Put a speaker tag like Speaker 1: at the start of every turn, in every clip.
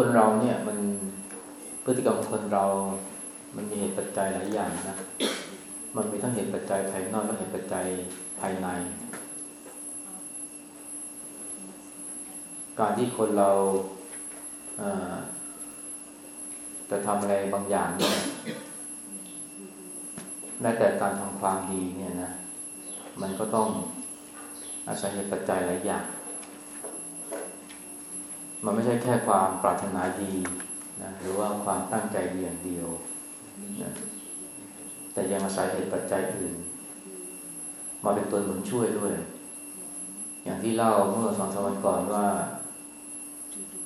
Speaker 1: คนเราเนี่ยมันพฤติกรรมคนเรา มันมีเหตุปัจจัยหลายอย่างนะ มันมีทั้งเหตุปัจจัยภายนอกและเหตุปัจจัยภายใน การที่คนเราจะทำอะไรบางอย่างเนี่ยแม้แต่การทำความดีเนี่ยนะ มันก็ต้องอาศัยเหตุปัจจัยหลายอย่าง มันไม่ใช่แค่ความปรารถนาดีนะหรือว่าความตั้งใจดีอย่างเดียวนะแต่ยังอาศัยเหตุปัจจัยอื่น มาเป็นตัวหนุนช่วยด้วย อย่างที่เล่าเมื่อสองสามวันก่อนว่า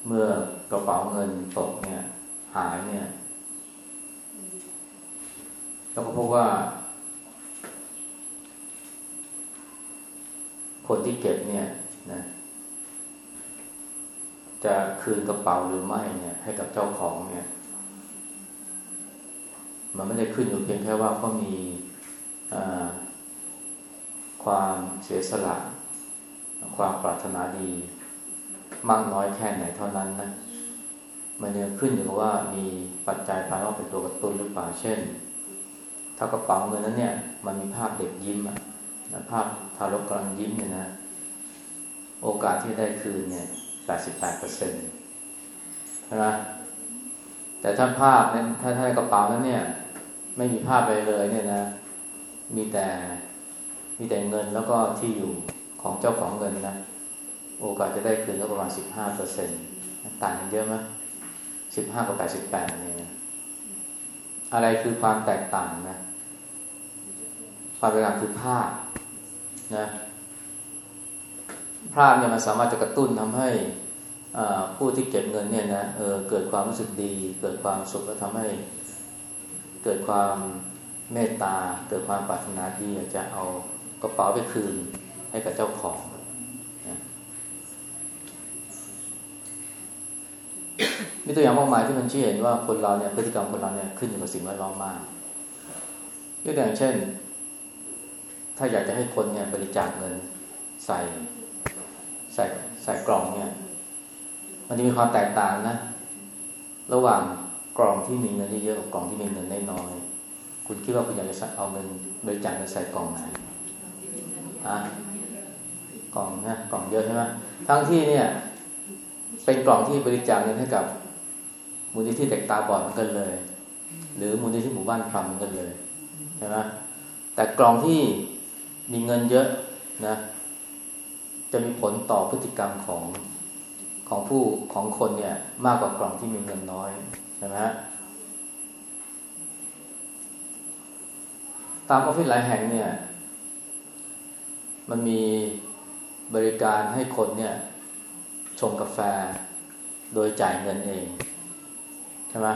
Speaker 1: เมื่อกระเป๋าเงินตกเนี่ย หายเนี่ยแล้วก็พบว่า คนที่เก็บเนี่ยนะ จะคืนกระเป๋าหรือไม่เนี่ย ให้กับเจ้าของเนี่ย มันไม่ได้ขึ้นอยู่เพียงแค่ว่าเขามีความเสียสละ ความปรารถนาดี มากน้อยแค่ไหนเท่านั้นนะมันยังขึ้นอยู่กับว่ามีปัจจัยภายนอกเป็นตัวกระตุ้นหรือเปล่าเช่น ถ้ากระเป๋าเงินนั้นเนี่ย มันมีภาพเด็กยิ้มอะภาพทารกกำลังยิ้มเนี่ยนะ โอกาสที่ได้คืนเนี่ย แปดสิบแปดเปอร์เซ็นต์ใช่ไหมแต่ถ้าภาพนั้นถ้าถ้ากระเป๋านั้นเนี่ย ไม่มีภาพอะไรเลยเนี่ยนะ มีแต่มีแต่เงินแล้วก็ที่อยู่ของเจ้าของเงินนะ โอกาสจะได้คืนก็ประมาณสิบห้าเปอร์เซ็นต์ต่างกันเยอะไหมสิบห้ากับแปดสิบแปดเนี่ย อะไรคือความแตกต่างนะ ความแตกต่างคือภาพนะ ภาพเนี่ยมันสามารถจะกระตุ้นทำให้ผู้ที่เก็บเงินเนี่ยนะเออเกิดความรู้สึกดี เกิดความสุขแล้วทำให้ เกิดความเมตตา เกิดความปรารถนาดีอยากจะเอากระเป๋าไปคืนให้กับเจ้าของนะมีตัวอย่างมากมายที่มันชี้เห็นว่าคนเราเนี่ยพฤติกรรมคนเราเนี่ยขึ้นอยู่กับสิ่งแวดล้อมมากยกตัวอย่างเช่น ถ้าอยากจะให้คนเนี่ยบริจาคเงินใส่ ส่ใส่กล่องเนี่ย มันจะมีความแตกต่างนะ ระหว่างกล่องที่มีเงินเยอะกับกล่องที่มีเงินน้อยคุณคิดว่าคุณอยากจะเอาเงินบริจาคเงินใส่กล่องไหนฮะกล่องนะกล่องเยอะใช่ไหมทั้งที่เนี่ย เป็นกล่องที่บริจาคเงินให้กับมูลนิธิเด็กตาบอดมือนกันเลย หรือมูลนิธิหมู่บ้านพรำมือนกันเลยใช่ไหมแต่กล่องที่มีเงินเยอะนะ จะมีผลต่อพฤติกรรมของของผู้ของคนเนี่ย มากกว่ากล่องที่มีเงินน้อยใช่ไหมฮะตามออฟฟิศหลายแห่งเนี่ย มันมีบริการให้คนเนี่ยชงกาแฟโดยจ่ายเงินเอง ใช่ไหม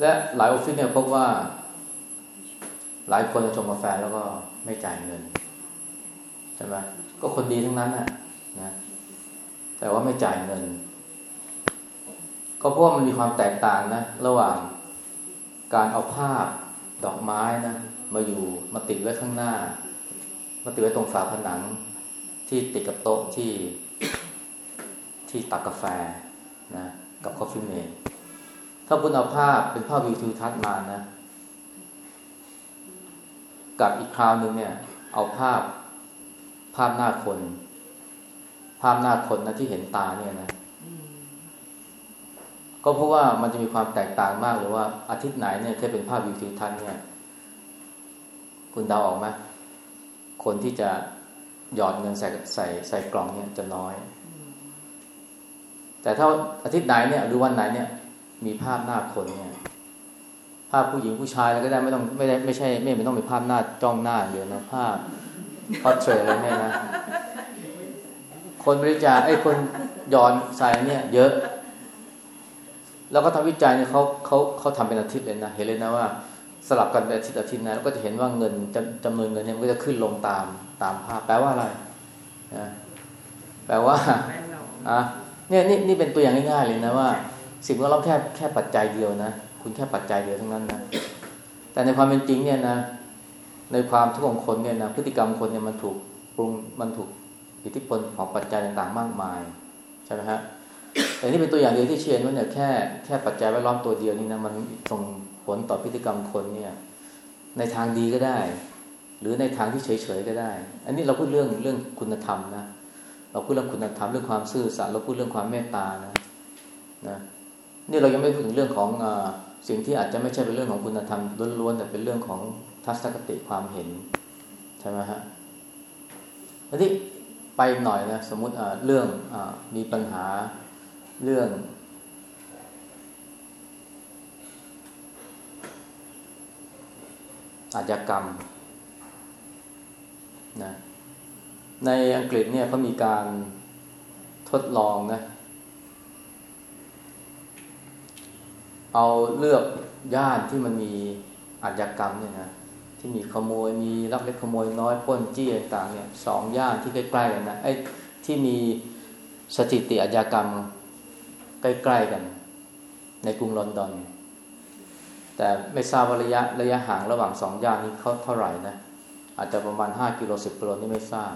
Speaker 1: และหลายออฟฟิศเนี่ยพบว่า หลายคนจะชงกาแฟแล้วก็ ไม่จ่ายเงินใช่ไหมก็คนดีทั้งนั้นนะนะแต่ว่าไม่จ่ายเงิน ก็เพราะว่ามันมีความแตกต่างนะ ระหว่างการเอาภาพดอกไม้นะมาอยู่มาติดไว้ข้างหน้า มาติดไว้ตรงฝาผนัง ที่ติดกับโต๊ะที่ที่ตักกาแฟนะกับคอฟฟี่เมนถ้าคุณเอาภาพเป็นภาพวิวทิวทัศน์มานะ กับอีกคราวหนึ่งเนี่ย เอาภาพภาพหน้าคน ภาพหน้าคนนะที่เห็นตาเนี่ยนะก็เพราะว่ามันจะมีความแตกต่างมากหรือว่าอาทิตย์ไหนเนี่ยถ้าเป็นภาพวิวทิวทัศน์เนี่ย คุณเดาออกไหมคนที่จะหยอดเงินใส่ใส่ใส่กล่องเนี่ยจะน้อย แต่ถ้าอาทิตย์ไหนเนี่ย หรือวันไหนเนี่ย มีภาพหน้าคนเนี่ย ภาพผู้หญิงผู้ชายแล้วก็ได้ไม่ต้องไม่ได้ไม่ใช่ไม่ไม่ต้องมีภาพหน้าจ้องหน้าเดียวนะภาพพอเทรอะไรเนี่ยนะคนบริจาคไอ้คนหย่อนใส่เนี่ย เยอะ แล้วก็ทำวิจัยเนี่ยเขาเขาเขาทำเป็นอาทิตย์เลยนะเห็นเลยนะว่า สลับกันเป็นอาทิตย์อาทิตย์นะแล้วก็จะเห็นว่าเงินจำจำนวนเงินเนี่ยมันก็จะขึ้นลงตามตามภาพ แปลว่าอะไรนะแปลว่าอะเนี่ยนี่นี่เป็นตัวอย่างง่ายๆเลยนะว่า สิ่งว่าเราแค่แค่ปัจจัยเดียวนะ คุณแค่ปัจจัยเดียวทั้งนั้นนะแต่ในความเป็นจริงเนี่ยนะ ในความทุกข์ของคนเนี่ยนะพฤติกรรมคนเนี่ยมันถูกปรุงมันถูกอิทธิพลของปัจจัยต่างๆ มากมายเช่ไหมฮะแต่นี่เป็นตัวอย่างเดียวที่เชียนว่าเนี่ยแค่แค่ปัจจัยแวดล้อมตัวเดียวนี่นะมันส่งผลต่อพฤติกรรมคนเนี่ยในทางดีก็ได้ หรือในทางที่เฉยๆก็ได้ อันนี้เราพูดเรื่องเรื่องคุณธรรมนะเราพูดเรื่องคุณธรรมเรื่องความซื่อสัตย์เราพูดเรื่องความเมตตานะนะนี่เรายังไม่พูดถึงเรื่องของอ สิ่งที่อาจจะไม่ใช่เป็นเรื่องของคุณธรรมล้วนๆแต่เป็นเรื่องของทัศนคติความเห็นใช่ไหมฮะอันนี้ไปหน่อยนะสมมติเรื่องอมีปัญหาเรื่อง อาชญากรรมนะในอังกฤษเนี่ยเขามีการทดลองนะ เอาเลือกย่านที่มันมีอาชญากรรมเนี่ยนะที่มีขโมยมีลักเล็กขโมยน้อยป้นจี้ต่างๆเนี่ยสองย่านที่ใกล้ๆกันนะไอ้ที่มีสถิติอาชญากรรมใกล้ๆกัน ในกรุงลอนดอน แต่ไม่ทราบว่าระยะระยะห่างระหว่างสองย่านนี้เขาเท่าไหร่นะอาจจะประมาณห้ากิโลสิบกิโลนี่ไม่ทราบ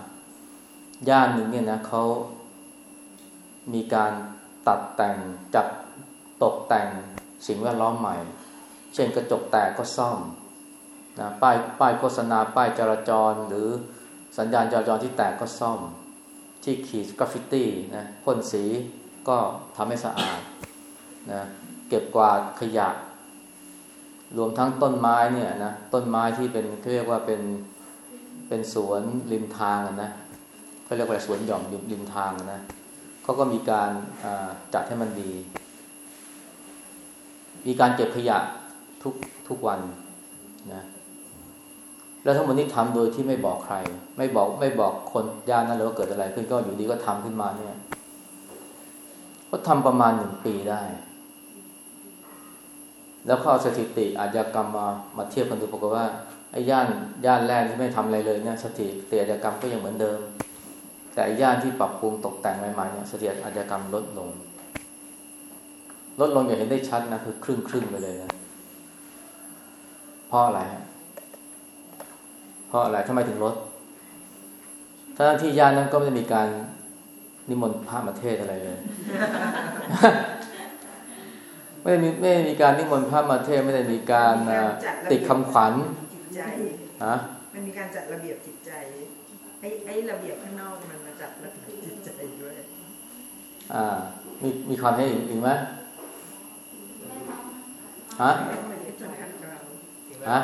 Speaker 1: ย่านหนึ่งเนี่ยนะเขามีการตัดแต่งจัดตกแต่ง สิ่งแวดล้อมใหม่ เช่นกระจกแตกก็ซ่อมนะป้ายป้ายโฆษณาป้ายจราจรหรือสัญญาณจราจรที่แตกก็ซ่อม ที่ขีดกราฟฟิตี้นะพ่นสีก็ทำให้สะอาดนะเก็บกวาดขยะ รวมทั้งต้นไม้เนี่ยนะต้นไม้ที่เป็นเรียกว่าเป็นเป็นสวนริมทางนะเขาเรียกว่าสวนหย่อมริมทางนะเขาก็มีการจัดให้มันดี มีการเก็บขยะทุกทุกวันนะแล้วทั้งหมดนี้ทำโดยที่ไม่บอกใคร ไม่บอกไม่บอกคนย่านนั้นเลยว่าเกิดอะไรขึ้นก็อยู่ดีก็ทำขึ้นมาเนี่ยก็ทำประมาณหนึ่งปีได้ แล้วเขาเอาสถิติอาชญากรรมมามาเทียบกันดูปรากฏว่าไอ้ย่านย่านแรกที่ไม่ทำอะไรเลยเนี่ยสถิติอาชญากรรมก็ยังเหมือนเดิม แต่ย่านที่ปรับปรุงตกแต่งใหม่ๆเนี่ยสถิติอาชญากรรมลดลง ลดลงอย่างเห็นได้ชัดนะคือครึ่งครึ่งไปเลยนะเพราะอะไรฮะเพราะอะไรทำไมถึงลดทั้งที่ย่านนั้นก็ไม่ได้มีการนิมนต์พระมาเทศอะไรเลย ไม่ได้มีไม่ได้มีการนิมนต์พระมาเทศไม่ได้มีการติดคำขวัญ
Speaker 2: จิตใจ
Speaker 1: ฮะ
Speaker 2: มันมีการจัดระเบียบจิตใจไอ้ไอ้ระเบียบข้างนอกมันมาจัดระเบียบจิตใจด้วย
Speaker 1: อ่า มีมีความให้อีกไหม ฮะฮะ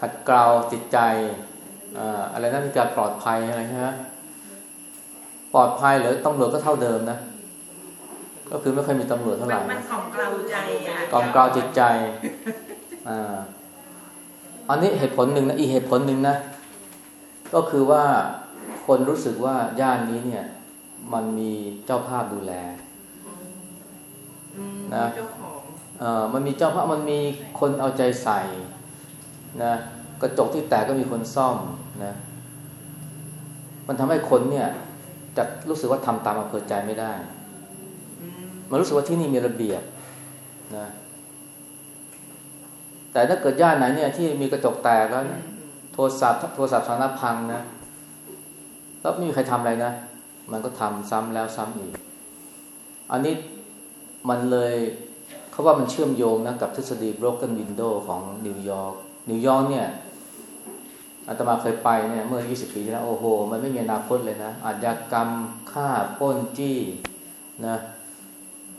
Speaker 1: ขัดเกลาจิตใจอะไรนั่นมีการปลอดภัยอะไรใช่ไหมปลอดภัยหรือตำรวจก็เท่าเดิมนะ ก็คือไม่ค่อยมีตำรวจเท่าไหร่
Speaker 2: มันกล่อมเกลาใจ
Speaker 1: กล่อมเกลาจิตใจอ่าอันนี้เหตุผลหนึ่งนะอีกเหตุผลหนึ่งนะ ก็คือว่าคนรู้สึกว่าย่านนี้เนี่ย มันมีเจ้าภาพดูแล นะเออมันมีเจ้าภาพมันมีคนเอาใจใส่นะกระจกที่แตกก็มีคนซ่อมนะมันทำให้คนเนี่ยจะรู้สึกว่าทำตามอำเภอใจไม่ได้ มันรู้สึกว่าที่นี่มีระเบียบนะแต่ถ้าเกิดย่านไหนเนี่ยที่มีกระจกแตกแล้วโทรศัพท์โทรศัพท์สารพังนะแล้วไม่มีใครทำอะไรนะ มันก็ทำซ้ำแล้วซ้ำอีก อันนี้ มันเลยเขาว่ามันเชื่อมโยงนะกับทฤษฎี broken window ของนิวยอร์กนิวยอร์กเนี่ยอาตมาเคยไปเนี่ยเมื่อ 20 ปีที่แล้วโอ้โห มันไม่มีอนาคตเลยนะอาชญากรรมฆ่าปล้นจี้นะ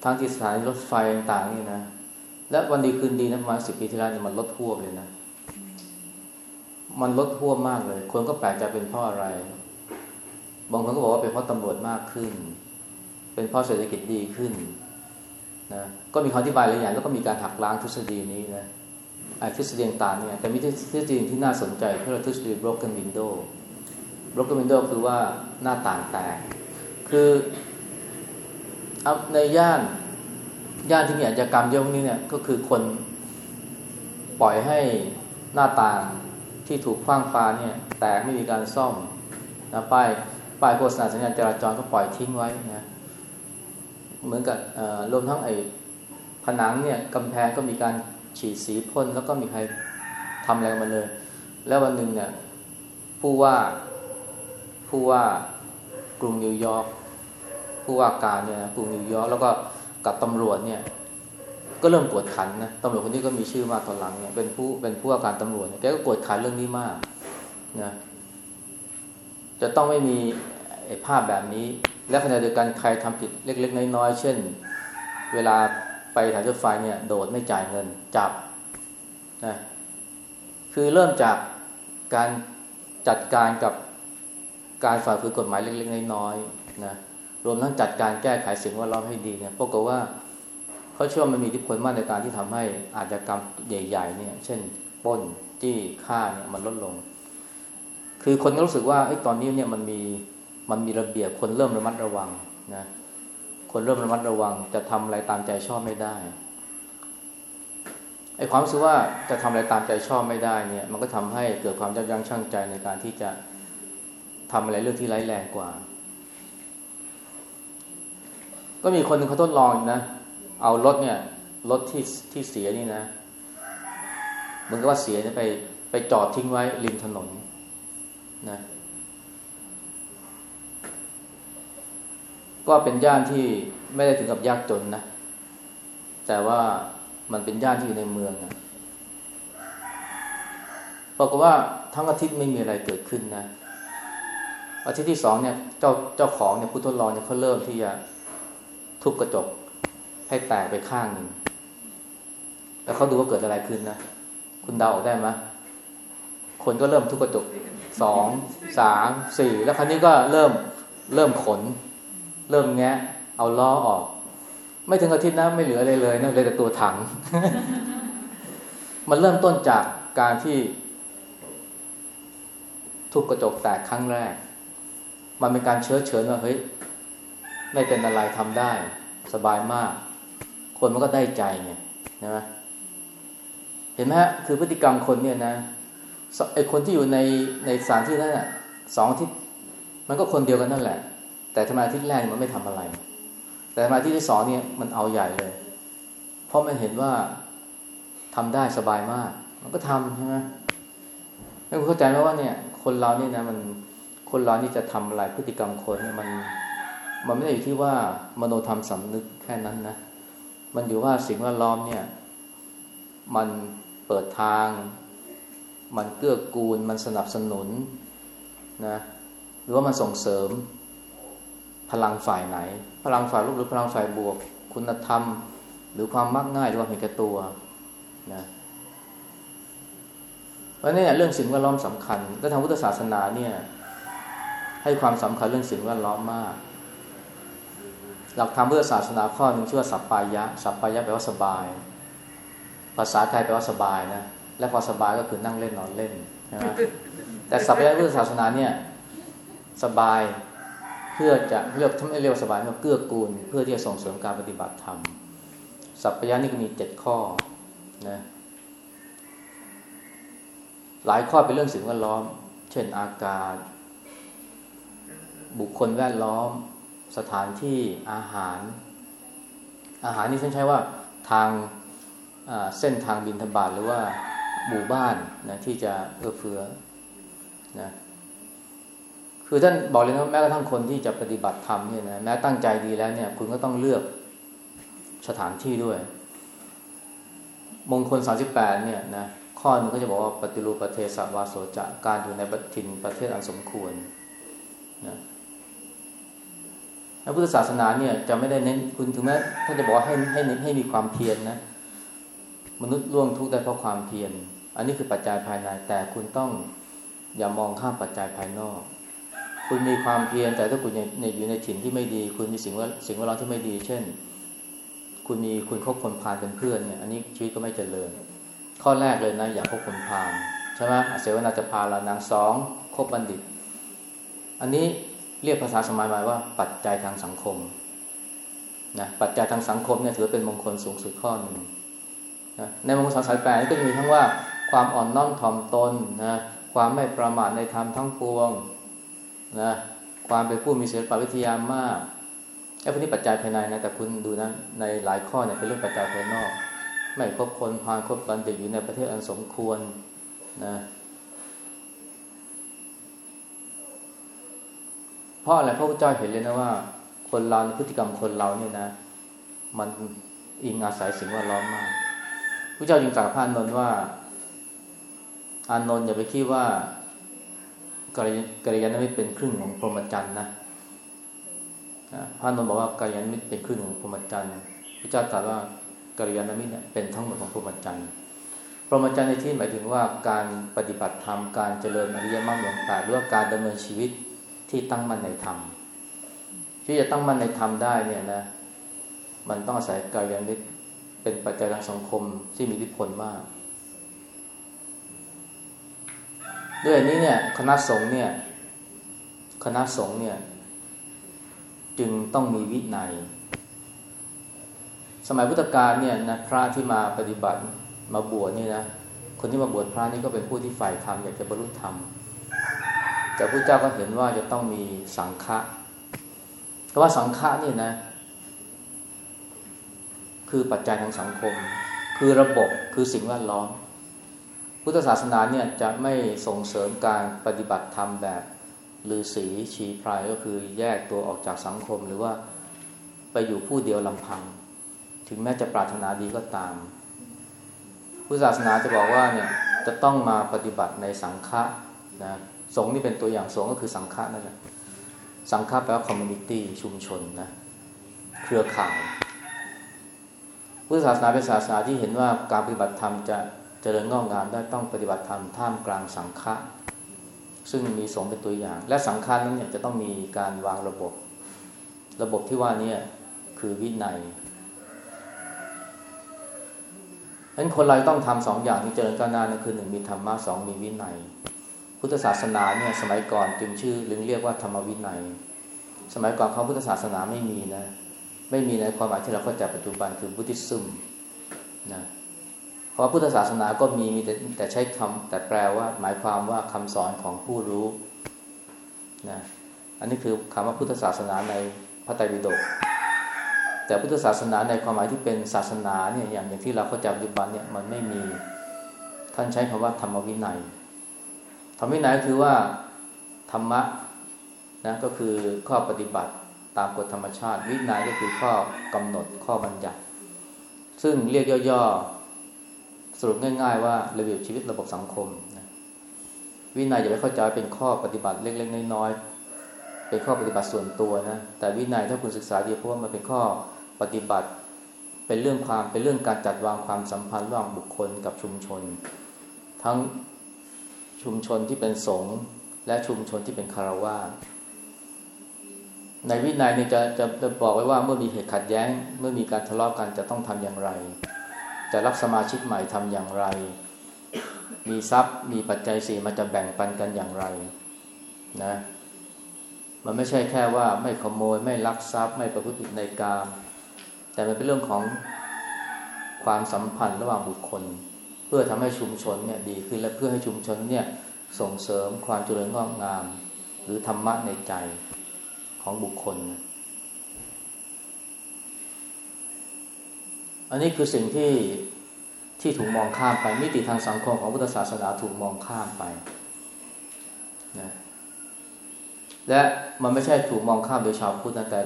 Speaker 1: ทั้งที่สถานีรถไฟต่างๆนี่นะและวันดีคืนดีนะประมาณสิบปีที่แล้วเนี่ยมันลดทั่วเลยนะ มันลดทั่วมากเลย คนก็แปลกใจเป็นเพราะอะไร บางคนก็บอกว่าเป็นเพราะตำรวจมากขึ้น เป็นเพราะเศรษฐกิจดีขึ้น นะก็มีคำอธิบายหลายอย่างแล้วก็มีการหักล้างทฤษฎีนี้นะไอ้ทฤษฎีต่างเนี่ยแต่มีทฤษฎีที่น่าสนใจเพื่อทฤษฎี broken window broken window คือว่าหน้าต่างแตกคือในย่านย่านที่มีอาชญากรรมเยอะพวกนี้เนี่ยก็คือคนปล่อยให้หน้าต่างที่ถูกคว้างฟ้าเนี่ยแตกไม่มีการซ่อมนะป้ายป้ายโฆษณาสัญญาณจราจรก็ปล่อยทิ้งไว้นะ เหมือนกับรวมทั้งไอ้ผนังเนี่ยกำแพงก็มีการฉีดสีพ่นแล้วก็มีใครทำอะไรมาเลย แล้ววันหนึ่งเนี่ยผู้ว่าผู้ว่ากรุงนิวยอร์กผู้ว่าการเนี่ยกรุงนิวยอร์กแล้วก็กับตำรวจเนี่ยก็เริ่มกวดขันนะตำรวจคนนี้ก็มีชื่อมากตอนหลังเนี่ยเป็นผู้เป็นผู้ว่าการตำรวจแกก็กวดขันเรื่องนี้มากนะจะต้องไม่มีภาพแบบนี้ และขณะเดียวกันใครทำผิดเล็ก ๆ น้อยๆเช่น เวลาไปสถานรถไฟเนี่ยโดดไม่จ่ายเงินจับนะคือเริ่มจากการจัดการกับการฝ่าฝืนกฎหมายเล็ก ๆ น้อยๆนะรวมทั้งจัดการแก้ไขสิ่งแวดล้อมให้ดีเนี่ยปรากฏว่าเขาเชื่อมันมีอิทธิพลมากในการที่ทำให้อาชญากรรมใหญ่ ๆ เนี่ย เช่นป้นจี้ฆ่าเนี่ยมันลดลง คือคนก็รู้สึกว่าไอ้ตอนนี้เนี่ยมันมี มันมีระเบียบคนเริ่มระมัดระวังนะคนเริ่มระมัดระวัง จะทำอะไรตามใจชอบไม่ได้ไอ้ความรู้สึกว่าจะทำอะไรตามใจชอบไม่ได้เนี่ย มันก็ทำให้เกิดความยับยั้งชั่งใจในการที่จะทำอะไรเรื่องที่ร้ายแรงกว่า ก็มีคนหนึ่งเขาทดลองนะ เอารถเนี่ยรถที่ที่เสียนี่นะเหมือนกับว่าเสียเนี่ยไปไปจอดทิ้งไว้ริมถนนนะ ก็เป็นย่านที่ไม่ได้ถึงกับยากจนนะ แต่ว่ามันเป็นย่านที่อยู่ในเมืองนะบอกว่าทั้งอาทิตย์ไม่มีอะไรเกิดขึ้นนะ อาทิตย์ที่สองเนี่ยเจ้าเจ้าของเนี่ยผู้ทดลองเนี่ยเขาเริ่มที่จะทุบกระจกให้แตกไปข้างหนึ่งแล้วเขาดูว่าเกิดอะไรขึ้นนะ คุณเดาออกได้ไหมคนก็เริ่มทุบกระจกสองสามสี่แล้วคราวนี้ก็เริ่มเริ่มขน เริ่มแงะเอาล้อออก ไม่ถึงอาทิตย์นะไม่เหลืออะไรเลยนะเหลยแต่ตัวถัง มันเริ่มต้นจากการที่ทุบกระจกแตกครั้งแรก มันเป็นการเชื้อเชิญว่าเฮ้ยไม่เป็นอะไรทำได้ สบายมาก คนมันก็ได้ใจไงนะเห็นไหมฮะคือพฤติกรรมคนเนี่ยนะไอคนที่อยู่ในในสถานที่นั้นอะสองที่มันก็คนเดียวกันนั่นแหละ แต่ทำไมอาทิตย์แรกมันไม่ทำอะไร แต่ทำไมอาทิตย์ที่สองเนี่ยมันเอาใหญ่เลย เพราะมันเห็นว่าทำได้สบายมาก มันก็ทำใช่ไหมไม่เข้าใจไหมว่าเนี่ย คนเราเนี่ยนะมันคนเรานี่จะทำอะไรพฤติกรรมคนเนี่ยมันมันไม่ได้อยู่ที่ว่ามโนธรรมสำนึกแค่นั้นนะ มันอยู่ว่าสิ่งแวดล้อมเนี่ย มันเปิดทาง มันเกื้อกูล มันสนับสนุนนะ หรือว่ามันส่งเสริม พลังฝ่ายไหน พลังฝ่ายลบหรือพลังฝ่ายบวก คุณธรรม หรือความมักง่ายหรือว่าเห็นแก่ตัวนะเพราะนี่เรื่องสิ่งแวดล้อมสำคัญ และทางพุทธศาสนาเนี่ยให้ความสำคัญเรื่องสิ่งแวดล้อมมาก หลักธรรมพุทธศาสนาข้อหนึ่งชื่อว่าสัปปายะ สัปปายะแปลว่าสบาย ภาษาไทยแปลว่าสบายนะ และพอสบายก็คือนั่งเล่นนอนเล่นใช่ไหมแต่สัพพยะพุทธศาสนาเนี่ยสบาย พื่อจะเรียกไม่เรียกว่าสบายเพื่อเกื้อกูล เพื่อที่จะส่งเสริมการปฏิบัติธรรม สัพพยะนี่ก็มีเจ็ดข้อนะหลายข้อเป็นเรื่องสิ่งแวดล้อม เช่นอากาศ บุคคลแวดล้อม สถานที่อาหาร อาหารนี่ฉันใช้ว่าทางเส้นทางบินธบาตหรือว่าหมู่บ้านนะที่จะเอื้อเฟื้อนะ คือท่านบอกเลยนะแม้กระทั่งคนที่จะปฏิบัติธรรมเนี่ยนะแม้ตั้งใจดีแล้วเนี่ย คุณก็ต้องเลือกสถานที่ด้วย มงคล 38 เนี่ยนะข้อหนึ่งก็จะบอกว่าปฏิรูปประเทศสวาโสจะการอยู่ในถิ่นประเทศอันสมควรนะพระพุทธศาสนาเนี่ยจะไม่ได้เน้นคุณถึงแม้ท่านจะบอกว่าให้ให้ให้มีความเพียรนนะมนุษย์ล่วงทุกข์ได้เพราะความเพียรอันนี้คือปัจจัยภายในแต่คุณต้องอย่ามองข้ามปัจจัยภายนอก คุณมีความเพียรแต่ถ้าคุณอยู่ในถิ่นที่ไม่ดี คุณมีสิ่งว่าสิ่งแวดล้อมที่ไม่ดี เช่น คุณมีคุณคบคนพาลเป็นเพื่อนเนี่ยอันนี้ชีวิตก็ไม่เจริญ ข้อแรกเลยนะอย่าคบคนพาลใช่ไหมเสวนาจะพาลานางสองคบบัณฑิต อันนี้เรียกภาษาสมัยใหม่ว่า ปัจจัยทางสังคมนะปัจจัยทางสังคมเนี่ยถือเป็นมงคลสูงสุดข้อหนึ่งนะในมงคลสามสายแปดก็จะมีทั้งว่าความอ่อนน้อมถ่อมตนนะความไม่ประมาทในธรรมทั้งปวง นะความเป็นผู้มีศิลปวิทยามากไอ้พวกนี้ปัจจัยภายในนะแต่คุณดูนะในหลายข้อเนี่ยเป็นเรื่องปัจจัยภายนอก ไม่คบคนพาลคบบัณฑิตอยู่ในประเทศอันสมควรนะพราะอะไรพระพุทธเจ้าเห็นเลยนะว่า คนเราพฤติกรรมคนเราเนี่ยนะ มันอิงอาศัยสิ่งแวดล้อมมากพระเจ้าจึงตรัสกับพระอานนท์ว่า อานนท์อย่าไปคิดว่า กัลยกัลยาณมิตรเป็นครึ่งของพรหมจรรย์นะพระอานนท์บอกว่ากัลยาณมิตรเป็นครึ่งของพรหมจรรย์พระเจ้าตรัสว่ากัลยาณมิตรเนี่ยเป็นทั้งหมดของพรหมจรรย์พรหมจรรย์ในที่หมายถึงว่าการปฏิบัติธรรมการเจริญอริยมรรคองค์แปดหรือว่าการดำเนินชีวิตที่ตั้งมั่นในธรรมที่จะตั้งมั่นในธรรมได้เนี่ยนะมันต้องอาศัยกายานิตเป็นปัจจัยทางสังคมที่มีอิทธิพลมาก ด้วยนี้เนี่ยคณะสงฆ์เนี่ยคณะสงฆ์เนี่ยจึงต้องมีวินัย สมัยพุทธกาลเนี่ยนะพระที่มาปฏิบัติมาบวชนี่นะคนที่มาบวชพระนี่ก็เป็นผู้ที่ใฝ่ธรรมอยากจะบรรลุธรรมแต่พระเจ้าก็เห็นว่าจะต้องมีสังฆะเพราะว่าสังฆะนี่นะ คือปัจจัยทางสังคม คือระบบคือสิ่งแวดล้อม พุทธศาสนาเนี่ยจะไม่ส่งเสริมการปฏิบัติธรรมแบบฤาษีชีไพรก็คือแยกตัวออกจากสังคม หรือว่าไปอยู่ผู้เดียวลำพัง ถึงแม้จะปรารถนาดีก็ตาม พุทธศาสนาจะบอกว่าเนี่ยจะต้องมาปฏิบัติในสังฆะนะสงฆ์นี่เป็นตัวอย่างสงฆ์ก็คือสังฆะนั่นแหละสังฆะแปลว่า community ชุมชนนะเครือข่ายพุทธศาสนาเป็นศาสนาที่เห็นว่าการปฏิบัติธรรมจะ เจริญงอกงามได้ต้องปฏิบัติธรรมท่ามกลางสังฆะซึ่งมีสงเป็นตัวอย่าง และสังฆะนั้นเนี่ยจะต้องมีการวางระบบ ระบบที่ว่านี่คือวินัยฉะนั้นคนเราต้องทำสองอย่างที่เจริญก้าวหน้านั่นคือหนึ่งมีธรรมะสองมีวินัย พุทธศาสนาเนี่ยสมัยก่อนจึงชื่อหรือเรียกว่าธรรมวินัย สมัยก่อนเขาพุทธศาสนาไม่มีนะไม่มีในความหมายที่เราเข้าใจปัจจุบันคือบุติซึมนะ ราะพุทธศาสนาก็มีมีแต่แต่ใช้คำแต่แปลว่า หมายความว่าคำสอนของผู้รู้นะอันนี้คือคำว่าพุทธศาสนาในพระไตรปิฎกแต่พุทธศาสนาในความหมายที่เป็นศาสนาเนี่ยอย่างอย่างที่เราเข้าใจปัจจุบันเนี่ยมันไม่มีท่านใช้คำว่าธรรมวินัยธรรมวินัยคือว่าธรรมะนะก็คือข้อปฏิบัติตามกฎธรรมชาติ วินัยก็คือข้อกำหนดข้อบัญญัติ ซึ่งเรียกย่อๆ สรุปง่าย ๆ ว่าระเบียบชีวิตระบบสังคมนะวินัยอย่าไปเข้าใจเป็นข้อปฏิบัติเล็กๆน้อยๆเป็นข้อปฏิบัติส่วนตัวนะแต่วินัยถ้าคุณศึกษาดีเพราะว่ามันเป็นข้อปฏิบัติเป็นเรื่องความเป็นเรื่องการจัดวางความสัมพันธ์ระหว่างบุคคลกับชุมชน ทั้งชุมชนที่เป็นสงฆ์และชุมชนที่เป็นคารวาในวินัยนี่จะจะจะบอกไว้ว่าเมื่อมีเหตุขัดแย้ง เมื่อมีการทะเลาะกันจะต้องทำอย่างไร จะรับสมาชิกใหม่ทำอย่างไร มีทรัพย์มีปัจจัยสี่มันจะแบ่งปันกันอย่างไรนะมันไม่ใช่แค่ว่าไม่ขโมยไม่ลักทรัพย์ไม่ประพฤติผิดในกามแต่มันเป็นเรื่องของความสัมพันธ์ระหว่างบุคคล เพื่อทำให้ชุมชนเนี่ยดีขึ้นและเพื่อให้ชุมชนเนี่ยส่งเสริมความเจริญงอกงาม หรือธรรมะในใจของบุคคล อันนี้คือสิ่งที่ที่ถูกมองข้ามไป มิติทางสังคมของพุทธศาสนาถูกมองข้ามไปนะและมันไม่ใช่ถูกมองข้ามโดยชาวพุทธนะแต่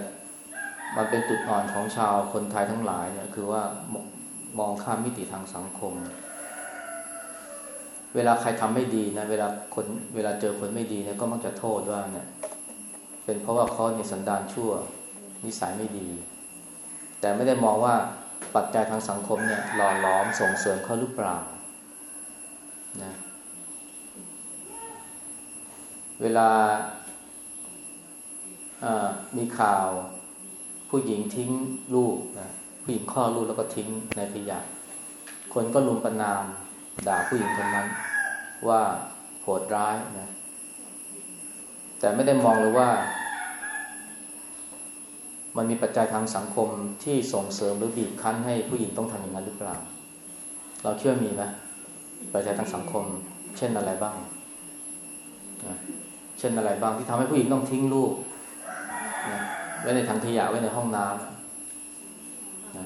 Speaker 1: มันเป็นจุดอ่อนของชาวคนไทยทั้งหลายเนี่ยคือว่ามองข้ามมิติทางสังคม เวลาใครทำไม่ดีนะเวลาคนเวลาเจอคนไม่ดีเนี่ยก็มักจะโทษว่าเนี่ยเป็นเพราะว่าเขามีสันดานชั่ว นิสัยไม่ดี แต่ไม่ได้มองว่า ปัจจัยทางสังคมเนี่ยหล่อหลอมส่งเสริมเขาหรือเปล่านะเวลามีข่าวผู้หญิงทิ้งลูกนะผู้หญิงคลอดลูกแล้วก็ทิ้งในขยะคนก็ลุมประนามด่าผู้หญิงคนนั้น ว่าโหดร้ายนะแต่ไม่ได้มองเลยว่า มันมีปัจจัยทางสังคมที่ส่งเสริมหรือบีบคั้นให้ผู้หญิงต้องทำอย่างนั้นหรือเปล่า เราเชื่อมีไหมปัจจัยทางสังคม เช่นอะไรบ้างนะเช่นอะไรบ้างที่ทำให้ผู้หญิงต้องทิ้งลูกนะไว้ในถังขยะไว้ในห้องน้ำนะ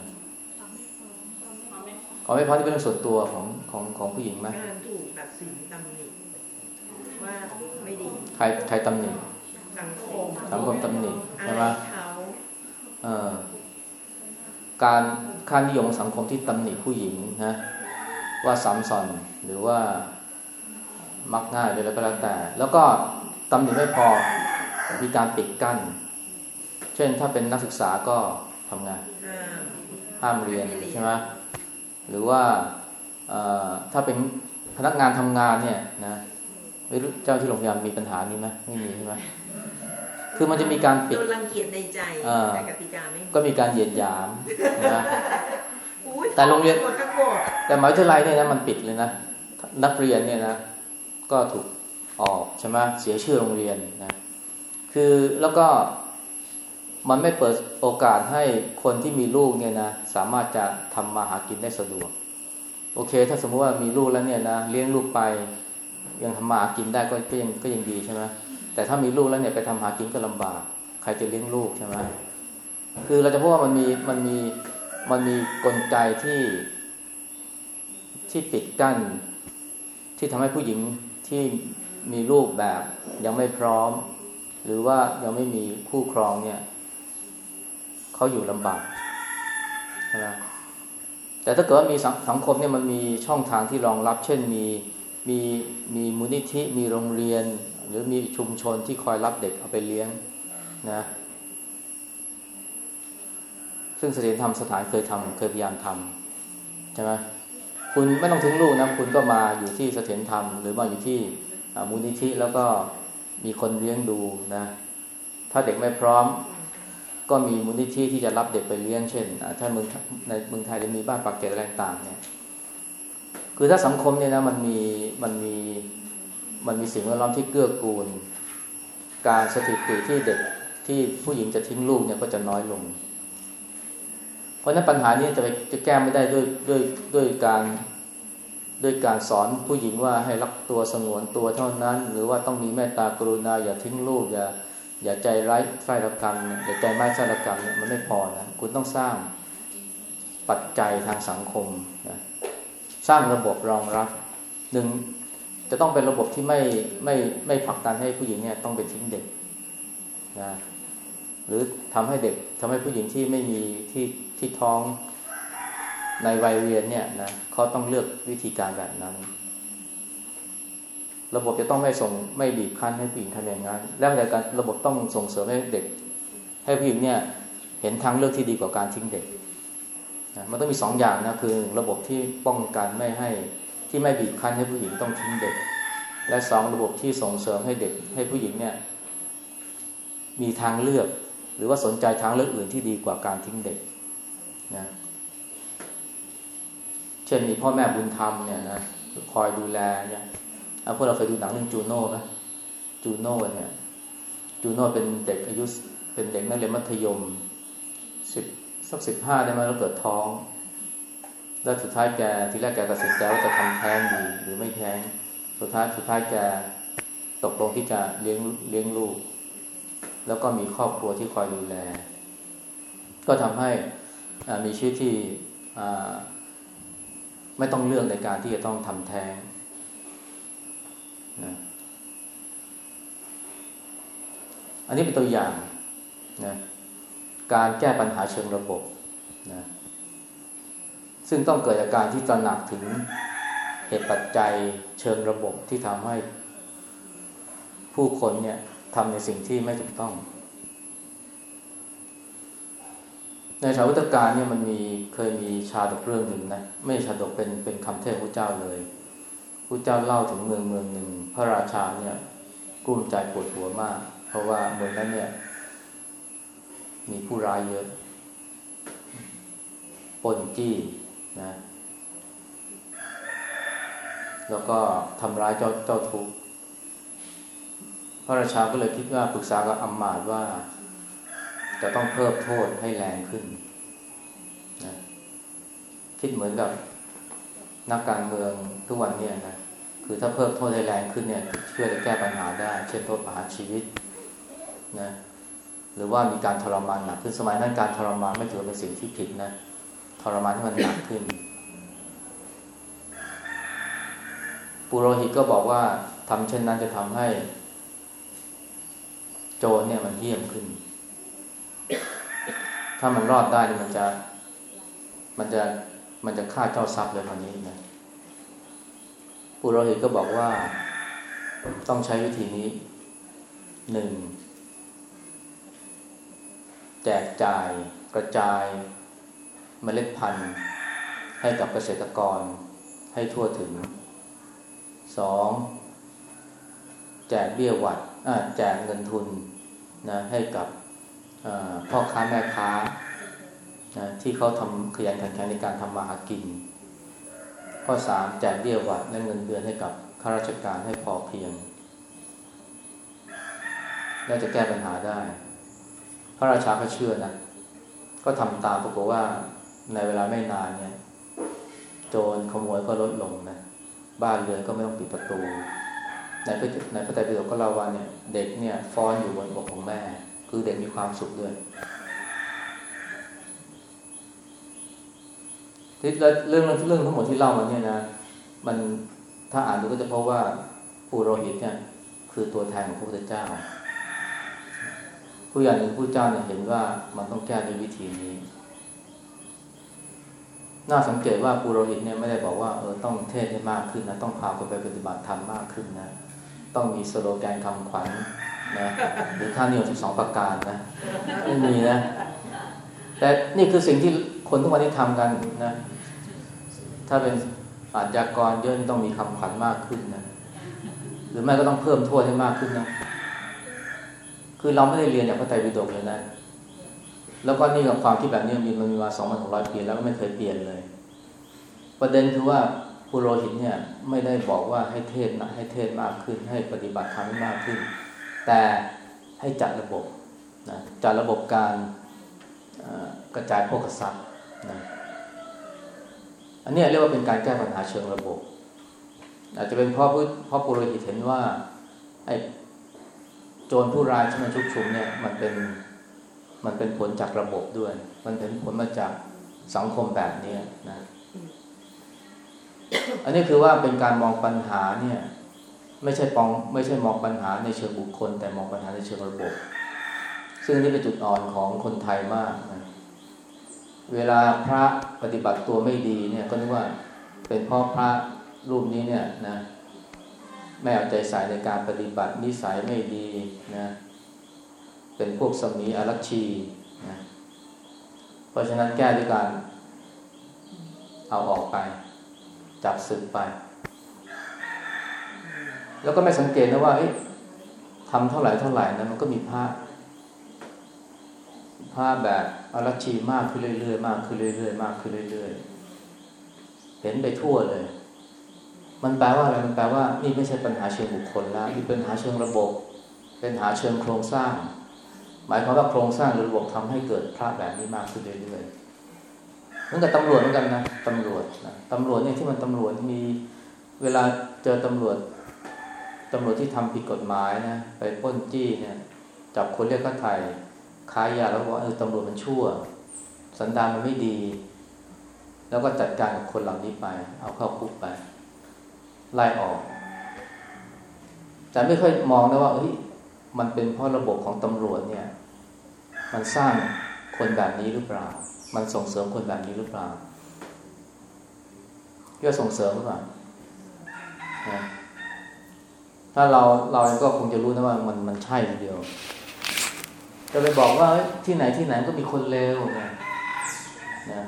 Speaker 1: ขอไม่พอที่เป็นเรื่องส่วนตัวของของของผู้หญิงไหม
Speaker 2: การถูกตัดสินตำหนิว่าไม่ดี
Speaker 1: ใครใครตำหนิ
Speaker 2: สสังคม
Speaker 1: สังคมตำหนิ
Speaker 2: อะ
Speaker 1: ใช่
Speaker 2: ไร
Speaker 1: ไหม
Speaker 2: เขา
Speaker 1: เอ่อ การค่านิยมสังคมที่ตำหนิผู้หญิงนะว่าซ้ำซ้อนหรือว่ามักง่ายไปแล้วก็แล้วแต่ แล้วก็ตำหนิไม่พอมีการปิดกั้น เช่นถ้าเป็นนักศึกษาก็ทำงานห้ามเรียนใช่ไหมหรือว่าถ้าเป็นพนักงานทำงานเนี่ยนะไม่รู้เจ้าที่โรงพยาบาลมีปัญหานี้ไหมไม่มีใช่ไหม คือมันจะมีการปิด
Speaker 2: โดนรังเกียจในใจ
Speaker 1: อ่า
Speaker 2: แต่กติกาไม่มี
Speaker 1: ก็มีการเหยียดหยามนะ
Speaker 2: อุ๊ย
Speaker 1: แต่โรงเรียน
Speaker 2: โกธทั้งโกรธ
Speaker 1: แต่หมหาวิทยาลัยเนี่ยนะมันปิดเลยนะนักเรียนเนี่ยนะก็ถูกออกใช่ไหมเสียชื่อโรงเรียนนะคือแล้วก็มันไม่เปิดโอกาสให้คนที่มีลูกเนี่ยนะสามารถจะทำมาหากินได้สะดวก โอเค ถ้าสมมติว่ามีลูกแล้วเนี่ยนะเลี้ยงลูกไป ยังทำมาหากินได้ก็ก็ยังก็ยังดีใช่ไหม แต่ถ้ามีลูกแล้วเนี่ยไปทำหากินก็ลำบาก ใครจะเลี้ยงลูกใช่ไหมคือเราจะพบว่ามันมีมันมีมันมีกลไกที่ที่ปิดกั้น ที่ทำให้ผู้หญิงที่มีลูกแบบ ยังไม่พร้อม หรือว่ายังไม่มีคู่ครองเนี่ยเขาอยู่ลำบากใช่ไหมแต่ถ้าเกิดว่ามีสังสังคมเนี่ยมันมีช่องทางที่รองรับ เช่นมีมีมีมูลนิธิมีโรงเรียน หรือมีชุมชนที่คอยรับเด็กเอาไปเลี้ยงนะซึ่งเสถียรธรรมสถานเคยทำเคยพยายามทำใช่ไหมคุณไม่ต้องทิ้งลูกนะคุณก็มาอยู่ที่เสถียรธรรม หรือมาอยู่ที่มูลนิธิแล้วก็มีคนเลี้ยงดูนะ ถ้าเด็กไม่พร้อม ก็มีมูลนิธิที่จะรับเด็กไปเลี้ยงเช่นถ้าเมืองในเมืองไทยจะมีบ้านปักเกร็ดอะไรต่างๆเนี่ยคือถ้าสังคมเนี่ยนะมันมีมันมี มันมีสิ่งแวดล้อมที่เกื้อกูล การสถิติที่เด็กที่ผู้หญิงจะทิ้งลูกเนี่ยก็จะน้อยลง เพราะฉะนั้นปัญหานี้จะไปจะแก้ไม่ได้ด้วยด้วยด้วยการด้วยการสอนผู้หญิงว่าให้รักตัวสงวนตัวเท่านั้น หรือว่าต้องมีเมตตากรุณาอย่าทิ้งลูกอย่าอย่าใจร้ายไส้ระกรรมอย่าใจไม้ไส้ระกรรมเนี่ยมันไม่พอนะคุณต้องสร้างปัจจัยทางสังคมนะสร้างระบบรองรับหนึ่ง จะต้องเป็นระบบที่ไม่ไม่ไม่ผลักดันให้ผู้หญิงเนี่ยต้องไปทิ้งเด็กนะหรือทำให้เด็กทำให้ผู้หญิงที่ไม่มีที่ที่ท้องในวัยเรียนเนี่ยนะเขาต้องเลือกวิธีการแบบนั้น ระบบจะต้องไม่ส่งไม่บีบคั้นให้ผู้หญิงทำอย่างนั้น และในการระบบต้องส่งเสริมให้เด็ก ให้ผู้หญิงเนี่ยเห็นทางเลือกที่ดีกว่าการทิ้งเด็กนะมันต้องมีสองอย่างนะคือระบบที่ป้องกันไม่ให้ ที่ไม่บีบคั้นให้ผู้หญิงต้องทิ้งเด็ก และสองระบบที่ส่งเสริมให้เด็กให้ผู้หญิงเนี่ยมีทางเลือก หรือว่าสนใจทางเลือกอื่นที่ดีกว่าการทิ้งเด็กนะเช่นมีพ่อแม่บุญธรรมเนี่ยนะคอยดูแลเนี่ยอะพวกเราเคยดูหนังเรื่องจูโน่ไหมจูโน่เนี่ยจูโน่เป็นเด็กอายุเป็นเด็กนักเรียนมัธยมสิบสักสิบห้าได้ไหมแล้วเกิดท้อง แล้วสุดท้ายแกทีแรกแกตัดสินใจว่าจะทำแท้งดีหรือไม่แท้ง สุดท้ายสุดท้ายแกตกลงที่จะเลี้ยงเลี้ยงลูก แล้วก็มีครอบครัวที่คอยดูแล ก็ทำให้มีชีวิตที่ไม่ต้องเลือกในการที่จะต้องทำแท้งนะอันนี้เป็นตัวอย่างนะการแก้ปัญหาเชิงระบบนะ ซึ่งต้องเกิดจากการที่ตระหนักถึงเหตุปัจจัยเชิงระบบที่ทำให้ผู้คนเนี่ยทำในสิ่งที่ไม่ถูกต้อง ในชาวพุทธการเนี่ยมันมีเคยมีชาดกเรื่องหนึ่งนะไม่ใช่ชาดกเป็นเป็นคำเทศพระเจ้าเลยพระเจ้าเล่าถึงเมืองเมืองหนึ่ง พระราชาเนี่ยกลุ้มใจปวดหัวมาก เพราะว่าเมืองนั้นเนี่ย มีผู้ร้ายเยอะปนจี้ นะแล้วก็ทำร้ายเจ้าเจ้าทุกข์พระราชาก็เลยคิดว่าปรึกษากับอำมาตว่า จะต้องเพิ่มโทษให้แรงขึ้นนะคิดเหมือนกับนักการเมืองทุกวันเนี่ยนะคือถ้าเพิ่มโทษให้แรงขึ้นเนี่ยเพื่อจะแก้ปัญหาได้ เช่นโทษประหารชีวิตนะหรือว่ามีการทรมานหนักขึ้นสมัยนั้นการทรมานไม่ถือเป็นสิ่งที่ผิดนะ รมานที่มันหนักขึ้น ปุโรหิตก็บอกว่าทำเช่นนั้นจะทำให้ โจรเนี่ยมันเยี่ยมขึ้น ถ้ามันรอดได้นี่มันจะ มันจะมันจะฆ่าเจ้าทรัพย์เลยคราวนี้นะปุโรหิตก็บอกว่าต้องใช้วิธีนี้หนึ่งแจกจ่ายกระจาย เมล็ดพันธุ์ ให้กับเกษตรกรให้ทั่วถึงสองแจกเบี้ยวัดแจกเงินทุนนะให้กับพ่อค้าแม่ค้านะที่เขาทำขยันขันแข็งในการทำมาหากิน ข้อสามแจกเบี้ยวัดและเงินเดือนให้กับข้าราชการให้พอเพียง และจะแก้ปัญหาได้ พระราชาก็เชื่อนะ ก็ทำตามปรากฏว่า ในเวลาไม่นานเนี่ย โจรขโมยก็ลดลงนะ บ้านเรือนก็ไม่ต้องปิดประตู ในพระในพระไตรปิฎกก็เล่าว่าเนี่ยเด็กเนี่ยฟ้อนอยู่บนอกของแม่ คือเด็กมีความสุขด้วยที่เรื่องเรื่องทั้งหมดที่เล่ามาเนี่ยนะมันถ้าอ่านดูก็จะพบว่าปูโรหิตเนี่ยคือตัวแทนของพระพุทธเจ้า ผู้ใหญ่หนึ่งผู้เจ้าเนี่ยเห็นว่ามันต้องแก้ด้วยวิธีนี้ น่าสังเกตว่าปูโรหิตเนี่ยไม่ได้บอกว่าเออต้องเทศให้มากขึ้นนะต้องพาคนไปปฏิบัติธรรมมากขึ้นนะ ต้องมีสโลแกนคำขวัญนะหรือท่านิยมสิบสองประการนะไม่มีนะ แต่นี่คือสิ่งที่คนทุกวันนี้ทำกันนะ ถ้าเป็นอาชญากรเยอะต้องมีคำขวัญมากขึ้นนะหรือไม่ก็ต้องเพิ่มโทษให้มากขึ้นนะ คือเราไม่ได้เรียนจากพระไตรปิฎกเลยนะ แล้วก็นี่กับความที่แบบนี้มีมันมีมาสองพันหกร้อยปีแล้วก็ไม่เคยเปลี่ยนเลย ประเด็นคือว่าปุโรหิตเนี่ยไม่ได้บอกว่าให้เทศนะให้เทศมากขึ้น ให้ปฏิบัติธรรมมากขึ้น แต่ให้จัดระบบนะจัดระบบการกระจายพวกทรัพย์นะอันนี้เรียกว่าเป็นการแก้ปัญหาเชิงระบบ อาจจะเป็นเพราะเพราะปุโรหิตเห็นว่าไอ้โจรผู้ร้ายที่มันชุกชุมเนี่ยมันเป็น มันเป็นผลจากระบบด้วย มันเป็นผลมาจากสังคมแบบนี้นะ อันนี้คือว่าเป็นการมองปัญหาเนี่ย ไม่ใช่ปองไม่ใช่มองปัญหาในเชิงบุคคล แต่มองปัญหาในเชิงระบบ ซึ่งนี่เป็นจุดอ่อนของคนไทยมากนะเวลาพระปฏิบัติตัวไม่ดีเนี่ย ก็นึกว่าเป็นเพราะพระรูปนี้เนี่ยนะไม่เอาใจใส่ในการปฏิบัตินิสัยไม่ดีนะ เป็นพวกสมีอารัชชีนะเพราะฉะนั้นแก้ด้วยการเอาออกไป จับศึกไป แล้วก็ไม่สังเกตนะว่าทำเท่าไหร่เท่าไหร่นะมันก็มีพระพระแบบอารัชชีมากขึ้นเรื่อยๆมากขึ้นเรื่อยๆมากขึ้นเรื่อยๆเห็นไปทั่วเลย มันแปลว่าอะไรมันแปลว่านี่ไม่ใช่ปัญหาเชิงบุคคลแล้วนี่เป็นปัญหาเชิงระบบ เป็นปัญหาเชิงโครงสร้าง หมายความว่าโครงสร้างหรือระบบทำให้เกิดพระแบบนี้มากขึ้นเรื่อยๆเหมือนกับตำรวจเหมือนกันนะตำรวจนะตำรวจเนี่ยที่มันตำรวจมีเวลาเจอตำรวจตำรวจที่ทำผิดกฎหมายนะไปป้นจี้เนี่ยจับคนเรียกค่าไถ่ค้ายาแล้วกว่าเออตำรวจมันชั่ว สันดานมันไม่ดี แล้วก็จัดการกับคนเหล่านี้ไป เอาเข้าคุกไป ไล่ออกแต่ไม่ค่อยมองนะว่าเฮ้ยมันเป็นเพราะระบบของตำรวจเนี่ย มันสร้างคนแบบนี้หรือเปล่า มันส่งเสริมคนแบบนี้หรือเปล่าเพื่อส่งเสริมหรือเปล่าถ้าเราเราก็คงจะรู้นะว่ามันมันใช่ทีเดียว จะไปบอกว่าที่ไหนที่ไหนก็มีคนเลวนะนะ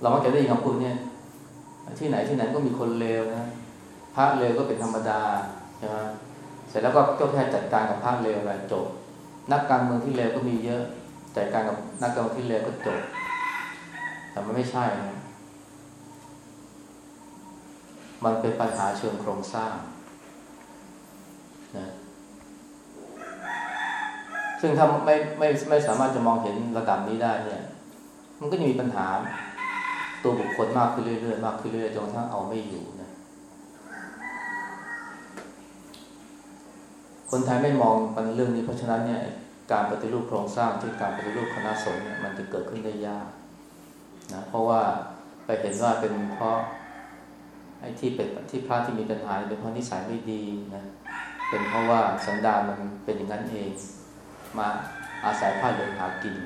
Speaker 1: เรามักจะได้ยินคำพูดเนี่ยที่ไหนที่ไหนก็มีคนเลวนะพระเลวก็เป็นธรรมดาใช่ไหมเสร็จแล้วก็ก็แค่จัดการกับพระเลวอะไรจบ นักการเมืองที่เลวก็มีเยอะจัดการกับนักการเมืองที่เลวก็จบ แต่มันไม่ใช่นะมันเป็นปัญหาเชิงโครงสร้างนะซึ่งถ้าไม่ไม่ไม่สามารถจะมองเห็นระดับนี้ได้เนี่ย มันก็จะมีปัญหาตัวบุคคลมากขึ้นเรื่อยๆมากขึ้นเรื่อยๆจนกระทั่งเอาไม่อยู่ คนไทยไม่มองปัญเรื่องนี้เพราะฉะนั้นเนี่ยการปฏิรูปโครงสร้างที่การปฏิรูปคณะสงฆ์เนี่ยมันจะเกิดขึ้นได้ยากนะเพราะว่าไปเห็นว่าเป็นเพราะไอ้ที่เป็นที่พระที่มีปัญหาเป็นเพราะนิสัยไม่ดีนะเป็นเพราะว่าสันดานมันเป็นอย่างนั้นเอง มาอาศัยผ้าเหลืองหากิน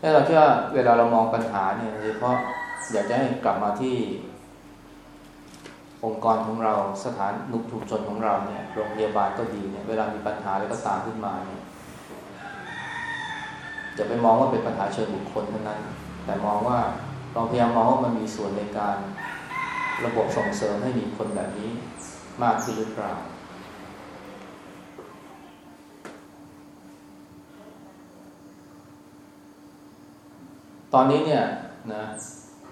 Speaker 1: แล้วเราเชื่อเวลาเรามองปัญหาเนี่ยโดยเฉพาะอยากจะให้กลับมาที่ องค์กรของเราสถานนุชุมชนของเราเนี่ยโรงพยาบาลก็ดีเนี่ยเวลามีปัญหาอะไรก็ตามขึ้นมาเนี่ยจะไปมองว่าเป็นปัญหาเชิงบุคคลเท่านั้น แต่มองว่าเราพยายามมองว่ามันมีส่วนในการระบบส่งเสริมให้มีคนแบบนี้มากขึ้นหรือเปล่าตอนนี้เนี่ยนะ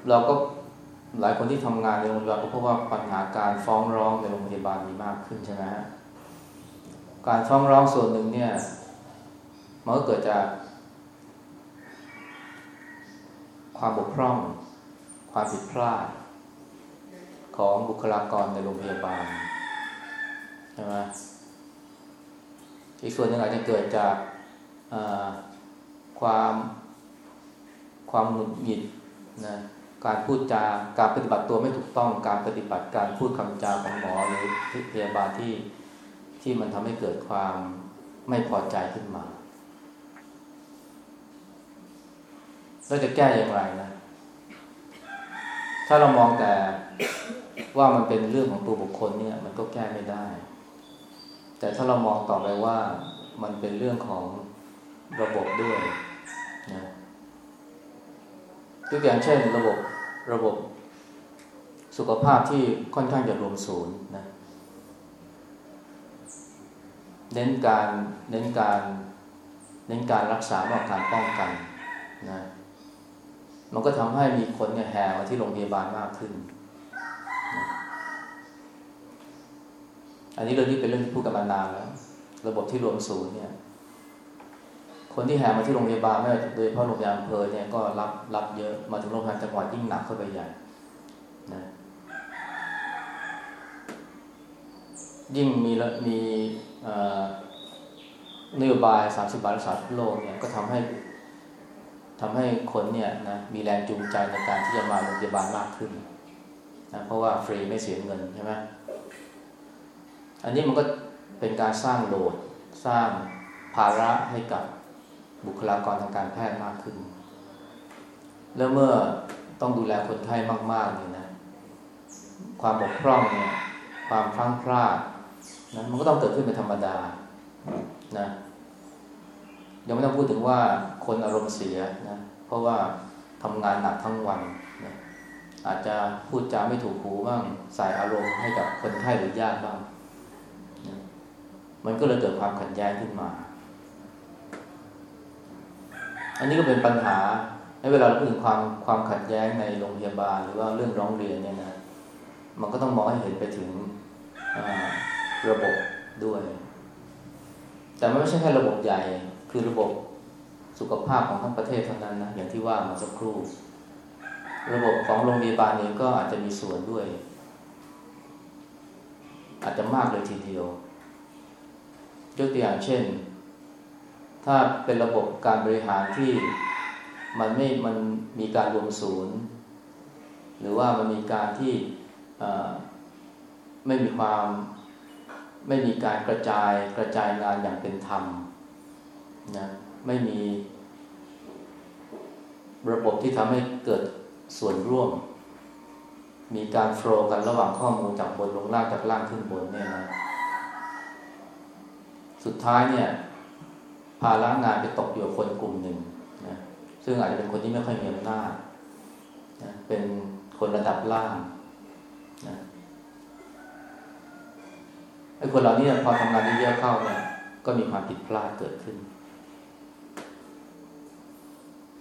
Speaker 1: เราก็ หลายคนที่ทำงานในโรงพยาบาลก็พบว่าปัญหาการฟ้องร้องในโรงพยาบาลมีมากขึ้นใช่ไหมการฟ้องร้องส่วนหนึ่งเนี่ยมันก็เกิดจากความบกพร่อง ความผิดพลาด ของบุคลากรในโรงพยาบาลใช่ไหมอีกส่วนหนึ่งอาจจะเกิดจากความความหงุดหงิดนะ การพูดจาการปฏิบัติตัวไม่ถูกต้องการปฏิบัติการพูดคำจาของหมอหรือพยาบาลที่ที่มันทำให้เกิดความไม่พอใจขึ้นมาเราจะแก้อย่างไรนะ ถ้าเรามองแต่ว่ามันเป็นเรื่องของตัวบุคคลเนี่ย มันก็แก้ไม่ได้ แต่ถ้าเรามองต่อไปว่ามันเป็นเรื่องของระบบด้วย ตัวอย่างเช่นระบบระบบสุขภาพที่ค่อนข้างจะรวมศูนย์นะเน้นการเน้นการเน้นการรักษามากการป้องกันนะมันก็ทำให้มีคนเนี่ยแห่มาที่โรงพยาบาลมากขึ้นนะอันนี้เรื่องนี้เป็นเรื่องที่พูดกันมานานแล้ว ระบบที่รวมศูนย์เนี่ย คนที่แห่มาที่โรงพยาบาลไม่โดยเฉพาะโรงพยาบาลอำเภอเนี่ยก็รับรับเยอะมาถึงโรงพยาบาลจังหวัดยิ่งหนักเข้าไปใหญ่นะยิ่งมีมีนโยบายสามสิบาทรักษาโลกเนี่ยก็ทำให้ทำให้คนเนี่ยนะมีแรงจูงใจในการที่จะมาโรงพยาบาลมากขึ้นนะเพราะว่าฟรีไม่เสียเงินใช่ไหมอันนี้มันก็เป็นการสร้างโหลดสร้างภาระให้กับ บุคลากรทางการแพทย์มากขึ้น แล้วเมื่อต้องดูแลคนไข้มากๆเนี่ยนะ ความบกพร่องเนี่ย ความพลั้งพลาดนะมันก็ต้องเกิดขึ้นเป็นธรรมดานะยังไม่ต้องพูดถึงว่าคนอารมณ์เสียนะ เพราะว่าทำงานหนักทั้งวันนะอาจจะพูดจาไม่ถูกหูบ้างใส่อารมณ์ให้กับคนไข้หรือญาติบ้างนะมันก็เลยเกิดความขัดแย้งขึ้นมา อันนี้ก็เป็นปัญหาในเวลาเราพูดถึงความความขัดแย้งในโรงพยาบาล หรือว่าเรื่องร้องเรียนเนี่ยนะมันก็ต้องมองให้เห็นไปถึงระบบด้วย แต่ไม่ใช่แค่ระบบใหญ่ คือระบบสุขภาพของทั้งประเทศเท่านั้นนะอย่างที่ว่ามาสักครู่ ระบบของโรงพยาบาลเองก็อาจจะมีส่วนด้วย อาจจะมากเลยทีเดียวยกตัวอย่างเช่น ถ้าเป็นระบบการบริหารที่มันไม่มันมีการรวมศูนย์ หรือว่ามันมีการที่ไม่มีความไม่มีการกระจายกระจายงานอย่างเป็นธรรมนะไม่มีระบบที่ทำให้เกิดส่วนร่วม มีการโฟล์กันระหว่างข้อมูลจากบนลงล่างจากล่างขึ้นบนเนี่ยนะสุดท้ายเนี่ย ภาระงานไปตกอยู่คนกลุ่มหนึ่งนะซึ่งอาจจะเป็นคนที่ไม่ค่อยมีอำนาจนะเป็นคนระดับล่างนะไอ้คนเหล่านี้พอทำงานเยอะเข้าเนี่ยก็มีความผิดพลาดเกิดขึ้น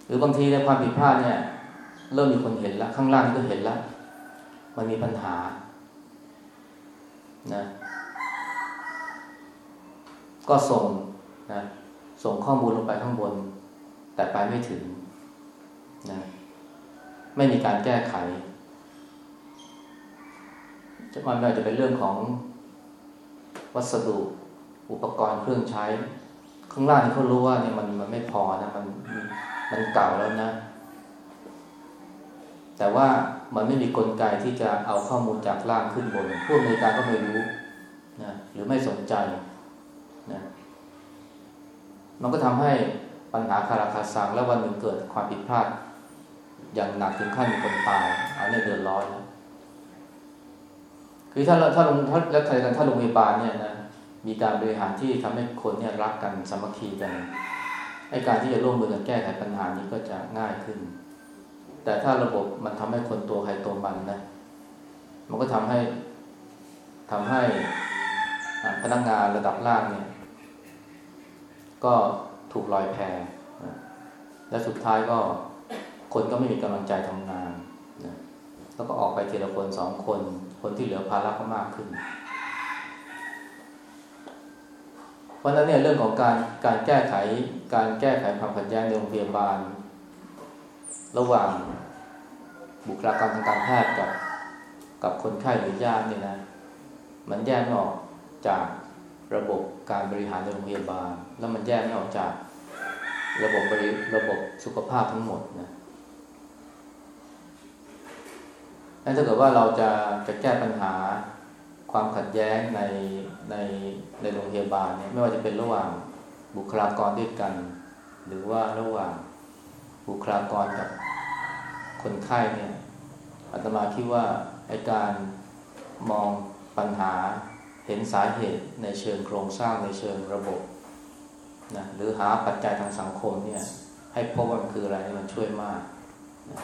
Speaker 1: หรือบางทีในความผิดพลาดเนี่ย เริ่มมีคนเห็นแล้ว ข้างล่างก็เห็นแล้วมันมีปัญหานะก็ส่งนะ ส่งข้อมูลลงไปข้างบน แต่ไปไม่ถึงนะไม่มีการแก้ไขจะมันอาจจะเป็นเรื่องของวัสดุอุปกรณ์เครื่องใช้ ข้างล่างที่เขารู้ว่าเนี่ยมันมันไม่พอนะมันมันเก่าแล้วนะ แต่ว่ามันไม่มีกลไกที่จะเอาข้อมูลจากล่างขึ้นบนผู้อำนวยการก็ไม่รู้นะหรือไม่สนใจ มันก็ทำให้ปัญหาคาราคาซังแล้ววันหนึ่งเกิดความผิดพลาด อย่างหนักถึงขั้นมีคนตายอันนี้เดือดร้อนนะคือถ้าเราถ้าลงถ้าแล้วใครกันถ้าโรงพยาบาลเนี่ยนะมีการบริหารที่ทำให้คนเนี่ยรักกันสามัคคีกันไอ้การที่จะร่วมมือกันแก้ไขปัญหานี้ก็จะง่ายขึ้น แต่ถ้าระบบมันทำให้คนตัวใครตัวมันนะมันก็ทำให้ทำให้พนักงานระดับล่างเนี่ย ก็ถูกลอยแพและสุดท้ายก็คนก็ไม่มีกำลังใจทำงานนะแล้วก็ออกไปทีละคนสองคน คนที่เหลือภาระก็มากขึ้น เพราะฉะนั้นเนี่ยเรื่องของการการแก้ไขการแก้ไขความขัดแย้งในโรงพยาบาล ระหว่างบุคลากรทางการแพทย์กับกับคนไข้หรือญาติเนี่ยนะ มันแยกออกจากระบบการบริหารในโรงพยาบาล แล้วมันแยกไม่ออกจากระบบบริระบบสุขภาพทั้งหมดนะนั่นถ้าเกิดว่าเราจะจะแก้ปัญหาความขัดแย้งในในในโรงพยาบาลเนี่ยไม่ว่าจะเป็นระหว่างบุคลากรด้วยกัน หรือว่าระหว่างบุคลากรกับคนไข้เนี่ยอาตมาคิดว่าไอการมองปัญหาเห็นสาเหตุในเชิงโครงสร้างในเชิงระบบ นะหรือหาปัจจัยทางสังคมเนี่ยให้พบว่ามันคืออะไรมันช่วยมากนะ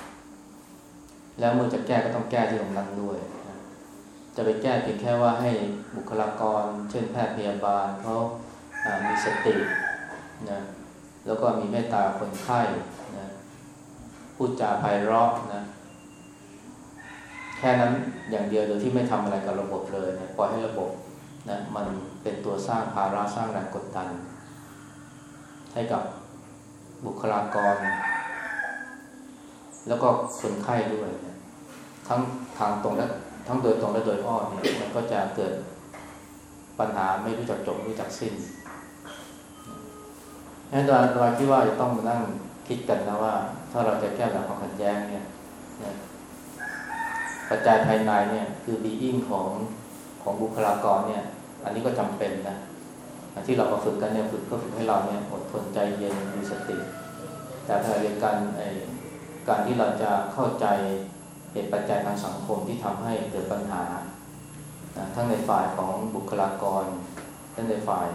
Speaker 1: แล้วเมื่อจะแก้ก็ต้องแก้ที่ตรงนั้นด้วยนะจะไปแก้เพียงแค่ว่าให้บุคลากร เช่นแพทย์พยาบาลเขามีสตินะแล้วก็มีเมตตาคนไข้นะพูดจาไพเราะนะแค่นั้นอย่างเดียวโดยที่ไม่ทำอะไรกับระบบเลยนะปล่อยให้ระบบนะมันเป็นตัวสร้างภาระสร้างแรงกดดัน ให้กับบุคลากร แล้วก็คนไข้ด้วย ทั้งทางตรงและทั้งโดยตรงและโดยอ้อมเนี่ยมันก็จะเกิดปัญหาไม่รู้จักจบไม่รู้จักสิ้นดังนั้นเราคิดว่าจะต้องมานั่งคิดกันนะว่า ถ้าเราจะแก้ปัญหาความขัดแย้งเนี่ยปัจจัยภายในเนี่ยคือบีอิงของของบุคลากรเนี่ย อันนี้ก็จำเป็นนะ ที่เรามาฝึกกันเนี่ยฝึกเพื่อฝึกให้เราเนี่ยอดทนใจเย็นมีสติ แต่ขณะเดียวกันไอการที่เราจะเข้าใจเหตุปัจจัยทางสังคมที่ทำให้เกิดปัญหา ทั้งในฝ่ายของบุคลากรและในฝ่าย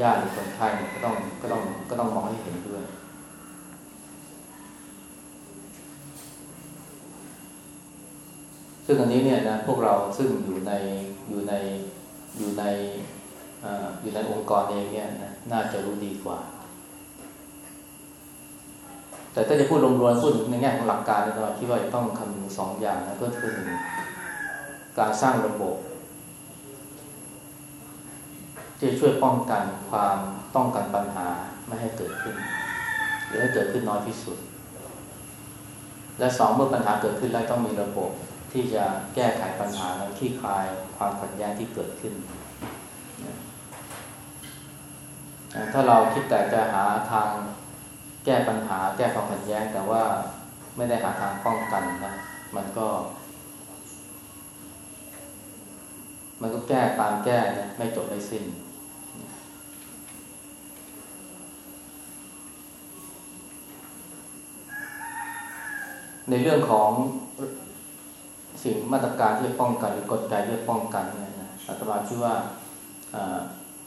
Speaker 1: ญาติคนไข้ก็ต้องก็ต้องก็ต้องมองให้เห็นด้วยซึ่งอันนี้เนี่ยนะพวกเราซึ่งอยู่ในอยู่ในอยู่ใน อยู่ในองค์กรเองเนี่ยนะน่าจะรู้ดีกว่า แต่ถ้าจะพูดรวมๆพูดในแง่ของหลักการเนี่ยเราคิดว่าจะต้องคำนึงสองอย่างนะก็คือหนึ่งการสร้างระบบที่ช่วยป้องกันความต้องกันปัญหาไม่ให้เกิดขึ้น หรือให้เกิดขึ้นน้อยที่สุด และสองเมื่อปัญหาเกิดขึ้นแล้วต้องมีระบบที่จะแก้ไขปัญหาและที่คลายความขัดแย้งที่เกิดขึ้น ถ้าเราคิดแต่จะหาทางแก้ปัญหา แก้ความขัดแย้ง แต่ว่าไม่ได้หาทางป้องกันนะมันก็ มันก็แก้ตามแก้นะไม่จบไม่สิ้น ในเรื่องของสิ่งมาตรการที่ป้องกันหรือกฎใจที่ป้องกันเนี่ยนะอาตมาคิดว่าอ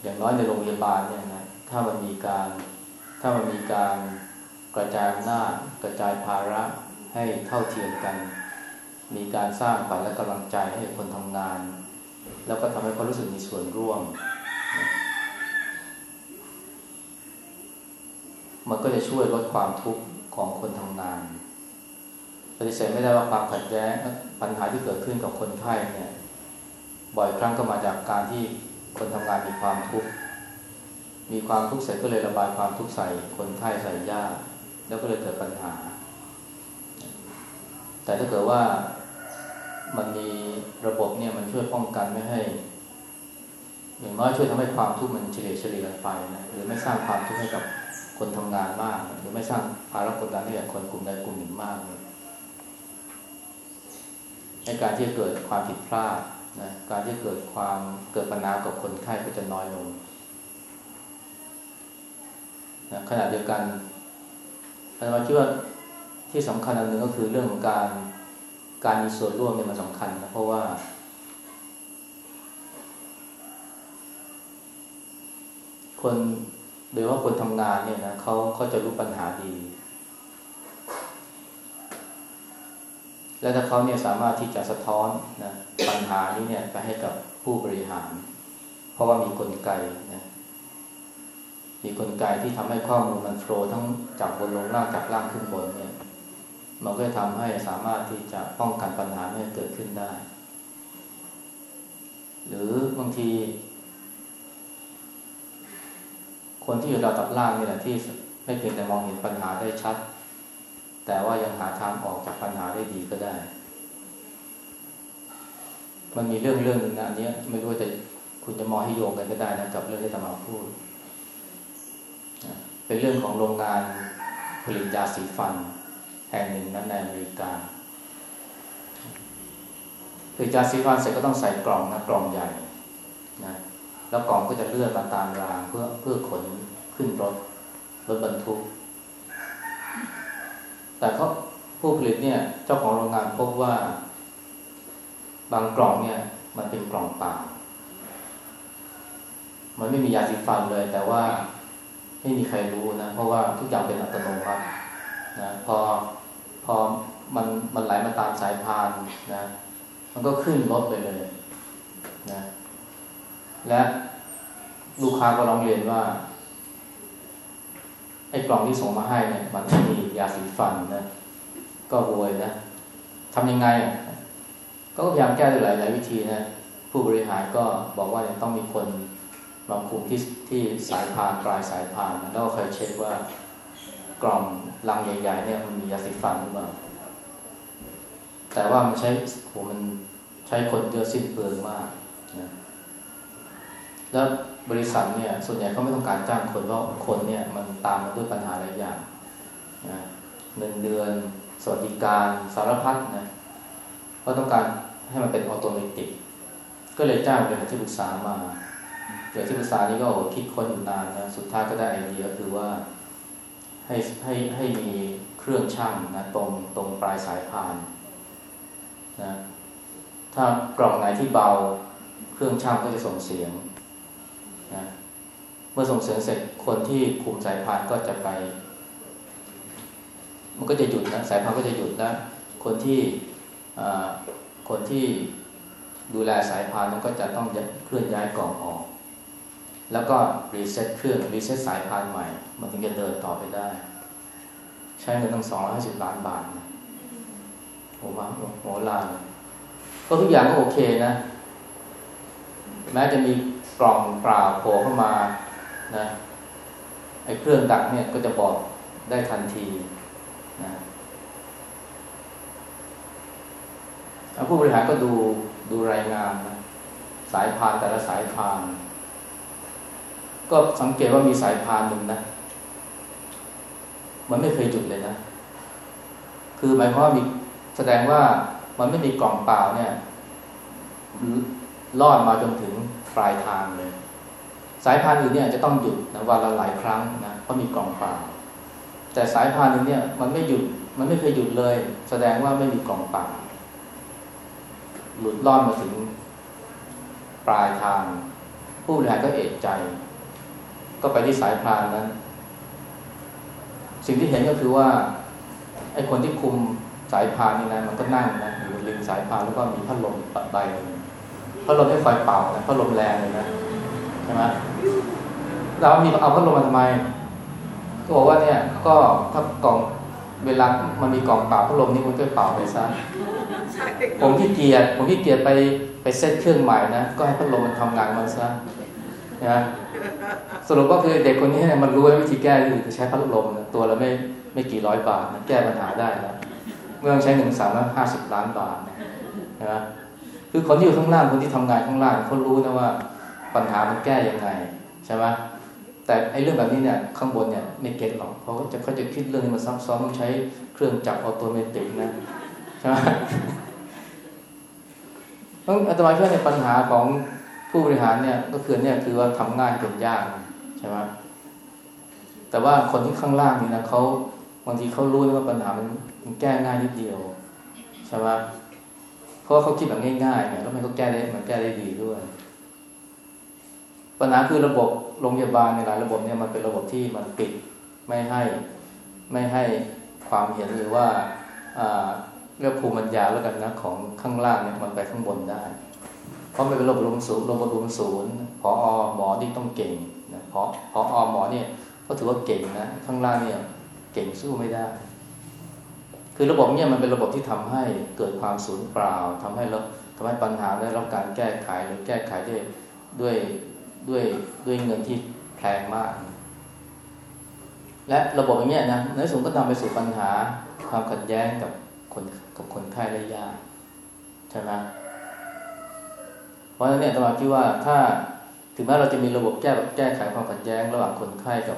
Speaker 1: อย่างน้อยในโรงพยาบาลเนี่ยนะ ถ้ามันมีการ ถ้ามันมีการกระจายอำนาจกระจายภาระให้เท่าเทียมกัน มีการสร้างขวัญและกำลังใจให้คนทำงาน แล้วก็ทำให้เขารู้สึกมีส่วนร่วม มันก็จะช่วยลดความทุกข์ของคนทำงานปฏิเสธไม่ได้ว่าความขัดแย้งปัญหาที่เกิดขึ้นกับคนไข้เนี่ย บ่อยครั้งก็มาจากการที่คนทำงานมีความทุกข์ มีความทุกข์เสร็จก็เลยระบายความทุกข์ใส่คนไข้ใส่ญาติแล้วก็เลยเกิดปัญหา แต่ถ้าเกิดว่ามันมีระบบเนี่ยมันช่วยป้องกันไม่ให้ อย่างน้อยช่วยทำให้ความทุกข์มันเฉลี่ยเฉลี่ยกันไปนะหรือไม่สร้างความทุกข์ให้กับคนทำงานมาก หรือไม่สร้างภาระกดดันให้กับคนกลุ่มใดกลุ่มหนึ่งมากเลยในการที่จะเกิดความผิดพลาดนะการที่เกิดความเกิดปัญหากับคนไข้ก็จะน้อยลง นะขณะเดียวกันอาจารย์คิดว่าที่สำคัญอันหนึ่งก็คือเรื่องของการการมีส่วนร่วมเนี่ยมันสำคัญนะเพราะว่า คนโดยว่าคนทำงานเนี่ยนะเขาเขาจะรู้ปัญหาดี และถ้าเขาเนี่ยสามารถที่จะสะท้อนนะปัญหานี้เนี่ยไปให้กับผู้บริหาร เพราะว่ามีกลไกนะ มีกลไกที่ทำให้ข้อมูลมันโฟล์ทั้งจากบนลงล่างจากล่างขึ้นบนเนี่ย มันก็จะทำให้สามารถที่จะป้องกันปัญหาไม่ให้เกิดขึ้นได้ หรือบางที คนที่อยู่ระดับล่างนี่แหละที่ไม่เพียงแต่มองเห็นปัญหาได้ชัด แต่ว่ายังหาทางออกจากปัญหาได้ดีก็ได้ มันมีเรื่องเรื่องหนึ่งนะอันนี้ไม่รู้ว่าจะคุณจะมองให้โยงกันก็ได้นะกับเรื่องที่ตมาพูด เป็นเรื่องของโรงงานผลิตยาสีฟัน แห่งหนึ่งนั้นในอเมริกาผลิตยาสีฟันเสร็จก็ต้องใส่กล่องนะกล่องใหญ่นะแล้วกล่องก็จะเลื่อนมาตามรางเพื่อเพื่อขนขึ้นรถรถบรรทุก แต่เขาผู้ผลิตเนี่ยเจ้าของโรงงานพบว่า บางกล่องเนี่ยมันเป็นกล่องเปล่า มันไม่มียาสีฟันเลย แต่ว่า ไม่มีใครรู้นะ เพราะว่าทุกอย่างเป็นอัตโนมัตินะพอพอมันมันไหลมาตามสายพานนะ มันก็ขึ้นรถไปเลยนะและลูกค้าก็ร้องเรียนว่าไอ้กล่องที่ส่งมาให้เนี่ยมันไม่มียาสีฟันนะก็โวยนะทำยังไงก็พยายามแก้ด้วยหลายหลายวิธีนะผู้บริหารก็บอกว่าต้องมีคน มาคุมที่ที่สายพานปลายสายพานแล้วก็คยเช็คว่ากล่องลังใหญ่ๆเนี่ยมันมียาสีฟันหรือเปล่าแต่ว่ามันใช้โหมันใช้คนเยอะสิ้นเปลืองมากนะแล้วบริษัทเนี่ย ส่วนใหญ่เขาไม่ต้องการจ้างคนเพราะคนเนี่ย มันตามมาด้วยปัญหาหลายอย่างนะเงินเดือนสวัสดิการสารพัดนะเขาต้องการให้มันเป็นออโตเมติกก็เลยจ้างเป็นที่ปรึกษามา เดี๋ยวที่ปรึกษานี้ก็คิดค้นอยู่นานนะสุดท้ายก็ได้ไอเดียคือว่าให้ให้ให้มีเครื่องช่างนะตรงตรงปลายสายพานนะถ้ากล่องไหนที่เบาเครื่องช่างก็จะส่งเสียงนะเมื่อส่งเสียงเสร็จคนที่คุมสายพานก็จะไป มันก็จะหยุดนะสายพานก็จะหยุดแล้วคนที่คนที่ดูแลสายพานมันก็จะต้องเคลื่อนย้ายกล่องออก แล้วก็ reset เครื่อง reset สายพานใหม่ มันถึงจะเดินต่อไปได้ ใช้เงินตั้งสองร้อยสิบล้านบาทนะโหมาโหลานก็ทุกอย่างก็โอเคนะ แม้จะมีกล่องเปล่าโผล่เข้ามานะไอ้เครื่องดักเนี่ยก็จะบอกได้ทันทีนะผู้บริหารก็ดูดูรายงานนะสายพานแต่ละสายพาน ก็สังเกตว่ามีสายพานหนึ่งนะ มันไม่เคยหยุดเลยนะ คือหมายความว่ามีแสดงว่ามันไม่มีกล่องเปล่าเนี่ยลอดมาจนถึงปลายทางเลย สายพานอื่นเนี่ยจะต้องหยุดนะวันละหลายครั้งนะเพราะมีกล่องเปล่า แต่สายพานหนึ่งเนี่ยมันไม่หยุดมันไม่เคยหยุดเลย แสดงว่าไม่มีกล่องเปล่าหลุดลอนมาถึงปลายทาง ผู้บริหารก็เอกใจ ก็ไปที่สายพานนั้น สิ่งที่เห็นก็คือว่าไอ้คนที่คุมสายพานนี่นะมันก็นั่งนะอยู่ริมสายพานแล้วก็มีพัดลมปัดใบพัดลมไม่ไฟเป่านะพัดลมแรงเลยนะใช่ไหมเรามีเอาพัดลมมาทำไมก็บอกว่าเนี่ย ก็ถ้ากล่องเวลามันมีกล่องเป่าพัดลมนี่มันก็เป่าไปซะผมที่เกียรผมที่เกียรไปไปเซตเครื่องใหม่นะก็ให้พัดลมมันทำงานมันซะ นะสรุปก็คือเด็กคนนี้เนี่ยมันรู้วิธีแก้คือใช้พัดลมนะตัวละไม่ไม่กี่ร้อยบาทนะแก้ปัญหาได้แล้วเมื่อใช้หนึ่งสามร้อยห้าสิบล้านบาทนะนะคือคนที่อยู่ข้างล่างคนที่ทำงานข้างล่างเขารู้นะว่าปัญหามันแก้ยังไงใช่ไหมแต่ไอ้เรื่องแบบนี้เนี่ยข้างบนเนี่ยไม่ get หรอกเพราะจะเขาจะคิดเรื่องนี้มันซับซ้อนต้องใช้เครื่องจักร automatic นะใช่ไหมต้องอาตมาคิดว่าในปัญหาของ ผู้บริหารเนี่ยก็คือเนี่ยคือว่าทำง่ายจนยากใช่ไหมแต่ว่าคนที่ข้างล่างนี่นะเขาบางทีเขารู้ว่าปัญหามันมันแก้ง่ายนิดเดียวใช่ไหมเพราะเขาคิดแบบง่ายๆเนี่ยแล้วมันก็แก้ได้มันแก้ได้ดีด้วย ปัญหาคือระบบโรงพยาบาลในหลายระบบเนี่ยมันเป็นระบบที่มันปิดไม่ให้ไม่ให้ความเห็นหรือว่าเรื่องภูมิปัญญาแล้วกันนะของข้างล่างเนี่ยมันไปข้างบนได้ เพราะมันเป็นระบบรวมศูนย์โระบบรวมศูนย์พอหมอที่ต้องเก่งนะพอพอหมอเนี่ยก็ถือว่าเก่งนะข้างล่างเนี่ยเก่งสู้ไม่ได้ คือระบบเนี่ยมันเป็นระบบที่ทำให้เกิดความสูญเปล่าทำให้เราทำให้ปัญหาได้รับการแก้ไขหรือแก้ไขด้ด้วยด้วยด้วยเงินที่แพงมาก และระบบอย่างนี้ยนะในสุดก็นำไปสู่ปัญหาความขัดแย้งกับคนกับคนไข้ได้ยากใช่ไหม ราะฉะนั้นเนี่ยตมาคิดว่าถ้าถึงแม้เราจะมีระบบแก้แก้ไขความขัดแย้ง ระหว่างคนไข้กับ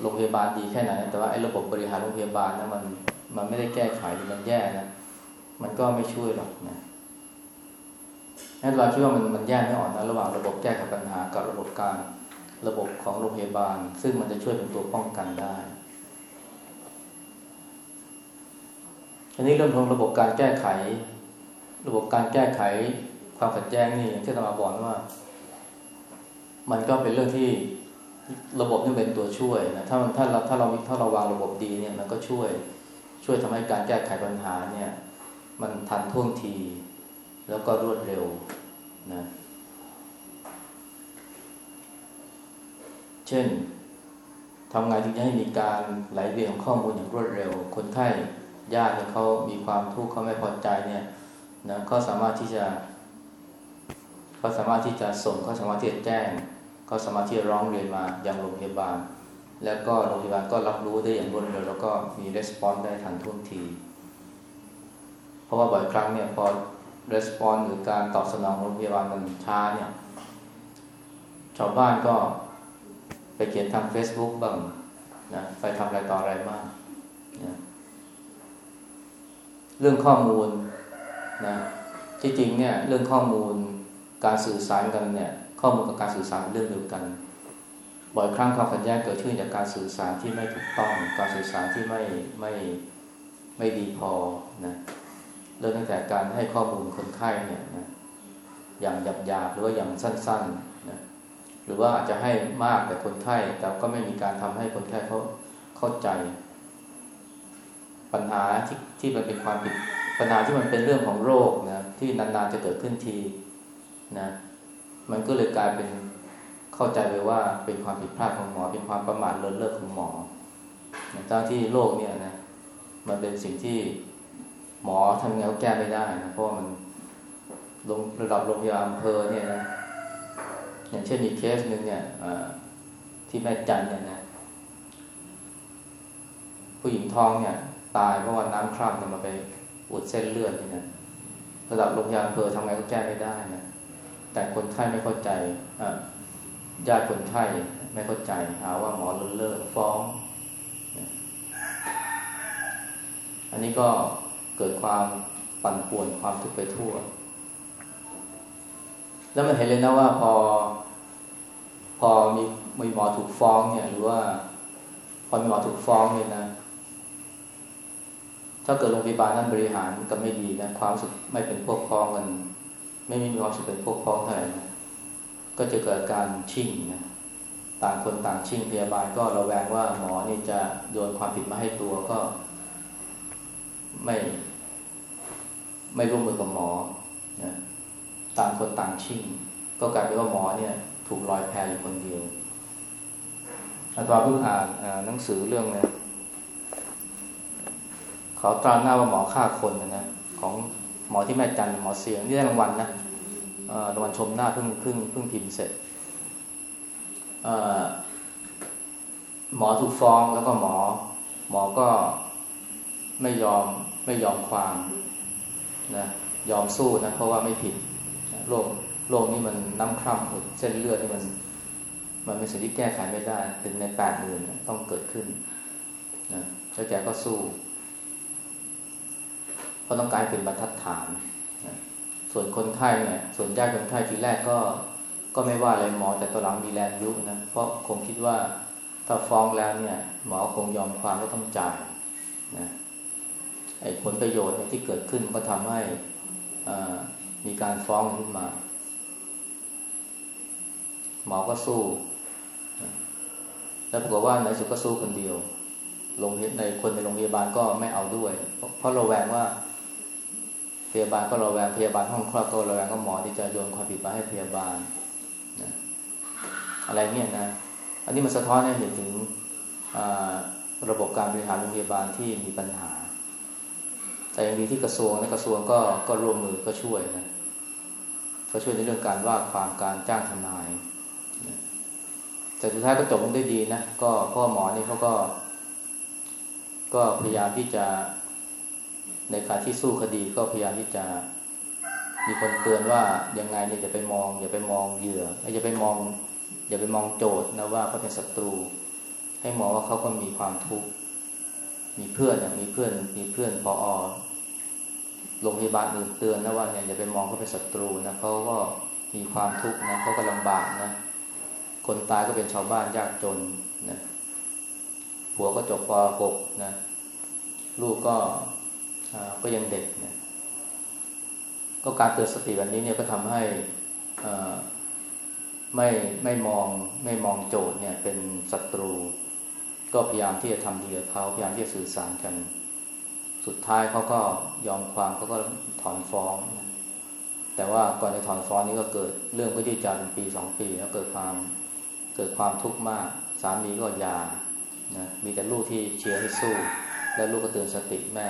Speaker 1: โรงพยาบาลดีแค่ไหน แต่ว่าไอ้ระบบบริหารโรงพยาบาลนะมันมันไม่ได้แก้ไขหรือมันแย่นะมันก็ไม่ช่วยหรอกนะนั่นเราคิดว่ามันมันแย่ไม่อ่อนนะระหว่างระบบแก้ไขปัญหากับระบบการระบบของโรงพยาบาล ซึ่งมันจะช่วยเป็นตัวป้องกันได้อันนี้เรื่องของระบบการแก้ไข ระบบการแก้ไข ความขัดแย้งนี่อย่างที่เรามาบอกว่า มันก็เป็นเรื่องที่ระบบนี่เป็นตัวช่วยนะถ้ามันถ้าเราถ้าเราถ้าเราวางระบบดีเนี่ยมันก็ช่วยช่วยทำให้การแก้ไขปัญหาเนี่ย มันทันท่วงที แล้วก็รวดเร็วนะเช่นทำไงถึงจะให้มีการไหลเวียนของข้อมูลอย่างรวดเร็ว คนไข้ญาติเขามีความทุกข์เขาไม่พอใจเนี่ยนะเขาสามารถที่จะ เขาสามารถที่จะส่งเขาสามารถที่จะแจ้งเขาสามารถที่จะร้องเรียนมายังโรงพยาบาล แล้วก็โรงพยาบาลก็รับรู้ได้อย่างรวดเร็วแล้วก็มี response ได้ทันท่วงที เพราะว่าบ่อยครั้งเนี่ยพอ response หรือการตอบสนองของโรงพยาบาลมันช้าเนี่ยชาวบ้านก็ไปเขียนทาง Facebook บ้างนะไปทำอะไรต่ออะไรบ้างนะเรื่องข้อมูลนะที่จริงเนี่ยเรื่องข้อมูล การสื่อสารกันเนี่ยข้อมูลกับการสื่อสารเป็นเรื่องเดียวกัน บ่อยครั้งความขัดแย้งเกิดขึ้นจากการสื่อสารที่ไม่ถูกต้อง การสื่อสารที่ไม่ไม่ไม่ดีพอนะเริ่มตั้งแต่การให้ข้อมูลคนไข้เนี่ยนะอย่างหยาบๆหรือว่าอย่างสั้นๆนะหรือว่าอาจจะให้มากแต่คนไข้แต่ก็ไม่มีการทำให้คนไข้เขาเข้าใจ ปัญหาที่ที่มันเป็นความผิดปัญหาที่มันเป็นเรื่องของโรคนะที่นานๆจะเกิดขึ้นที นะมันก็เลยกลายเป็นเข้าใจไปว่าเป็นความผิดพลาดของหมอ เป็นความประมาทเลินเล่อของหมอทั้งที่โรคเนี่ยนะมันเป็นสิ่งที่หมอทำไงก็แก้ไม่ได้นะเพราะมันลงระดับโรงพยาบาลอำเภอเนี่ยนะอย่างเช่นมีเคสหนึ่งเนี่ยที่แม่จันเนี่ยนะผู้หญิงท้องเนี่ย ตายเพราะว่าน้ำคร่ำเนี่ยมาไปอุดเส้นเลือดนี่นะระดับโรงพยาบาลอำเภอทำไงก็แก้ไม่ได้นะ แต่คนไข้ไม่เข้าใจญาติคนไข้ไม่เข้าใจหาว่าหมอเลินเล่อฟ้อง อันนี้ก็เกิดความปั่นป่วนความทุกข์ไปทั่ว แล้วมันเห็นเลยนะว่าพอ พอมีมีหมอถูกฟ้องเนี่ย หรือว่าพอมีหมอถูกฟ้องเนี่ยนะ ถ้าเกิดโรงพยาบาลนั้นบริหารก็ไม่ดีนะความสุขไม่เป็นพวกพ้องกัน ไม่มีความสุขเป็นพวกพ้องเท่าไหร่นะก็จะเกิดการชิ่งนะต่างคนต่างชิ่งพยาบาลก็ระแวงว่าหมอนี่จะโยนความผิดมาให้ตัวก็ ไม่ ไม่ร่วมมือกับหมอนะต่างคนต่างชิ่ง ก็กลายเป็นว่าหมอเนี่ย ถูกลอยแพอยู่คนเดียวอาตมาเพิ่งอ่านหนังสือเรื่องเนี่ยเขาตราหน้าว่าหมอฆ่าคนนะนะของ หมอที่แม่จันหมอเสียงนี่ได้รางวัลนะรางวัลชมหน้าเพิ่งเพิ่งเพิ่งพิมพ์เสร็จหมอถูกฟ้องแล้วก็หมอ หมอก็ไม่ยอมไม่ยอมความนะยอมสู้นะเพราะว่าไม่ผิดโรคโรคนี้มันน้ำคร่ำเส้นเลือดนี่มัน มันเป็นสิ่งที่แก้ไขไม่ได้ ถึงในแปดหมื่นต้องเกิดขึ้นนะแล้วแกก็สู้ เพราต้องการเป็นบรรทัดฐานส่วนคนไข้เนี่ยส่วนญาติคนไข้ทีแรกก็ก็ไม่ว่าอะไรหมอแต่ตอนหลังมีแรงยุนะเพราะคงคิดว่าถ้าฟ้องแล้วเนี่ย หมอคงยอมความก็ต้องจ่ายนะไอ้ผลประโยชน์ที่เกิดขึ้นก็ทำให้มีการฟ้องขึ้นมา หมอก็สู้แล้วปรากฏว่าในสุดก็สู้คนเดียวโรงในคนในโรงพยาบาลก็ไม่เอาด้วย เพราะเราแวงว่า พยาบาลก็ราแวงพยาบาลห้องคลอดก็ราแวงก็หมอที่จะโยนความผิดมาให้พยาบาลนะอะไรเงี้ยนะ อันนี้มันสะท้อนให้เห็นถึงระบบการบริหารโรงพยาบาลที่มีปัญหา แต่ยังดีที่กระทรวงนะกระทรวงก็ก็ร่วมมือก็ช่วยนะก็ช่วยในเรื่องการว่าความการจ้างทนายแต่สุดท้ายก็จบลงได้ดีนะก็พ่อหมอนี่เขาก็ ก็พยายามที่จะ ในการที่สู้คดีก็พยายามที่จะ มีคนเตือนว่ายังไงเนี่ยอย่าไปมอง อย่าไปมองเหยื่ออย่าไปมอง อย่าไปมองโจทย์นะว่าเขาเป็นศัตรู ให้มองว่าเขาก็มีความทุกข์มีเพื่อนมีเพื่อน มีเพื่อนพอโรงพยาบาลอื่นเตือนนะว่าเนี่ยอย่าไปมองเขาเป็นศัตรูนะเขาก็มีความทุกข์นะเขาก็ลำบากนะ คนตายก็เป็นชาวบ้านยากจนนะผัวก็จบป .6 นะลูกก็ ก็ยังเด็กนะก็การเตือนสติแบบนี้เนี่ยก็ทำให้ไม่ไม่มองไม่มองโจทย์เนี่ยเป็นศัตรู ก็พยายามที่จะทำดีกับเขาพยายามที่จะสื่อสารกัน สุดท้ายเขาก็ยอมความเขาก็ถอนฟ้องนะแต่ว่าก่อนจะถอนฟ้องนี้ก็เกิดเรื่องก็ยืดยาวเป็นปีสองปี แล้วเกิดความเกิดความทุกข์มาก สามีก็ยานะมีแต่ลูกที่เชียร์ให้สู้ แล้วลูกก็เตือนสติแม่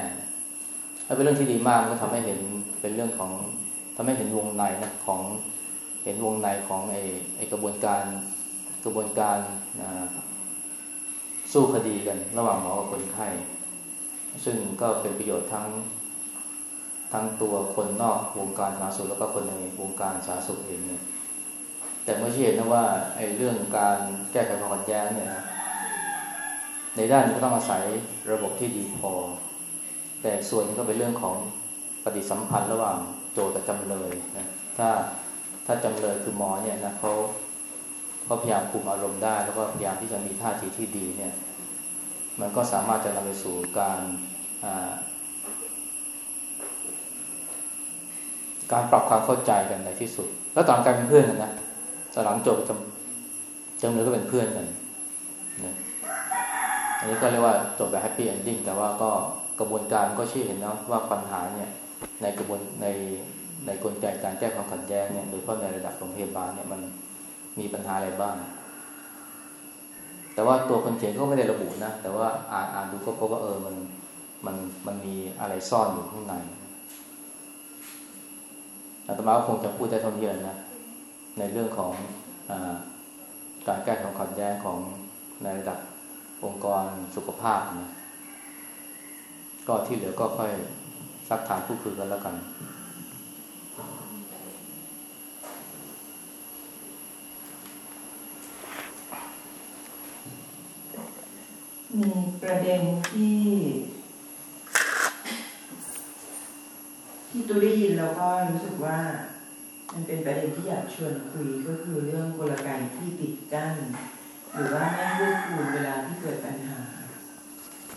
Speaker 1: ถ้าเป็นเรื่องที่ดีมากมันก็ทำให้เห็นเป็นเรื่องของทำให้เห็นวงในนะของเห็นวงในของไอ้ไอกระบวนการกระบวนการสู้คดีกัน ระหว่างหมอกับคนไข้ซึ่งก็เป็นประโยชน์ทั้งทั้งตัวคนนอกวงการสาธารณสุขแล้วก็คนในวงการสาธารณสุขเองเนี่ยแต่เมื่อเห็นนะว่าไอ้เรื่องการแก้ไขความขัดแย้งเนี่ยนะในด้านนี้ก็ต้องอาศัยระบบที่ดีพอ แต่ส่วนนี้ก็เป็นเรื่องของปฏิสัมพันธ์ระหว่างโจทกับจำเลยนะถ้าถ้าจำเลยคือหมอเนี่ยนะเขาเขาพยายามคุมอารมณ์ได้ แล้วก็พยายามที่จะมีท่าทีที่ดีเนี่ย มันก็สามารถจะนำไปสู่การการปรับความเข้าใจกันในที่สุด แล้วตอนการเป็นเพื่อนกันนะหลังจบจำจำเลยก็เป็นเพื่อนกันนะอันนี้ก็เรียกว่าจบแบบแฮปปี้เอนดิ้งแต่ว่าก็ กระบวนการก็ชี้เห็นนะว่าปัญหาเนี่ยในกระบวนในในกลไกการแก้ความขัดแย้งเนี่ยโดยเฉพาะในระดับโรงพยาบาลเนี่ยมันมีปัญหาอะไรบ้าง แต่ว่าตัวคนเขียนก็ไม่ได้ระบุนะ แต่ว่าอ่านอ่านดูก็พบว่าเออมันมันมันมีอะไรซ่อนอยู่ข้างในอาตมาก็คงจะพูดได้เท่านี้นะในเรื่องของอการแก้ความขัดแย้งของในระดับองค์กรสุขภาพนะ ก็ที่เหลือก็ค่อยซักถามผู้คุยกันแล้วกัน
Speaker 2: มีประเด็นที่ ที่ตูได้ยินแล้วก็รู้สึกว่า มันเป็นประเด็นที่อยากชวนคุยก็คือเรื่องกลไกที่ปิดกั้น หรือว่าไม่เลือกคูณเวลาที่เกิดปัญหา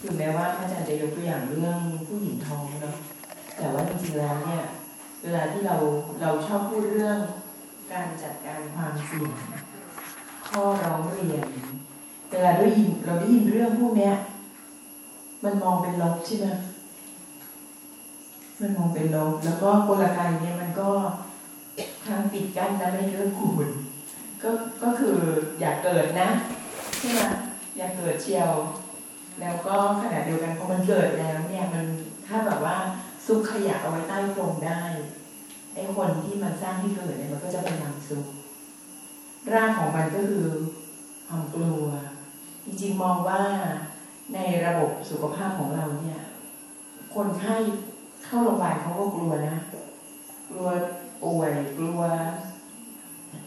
Speaker 2: ถึงแม้ว่าอาจารย์จะยกตัวอย่างเรื่องผู้หญิงท้องเนาะแต่ว่าจริงๆแล้วเนี่ย เวลาที่เราเราชอบพูดเรื่องการจัดการความเสี่ยงข้อร้องเรียนเวลาได้ยินเราได้ยินเรื่องพวกเนี้ย มันมองเป็นลบใช่ไหมมันมองเป็นลบแล้วก็กลไกเนี่ยมันก็ทางปิดกั้นและไม่เลือกคูณก็ก็คืออยากเกิดนะใช่ไหมอยากเกิดเชียว แล้วก็ขณะเดียวกันพอมันเกิดแล้วเนี่ยมันถ้าแบบว่าซุกขยะเอาไว้ใต้พรมได้ไอ้คนที่มันสร้างที่เกิดเนี่ยมันก็จะเป็นนำซุกรากของมันก็คือความกลัว จริงๆมองว่าในระบบสุขภาพของเราเนี่ย คนไข้เข้าโรงพยาบาลเขาก็กลัวนะ กลัวป่วยกลัว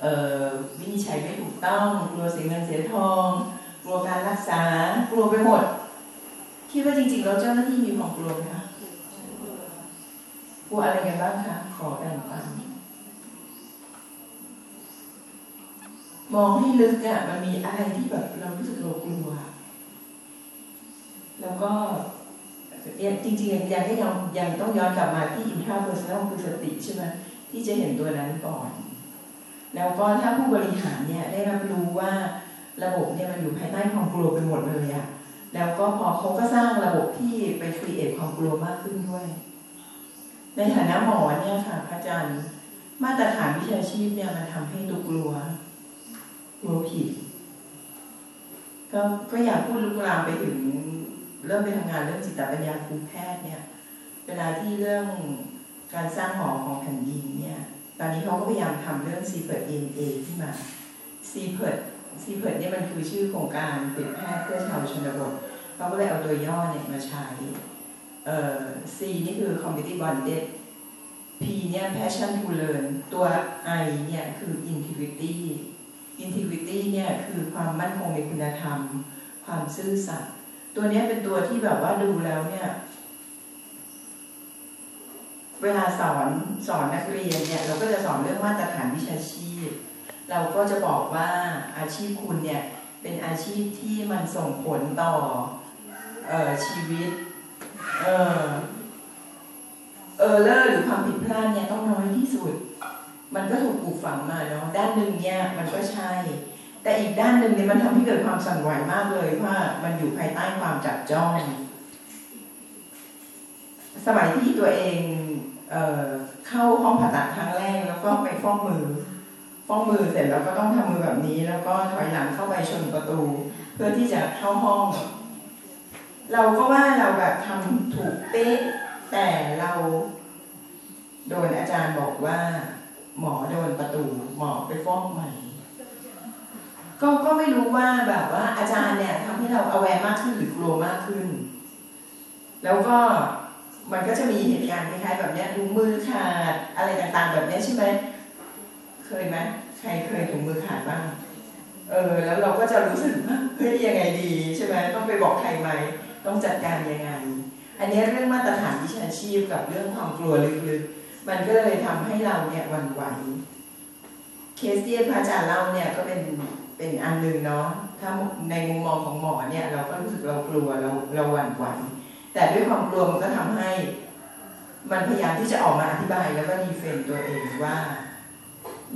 Speaker 2: เอ่อวินิจฉัยไม่ถูกต้อง กลัวเสียเงินเสียทอง กลัวการรักษากลัวไปหมด คิดว่าจริงๆแล้วเจ้าหน้าที่มีความกลัวไหมคะกลัวอะไรกันบ้างคะขอแบ่งปันมองให้ลึกอะมันมีอะไรที่แบบเรารู้สึกเรากลัว แล้วก็จริงๆยังก็ยังยังต้องย้อนกลับมาที่ intrapersonal คือสติใช่ไหมที่จะเห็นตัวนั้นก่อน แล้วก็ถ้าผู้บริหารเนี่ยได้รับรู้ว่า ระบบเนี่ยมันอยู่ภายใต้ความกลัวไปหมดเลยอะแล้วก็พอเขาก็สร้างระบบที่ไปครีเอทความกลัวมากขึ้นด้วย ในฐานะหมอเนี่ยค่ะอาจารย์มาตรฐานวิชาชีพเนี่ยมันทำให้ตุกลัวกลัวผิดก็ก็อยากพูดลุกลามไปถึงเริ่มไปทำงานเรื่องจิตปัญญาครูแพทย์เนี่ย เวลาที่เรื่องการสร้างหอของแผ่นดินเนี่ย ตอนนี้เขาก็พยายามทำเรื่อง c p e r t DNA ขึ้นมา c p e r t c p e r t เนี่ยมันคือชื่อโครงการเผยแพทย์เพื่อชาวชนบทเขาก็เลยเอาตัวย่อเนี่ยมาใช้เอ่อ C นี่คือ community bonded P เนี่ย passion to learn ตัว I เนี่ยคือ integrity integrity เนี่ยคือความมั่นคงในคุณธรรม ความซื่อสัตย์ตัวเนี้ยเป็นตัวที่แบบว่าดูแล้วเนี่ย เวลาสอนสอนนักเรียนเนี่ย เราก็จะสอนเรื่องมาตรฐานวิชาชีพ เราก็จะบอกว่าอาชีพคุณเนี่ยเป็นอาชีพที่มันส่งผลต่อออชีวิตเออเออเลอร์หรือความผิดพลาดเนี่ยต้องน้อยที่สุด มันก็ถูกปลูกฝังมาเนาะด้านหนึ่งเนี่ยมันก็ใช่ แต่อีกด้านหนึ่งเนี่ยมันทำให้เกิดความสั่นไหวมากเลยว่ามันอยู่ภายใต้ความจับจ้อง สมัยที่ตัวเองเออเข้าห้องผ่าตัดครั้งแรกแล้วก็ไปฟ้อกมือ ฟอกมือเสร็จแล้วก็ต้องทำมือแบบนี้ แล้วก็ถอยหลังเข้าไปชนประตู เพื่อที่จะเข้าห้อง เราก็ว่าเราแบบทำถูกเป๊ะแต่เรา โดนอาจารย์บอกว่า หมอโดนประตู หมอไปฟ้อกใหม่ก็ก็ไม่รู้ว่าแบบว่าอาจารย์เนี่ยทำให้เราเอาแวร์มากขึ้นหรือกลัวมากขึ้น แล้วก็มันก็จะมีเหตุการณ์คล้ายๆแบบเนี้ยถุงมือขาดอะไรต่างๆ แบบเนี้ยใช่ไหม เคยไหมใครเคยถุงมือขาดบ้างเออแล้วเราก็จะรู้สึกว่าเฮ้ยยังไงดีใช่ไหมต้องไปบอกใครไหมต้องจัดการยังไง อันนี้เรื่องมาตรฐานวิชาชีพกับเรื่องความกลัวลึกๆ มันก็เลยทำให้เราเนี่ยหวันไหวเคสที่พระอาจารย์เล่าเนี่ยก็เป็นเป็นอันหนึ่งเนาะถ้าในมุมมองของหมอเนี่ยเราก็รู้สึกเรากลัวเราเราหวั่นไหวแต่ด้วยความกลัวมันก็ทำให้ มันพยายามที่จะออกมาอธิบายแล้วก็ดีเฟนต์ตัวเองว่า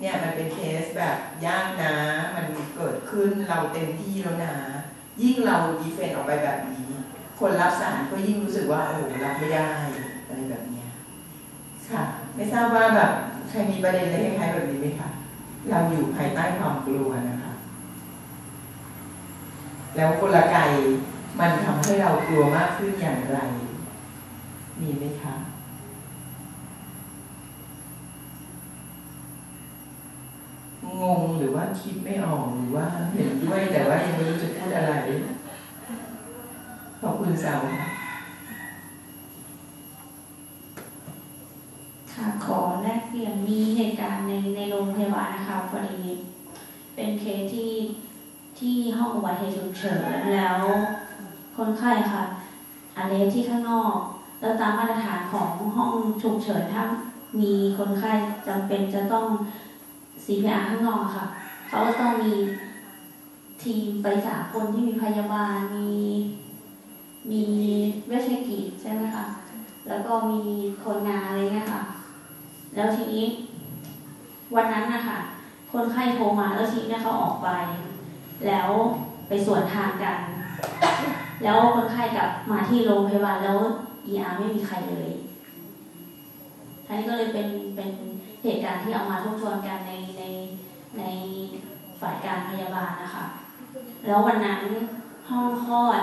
Speaker 2: เนี่ยมันเป็นเคสแบบยากนะ มันเกิดขึ้นเราเต็มที่แล้วนะ ยิ่งเราดีเฟนต์ออกไปแบบนี้ คนรับสารก็ยิ่งรู้สึกว่าโอ้รับไม่ได้อะไรแบบเนี้ยค่ะ ไม่ทราบว่าแบบใครมีประเด็นอะไรคล้ายๆแบบนี้ไหมคะเราอยู่ภายใต้ความกลัวนะคะ แล้วกลไกมันทำให้เรากลัวมากขึ้นอย่างไร มีไหมคะ งงหรือว่าคิดไม่ออกหรือว่าเห็นด้วยแต่ว่ายังไม่รู้จะพูดอะไรขอบคุณสาวค่ะ
Speaker 3: ค่ะขอแลกเปลี่ยนมีเหตุการณ์ในในโรงพยาบาลนะคะพอดีเป็นเคสที่ที่ห้องอุบัติเหตุฉุกเฉินแล้ว คนไข้ค่ะอะไรที่ข้างนอกแล้วตามมาตรฐานของห้องฉุกเฉินถ้ามีคนไข้จำเป็นจะต้อง CPR ข้างนอกอะค่ะเขาก็ต้องมีทีมไปสามคนที่มีพยาบาลมีมีเวชกิจใช่ไหมคะแล้วก็มีคนงานอะไรเงี้ยค่ะ แล้วทีนี้ วันนั้นนะคะคนไข้โทรมาแล้วทีนี้เขาออกไป แล้วไปสวนทางกัน แล้วคนไข้กลับมาที่โรงพยาบาลแล้ว ER ไม่มีใครเลยอันนี้ก็เลยเป็นเป็นเหตุการณ์ที่เอามาทบทวนกันใน ในฝ่ายการพยาบาลนะคะ แล้ววันนั้นห้องคลอด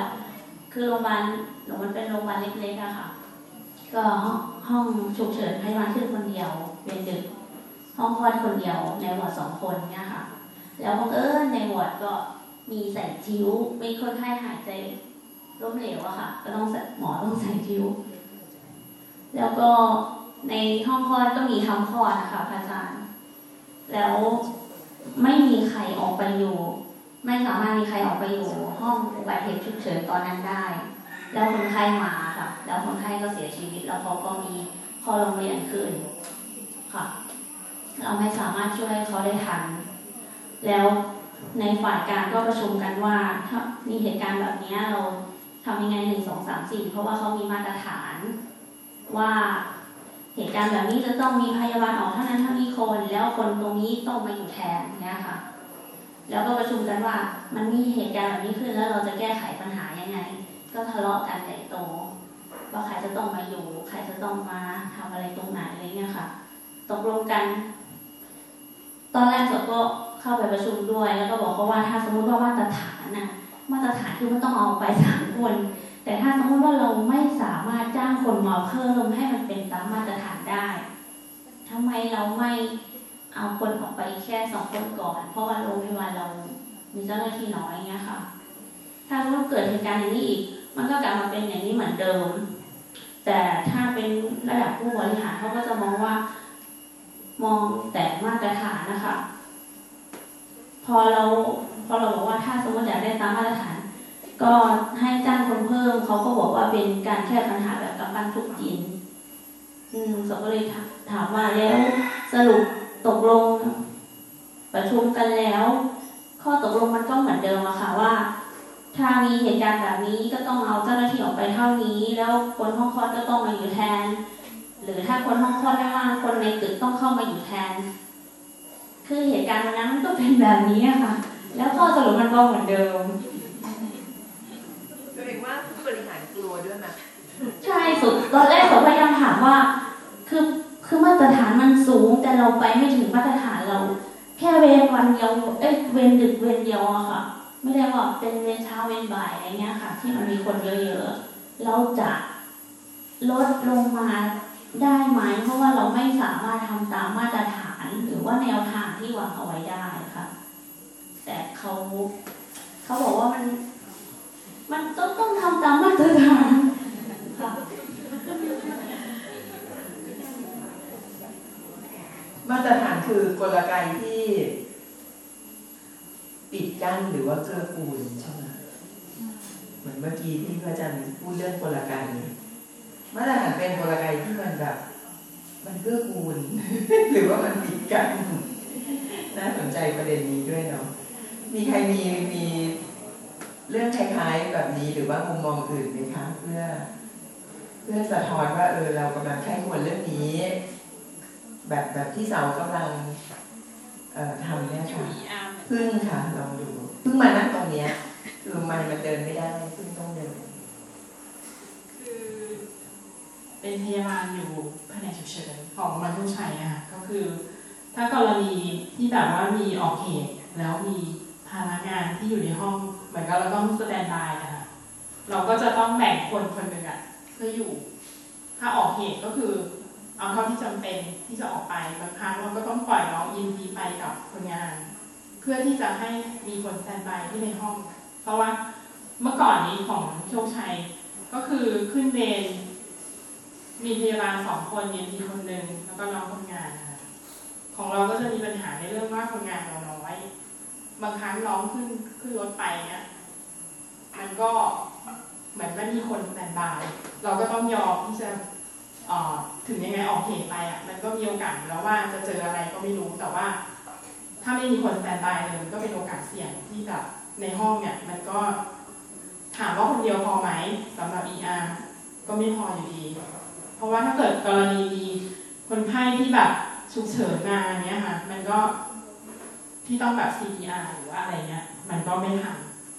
Speaker 3: คือโรงพยาบาลหนูมันเป็นโรงพยาบาลเล็กๆอะค่ะ ก็ห้องฉุกเฉินพยาบาลขึ้นคนเดียวเป็นดึก ห้องคลอดคนเดียวในวอร์ดสองคนเนี่ยค่ะ แล้วบังเอิญในวอร์ดก็มีใส่ทิ้วมีคนไข้หายใจล้มเหลวอะค่ะ ก็ต้องหมอต้องใส่ทิ้ว แล้วก็ในห้องคลอดก็มีทำคลอดนะคะพระอาจารย์ แล้ว ไม่มีใครออกไปอยู่ ไม่สามารถมีใครออกไปอยู่ ห้องอุบัติเหตุฉุกเฉินตอนนั้นได้ แล้วคนไข้มาค่ะ แล้วคนไข้ก็เสียชีวิต แล้วเขาก็มีข้อโรงเรียนขึ้นค่ะ เราไม่สามารถช่วยเขาได้ทัน แล้วในฝ่ายการก็ประชุมกันว่าถ้ามีเหตุการณ์แบบนี้เราทำยังไงหนึ่งสองสามสี่เพราะว่าเขามีมาตรฐานว่า เหตุการณ์แบบนี้จะต้องมีพยาบาลออกเท่านั้นเท่านี้คน แล้วคนตรงนี้ต้องมาอยู่แทนเนี่ยค่ะ แล้วก็ประชุมกันว่ามันมีเหตุการณ์แบบนี้ขึ้นแล้วเราจะแก้ไขปัญหายังไง ก็ทะเลาะกันใหญ่โตว่าใครจะต้องมาอยู่ ใครจะต้องมาทำอะไรตรงไหนอะไรเงี้ยค่ะ ตกลงกัน ตอนแรกเราก็เข้าไปประชุมด้วย แล้วก็บอกเขาว่าถ้าสมมติว่ามาตรฐานน่ะ มาตรฐานคือมันต้องเอาไปสามคน แต่ถ้าสมมติว่าเราไม่สามารถจ้างคนมาเพิ่มให้มันเป็นตามมาตรฐานได้ทำไมเราไม่เอาคนออกไปแค่สองคนก่อน เพราะว่าโรงพยาบาลเรามีเจ้าหน้าที่น้อยเงี้ยค่ะ ถ้าเกิดเหตุการณ์อย่างนี้อีก มันก็กลับมาเป็นอย่างนี้เหมือนเดิม แต่ถ้าเป็นระดับผู้บริหารเขาก็จะมองว่ามองแต่มาตรฐานนะคะ พอเราพอเราบอกว่าถ้าสมมติอยากได้ตามมาตรฐาน ก็ให้จ้างคนเพิ่มเขาก็บอกว่าเป็นการแก้ปัญหาแบบกำปั้นทุบดินอืมสก็เลยถามมว่าแล้วสรุปตกลง ประชุมกันแล้ว ข้อตกลงมันก็เหมือนเดิมอะค่ะว่า ถ้ามีเหตุการณ์แบบนี้ก็ต้องเอาเจ้าหน้าที่ออกไปเท่านี้ แล้วคนห้องคลอดก็ต้องมาอยู่แทน หรือถ้าคนห้องคลอดไม่ว่างคนในตึกต้องเข้ามาอยู่แทน คือเหตุการณ์วันนั้นมันก็เป็นแบบนี้อะค่ะ แล้วข้อสรุปมันก็เหมือนเดิม
Speaker 2: ว่าผู้บริหารกลัวด้วยนะ
Speaker 3: ใช่สุดตอนแรกผมพยายามถามว่า คือคือมาตรฐานมันสูง แต่เราไปไม่ถึงมาตรฐานเรา แค่เวรวันเดียวเอ้ยเวรดึกเวรเดียวอะค่ะ ไม่ได้ว่าเป็นเวรเช้าเวรบ่ายอะไรเงี้ยค่ะ ที่มันมีคนเยอะๆเราจะลดลงมาได้ไหมเพราะว่าเราไม่สามารถทำตามมาตรฐานหรือว่าแนวทางที่วางเอาไว้ได้ค่ะ แต่เขาเขาบอกว่ามัน มันต้องต้องทำตามมาตรฐานค่ะ
Speaker 4: มาตรฐานคือกลไกที่ปิดกั้นหรือว่าเกื้อกูลใช่ไหมเหมือนเมื่อกี้ที่พระอาจารย์พูดเรื่องกลไกมาตรฐานเป็นกลไกที่มันแบบ มันเกื้อกูล หรือว่ามันปิดกั้นน่าสนใจประเด็นนี้ด้วยเนาะมีใครมีมี เรื่องคล้ายๆแบบนี้หรือว่ามุมมองอื่นไหมคะ เพื่อ เพื่อสะท้อนว่าเออเรากำลังใช้ควรเรื่องนี้ แบบแบบที่เสากำลังเอ่อทำเนี่ยค่ะพึ่งค่ะลองดูพึ่งมานั่งตรงเนี้ยคือมันมันเดินไม่ได้พึ่งต้องเดิน
Speaker 5: คือเป็นพยาบาลอยู่แผนกฉุกเฉินของมันทุชัยอะค่ะก็คือ ถ้ากรณีที่แบบว่ามีออกเหตุแล้วมีพนักงานที่อยู่ในห้องเห มือนกับเราต้องสแตนบายนะคะเราก็จะต้องแบ่งคนคนหนึ่งอะเพื่ออยู่ ถ้าออกเหตุก็คือ เอาเท่าที่จำเป็นที่จะออกไปบางครั้งเราก็ต้องปล่อยน้องยินดีไปกับคนงาน เพื่อที่จะให้มีคนสแตนบายที่ในห้อง เพราะว่าเมื่อก่อนนี้ของโชคชัยก็คือขึ้นเวรมีพยาบาลสองคนเย็นทีคนหนึ่งแล้วก็น้องคนงานค่ะของเราก็จะมีปัญหาในเรื่องว่าคนงานเรา บางครั้งน้องขึ้นขึ้นรถไปเนี้ยมันก็เหมือนไม่มีคนแตนบาย เราก็ต้องยอมที่จะถึงยังไงออกเหตุไปอะ มันก็มีโอกาสแล้วว่าจะเจออะไรก็ไม่รู้แต่ว่า ถ้าไม่มีคนแตนบายเลยก็เป็นโอกาสเสี่ยงที่แบบในห้องเนี่ย มันก็ถามว่าคนเดียวพอไหมสำหรับ ER ก็ไม่พออยู่ดี เพราะว่าถ้าเกิดกรณีมีคนไข้ที่แบบฉุกเฉินมาเนี้ยค่ะ มันก็ ที่ต้องแบบ CPR หรือว่าอะไรเงี้ย มันก็ไม่ทัน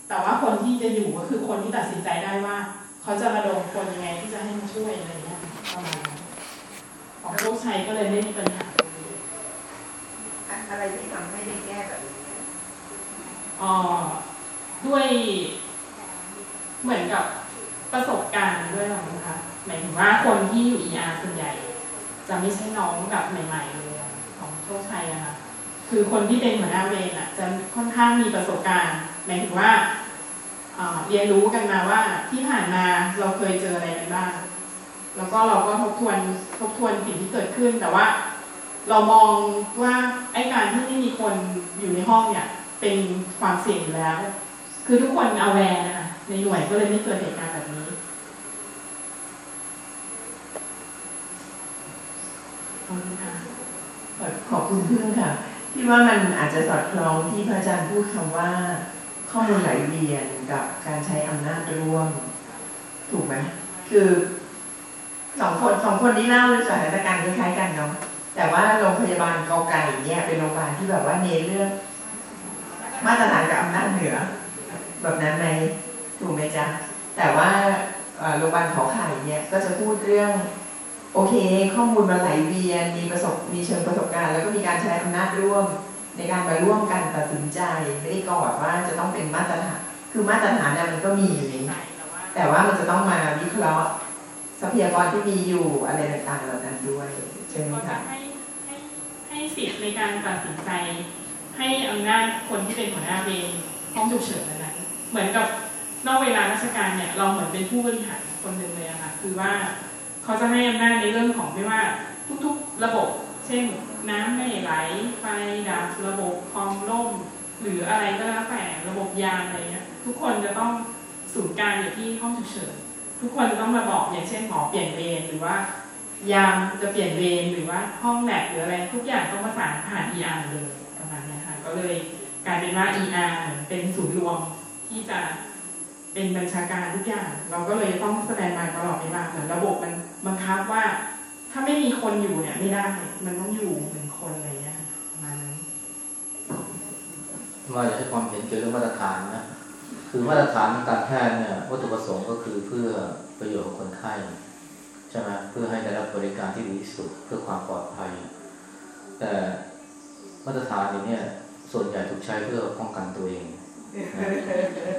Speaker 5: แต่ว่าคนที่จะอยู่ก็คือคนที่ตัดสินใจได้ว่า เขาจะระดมคนยังไงที่จะให้มาช่วยอะไรเงี้ยประมาณนั้นของโชคชัยก็เลยไม่มีปัญหา
Speaker 2: อะอะไรที่ทำให้ได้แก้แบบนี้
Speaker 5: เอ่อด้วยเหมือนกับประสบการณ์ด้วยหรอมั้งคะหมายถึงว่าคนที่อยู่ ER ส่วนใหญ่ จะไม่ใช่น้องแบบใหม่ ๆ เลยอะของโชคชัยอะค่ะ คือคนที่เป็นหัวหน้าเวรอะจะค่อนข้างมีประสบการณ์หมายถึงว่าเรียนรู้กันมาว่าที่ผ่านมาเราเคยเจออะไรกันบ้าง แล้วก็เราก็ทบทวนทบทวนสิ่งที่เกิดขึ้น แต่ว่า เรามองว่าไอ้การที่ไม่มีคนอยู่ในห้องเนี่ย เป็นความเสี่ยงอยู่แล้ว คือทุกคนเอาแวร์นะคะในหน่วยก็เลยไม่เกิดเหตุการณ์แบบนี้ขอบคุณค่ะ
Speaker 4: ขอขอบคุณพึ่งค่ะ พี่ว่ามันอาจจะสอดคล้องที่พระอาจารย์พูดคำว่า ข้อมูลไหลเวียนกับการใช้อำนาจร่วม ถูกไหมคือสองคนสองคนนี้เล่าสถานการณ์คล้ายๆกันเนาะแต่ว่าโรงพยาบาลกอไก่เนี่ยเป็นโรงพยาบาลที่แบบว่าเน้นเรื่องมาตรฐานกับอำนาจเหนือ แบบนั้นไหมถูกไหมจ๊ะแต่ว่าโรงพยาบาลขอไข่เนี่ยก็จะพูดเรื่อง โอเค ข้อมูลมันไหลเวียนมีประสบมีเชิงประสบการณ์ แล้วก็มีการใช้อำนาจร่วม ในการมาร่วมกันตัดสินใจไม่ได้กอดว่าจะต้องเป็นมาตรฐานคือมาตรฐานเนี่ยมันก็มีแต่ว่ามันจะต้องมาวิเคราะห์ทรัพยากรที่มีอยู่อะไรต่างๆเหล่านั้นด้วยใช่ไหม
Speaker 5: เขาจะ
Speaker 4: คะ
Speaker 5: ให้ให้ให้สิทธิ์ในการตัดสินใจ ให้อำนาจคนที่เป็นหัวหน้าเวรห้องฉุกเฉินนั้นเหมือนกับนอกเวลาราชการเนี่ยเราเหมือนเป็นผู้บริหารคนหนึ่งเลยอะค่ะคือว่า เขาจะให้อำนาจในเรื่องของไม่ว่าทุกๆระบบ เช่นน้ำไม่ไหลไฟดับระบบคอมล่ม หรืออะไรก็แล้วแต่ระบบยามอะไรเงี้ยทุกคนจะต้องศูนการอยู่ที่ห้องฉุกเฉินทุกคนจะต้องมาบอกอย่างเช่นหมอเปลี่ยนเวรหรือว่ายามจะเปลี่ยนเวรหรือว่าห้องแลบหรืออะไรทุกอย่างต้องประสานผ่าน ER เลยประมาณนี้ค่ะก็เลยกลายเป็นว่า ER เหมือนเป็นศูนย์รวมที่จะ เป็นบัญชาการทุกอย่าง เราก็เลยต้องแสดงมาตลอดเวลาเหมือนระบบมันบังคับว่า ถ้าไม่มีคนอยู่เนี่ยไม่ได้มันต้องอยู่หนึ่งคนอะไรเงี้ยประมาณนั้น
Speaker 1: ว่าอยากให้ความเห็นเกี่ยวกับเรื่องมาตรฐานนะคือมาตรฐานการแพทย์เนี่ยวัตถุประสงค์ก็คือเพื่อประโยชน์ของคนไข้ใช่ไหมเพื่อให้ได้รับบริการที่ดีที่สุดเพื่อความปลอดภัย แต่มาตรฐานอย่างเนี้ยส่วนใหญ่ถูกใช้เพื่อป้องกันตัวเอง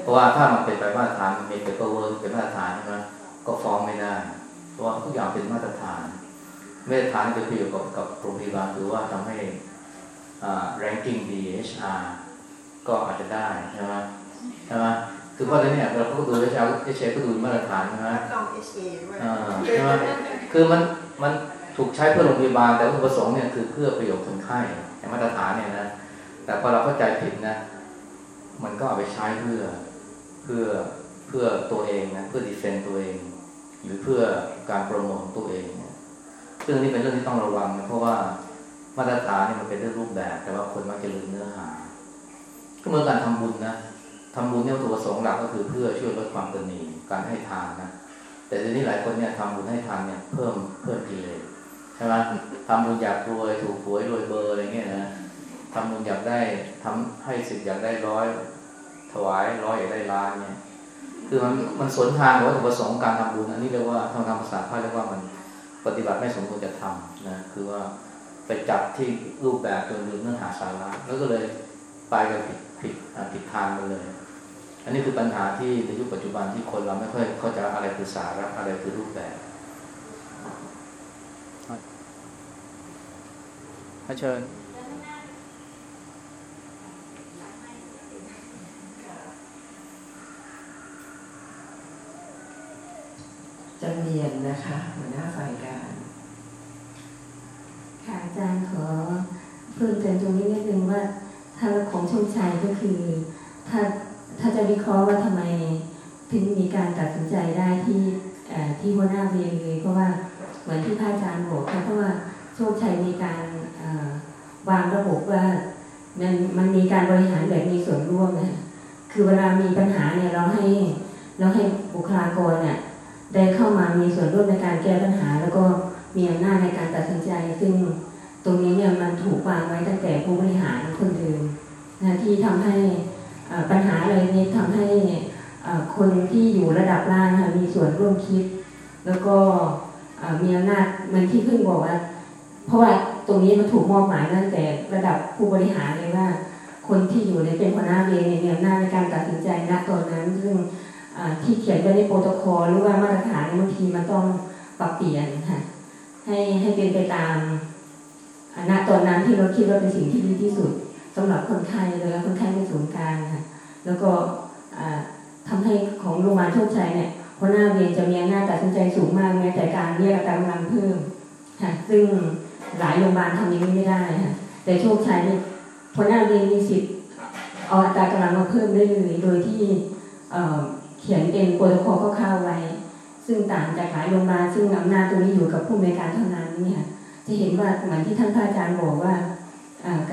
Speaker 1: เพราะว่าถ้ามันเป็นไปมาตรฐานมันเป็น paperwork เป็นมาตรฐานใช่ไหมก็ฟ้องไม่ได้ เพราะว่าทุกอย่างเป็นมาตรฐานมาตรฐานเป็นประโยชน์กับกับโรงพยาบาลหรือว่าทำให้อ่า ranking DHR ก็อาจจะได้ใช่ไหมใช่ไหมคือเพราะฉะนั้นเนี่ยเราก็ดู HR HR ก็ดูมาตรฐานใช่ไหม
Speaker 2: รับรอง HA ด้วย
Speaker 1: อ่าใช่ไหมคือมันมันถูกใช้เพื่อโรงพยาบาลแต่วัตถุประสงค์เนี่ยคือเพื่อประโยชน์คนไข้แต่มาตรฐานเนี่ยนะแต่พอเราเข้าใจผิดนะ มันก็เอาไปใช้เพื่อเพื่อเพื่อตัวเองนะเพื่อดีเฟนต์ตัวเอง หรือเพื่อการโปรโมทตัวเองเนี่ยซึ่งนี่เป็นเรื่องที่ต้องระวังนะเพราะว่ามาตรฐานเนี่ยมันเป็นเรื่องรูปแบบ แต่ว่าคนมักจะลืมเนื้อหา ก็เหมือนการทำบุญนะทำบุญเนี่ยวัตถุประสงค์หลักก็คือเพื่อช่วยลดความตนีการให้ทานนะแต่ทีนี้หลายคนเนี่ยทำบุญให้ทานเนี่ยเพิ่มเพิ่มกิเลสใช่ไหมทำบุญอยากรวยถูกหวยรวยเบอร์อะไรเงี้ย ทำบุญอยากได้ทำให้สิบอยากได้ร้อยถวายร้อยอยากได้ล้านเนี่ย คือมันมันสวนทางกับวัตถุประสงค์การทำบุญอันนี้เรียกว่าทางทางภาษาพาเรียกว่ามันปฏิบัติไม่สมควรจะทำนะคือว่าไปจับที่รูปแบบจนลืมเนื้อหาสาระแล้วก็เลยไปกันผิดผิดผิดทางไปเลย อันนี้คือปัญหาที่ในยุคปัจจุบันที่คนเราไม่ค่อยเข้าใจอะไรคือสาระอะไรคือรูปแบบเชิญ
Speaker 4: จำเนียนนะคะหัวหน้าฝ่ายการ
Speaker 6: ค่ะอาจารย์ขอเพิ่มเติมตรงนี้นิดนึงว่าถ้าของชมชัยก็คือ ถ้าถ้าจะวิเคราะห์ว่าทำไมถึงมีการตัดสินใจได้ที่ที่หัวหน้าเวรเลยเพราะว่าเหมือนที่พระอาจารย์บอกค่ะเพราะว่าโชคชัยมีการวางระบบว่ามันมันมีการบริหารแบบมีส่วนร่วมนะคือเวลามีปัญหาเนี่ยเราให้เราให้บุคลากรเนี่ย ได้เข้ามามีส่วนร่วมในการแก้ปัญหา แล้วก็มีอำนาจในการตัดสินใจ ซึ่งตรงนี้เนี่ยมันถูกวางไว้ตั้งแต่ผู้บริหารคนเดิมนะที่ทำให้อ่อปัญหาอะไรนี้ทำให้คนที่อยู่ระดับล่างนะคะมีส่วนร่วมคิด แล้วก็มีอำนาจเหมันที่เพิ่งบอกว่า เพราะว่าตรงนี้มันถูกมอบหมายตั้งแต่ระดับผู้บริหารเลยว่า คนที่อยู่ในเป็นหัวหน้าเรเนี่ยมีอำนาจในการตัดสินใจณตอนนั้นซึ่ง ที่เขียนไว้ในโปรโตคอลหรือว่ามาตรฐานบางทีมันต้องปรับเปลี่ยนค่ะให้ให้เป็นไปตามอ่าณตอนนั้นที่เราคิดว่าเป็นสิ่งที่ดีที่สุดสำหรับคนไข้เลยแล้วคนไข้เป็นศูนย์กลางค่ะแล้วก็อ่าทำให้ของโรงพยาบาลโชคชัยเนี่ยหัวหน้าเวรจะมีอำนาจตัดสินใจสูงมากแม้แต่การเรียกกำลังเพิ่มค่ะซึ่งหลายโรงพยาบาลทำอย่างนี้ไม่ได้ค่ะแต่โชคชัยเนี่ยหัวหน้าเวรมีสิทธิ์เอาอัตรากำลังมาเพิ่มได้เลยโดยที่ ขียนเป็นโปรโตคอลคร่าวๆไว้ ซึ่งต่างจากหลายโรงพยาบาลซึ่งอำนาจตรงนี้อยู่กับผู้บริการเท่านั้นเนี่ยจะเห็นว่าเหมือนที่ท่านพระอาจารย์บอกว่า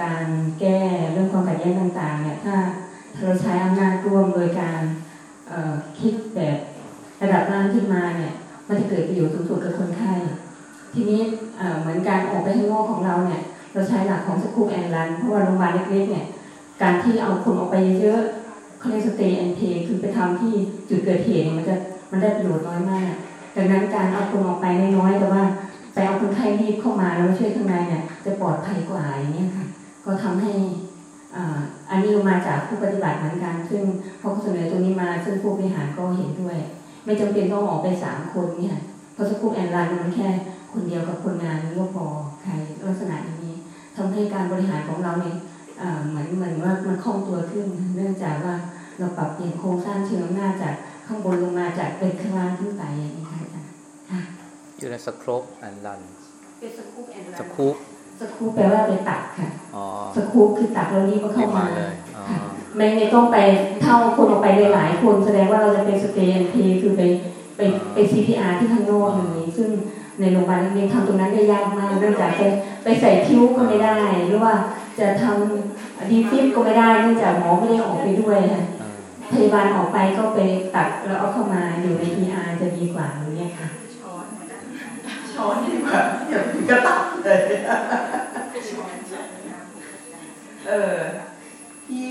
Speaker 6: การแก้เรื่องความขัดแย้งต่างๆเนี่ยถ้าเราใช้อำนาจร่วมโดยการคิดแบบระดับล่างขึ้นมาเนี่ยมันจะเกิดประโยชน์สูงสุดกับคนไข้ทีนี้เหมือนการออกไปข้างนอกของเราเนี่ย เราใช้หลักของสกูปแอนรันเพราะว่าโรงพยาบาลเล็กๆเนี่ยการที่เอาคนออกไปเยอะๆ เขาเรียกสเตย์แอนเทคือไปทำที่จุดเกิดเหตุเนี่ยมันจะมันได้ประโยชน์น้อยมากดังนั้นการเอาคนออกไปน้อยๆแต่ว่าไปเอาคนไข้รีบเข้ามาแล้วมาช่วยข้างในเนี่ยจะปลอดภัยกว่าอย่างนี้ค่ะก็ทำให้อ่าอันนี้มาจากผู้ปฏิบัติเหมือนกัน ซึ่งพอเขาเสนอตรงนี้มาซึ่งผู้บริหารก็เห็นด้วย ไม่จำเป็นต้องออกไปสามคนเนี่ยเพราะสกูปแอนไลน์มันแค่คนเดียวกับคนงานก็พอใครลักษณะอย่างนี้ทำให้การบริหารของเราเนี่ยเหมือนเหมือนว่ามันคล่องตัวขึ้น เนื่องจากว่า เราปรับเปลี่ยนโครงสร้างเชิงอำนาจจากข้างบนลงมาจากเป็นข้างล่างขึ้นไปอย่างนี้ค่ะอาจารย์ค่ะ
Speaker 1: อยู่ในสโครปแอนลัน
Speaker 6: เป็นสกูปแอนไล
Speaker 1: ส
Speaker 6: น์
Speaker 1: คูป
Speaker 6: สกูปแปลว่าไปตัดค่ะ
Speaker 1: อ๋อ
Speaker 6: สกูปคือตัดแล้วนี้ก็
Speaker 1: รี
Speaker 6: เข้า
Speaker 1: บ
Speaker 6: มา
Speaker 1: มาเลยอ๋อ
Speaker 6: ไม่ไม่ต้องไปเท่าคนออกไปหลายๆคนแสดงว่าเราจะเป็นสเตนพีคือไปไปไป CPR ที่ข้างนอกเลยซึ่งในโรงพยาบาลเล็กๆทำตรงนั้นได้ยากมากเนื่องจากไปไปใส่คิ้วก็ไม่ได้ หรือว่าจะทำดีฟิปก็ไม่ได้เนื่องจากหมอไม่ได้ออกไปด้วยค่ะ
Speaker 1: อ่า
Speaker 6: พยาบาลออกไปก็ไปตัดแล้วเอาเข้ามาอยู่ใน ER จะดีกว่าอย่างเงี้ยค่ะ
Speaker 2: ช้อนช้อนดีกว่าอย่าถึงกระตับเลยเออพี่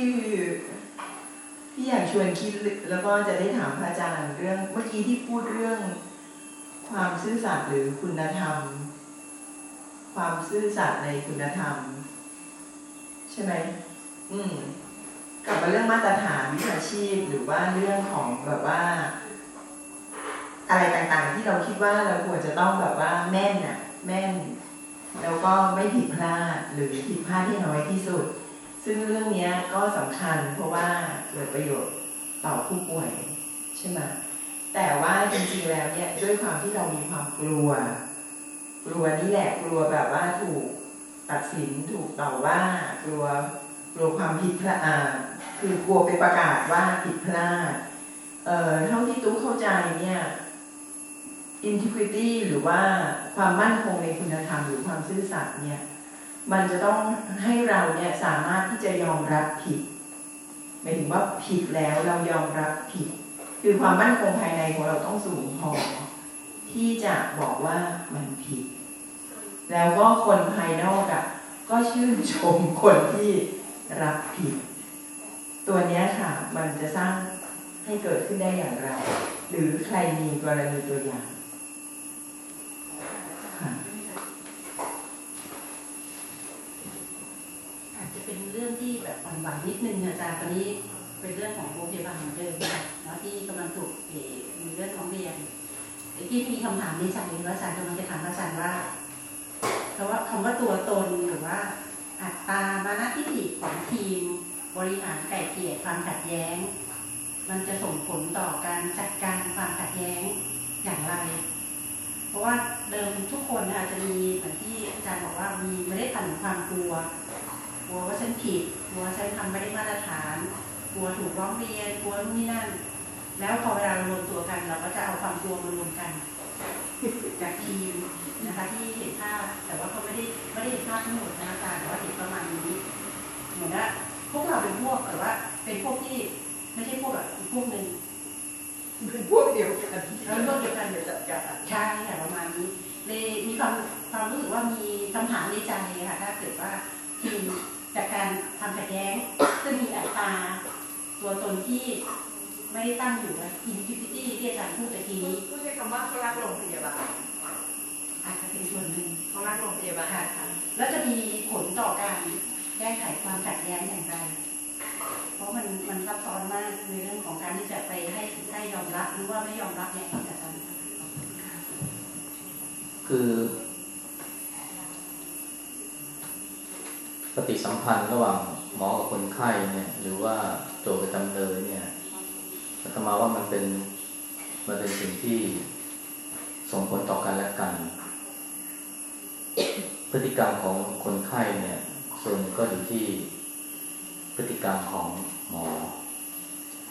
Speaker 2: พี่อยากชวนคิดแล้วก็จะได้ถามพระอาจารย์เรื่องเมื่อกี้ที่พูดเรื่อง ความซื่อสัตย์หรือคุณธรรม ความซื่อสัตย์ในคุณธรรม ใช่ไหมอืม กลับมาเรื่องมาตรฐานวิชาชีพ หรือว่าเรื่องของแบบว่า อะไรต่างๆ ที่เราคิดว่าเราควรจะต้องแบบว่าแม่นน่ะแม่น แล้วก็ไม่ผิดพลาดหรือผิดพลาดที่น้อยที่สุด ซึ่งเรื่องนี้ก็สำคัญเพราะว่าเกิดประโยชน์ต่อผู้ป่วยใช่ไหมแต่ว่าจริงๆแล้วเนี่ยด้วยความที่เรามีความกลัว กลัวนี่แหละกลัวแบบว่าถูกตัดสินถูกต่อว่ากลัวกลัวความผิดพลาด คือกลัวไปประกาศว่าผิดพลาดเอ่อเท่าที่ตู้เข้าใจเนี่ย integrity หรือว่าความมั่นคงในคุณธรรมหรือความซื่อสัตย์เนี่ย มันจะต้องให้เราเนี่ยสามารถที่จะยอมรับผิดหมายถึงว่าผิดแล้วเรายอมรับผิด คือความมั่นคงภายในของเราต้องสูงพอที่จะบอกว่ามันผิด แล้วก็คนภายนอกอะ่ะก็ชื่นชมคนที่รับผิด ตัวนี้ค่ะ มันจะสร้างให้เกิดขึ้นได้อย่างไร หรือใครมีกรณีตัวอย่าง
Speaker 7: อาจจะเป็นเรื่องที่แบบอ่อนไหวนิดนึงอาจารย์ตอนนี้เป็นเรื่องของโรงพยาบาลเหมือนเดิมแล้วที่กำลังถูกเมีเรื่องร้องเรียนแต่ที่มีคำถามในใจว่าอาจารย์กำลังจะถามอาจารย์ว่าคำว่าคำว่าตัวตนหรือว่าอัตตามานะทิฏฐิของทีม บริหารไก่เกลี่ยความขัดแย้ง มันจะส่งผลต่อการจัดการความขัดแย้งอย่างไร เพราะว่าเดิมทุกคนอาจจะมีเหมือนที่อาจารย์บอกว่ามีไม่ได้ผ่านความกลัวกลัวว่าฉันผิดกลัวฉันทำไม่ได้มาตรฐานกลัวถูกร้องเรียนกลัวนู่นนี่นั่น แล้วพอเวลาเรารวมตัวกัน เราก็จะเอาความกลัวมารวมกันจากทีมนะคะที่เห็นภาพแต่ว่าเขาไม่ได้ไม่ได้เห็นภาพทั้งหมดนะอาจารย์แต่ว่าเห็นประมาณนี้เหมือนว่า พวกเราเป็นพวกแต่ว่า เป็นพวกที่ไม่ใช่พวกแบบอีกพวกหนึ่ง
Speaker 2: เป็นพวกเดียวกัน
Speaker 7: แล้วพวกเดียวกัน
Speaker 2: เดี๋ยวจัดการ
Speaker 7: ใช่ค่ะประมาณนี้เลยมีความความรู้สึกว่ามีคำถามในใจค่ะถ้าเกิดว่าทีมจากการทำขัดแย้งซึ่งมีอัตราตัวตนที่ไม่ได้ตั้งอยู่ว่า infinity ที่อาจารย์พูดตะกี้นี้
Speaker 2: ผู้ใช้คำว่าเขารักโรงพยาบาล
Speaker 7: อาจจะเป็นส่วนหนึ่ง
Speaker 2: เขารักโรงพยาบาล
Speaker 7: ค่ะแล้วจะมีผลต่อการแก้ไขความขัดแย้งอย่างไร เพราะมันมันซับซ้อนมากในเรื่องของการที่จะไปให้ให้ยอมรับหรือว่าไม่ยอมรับอย่างที่อาจารย์คื
Speaker 1: อปฏิสัมพันธ์ระหว่างหมอกับคนไข้เนี่ย หรือว่าโจทย์กับจำเลยเนี่ยอามาว่ามันเป็นมันเป็นสิ่งที่ส่งผลต่อกันและกัน พฤติกรรมของคนไข้เนี่ย ส่วนหนึ่งก็อยู่ที่พฤติกรรมของหมอ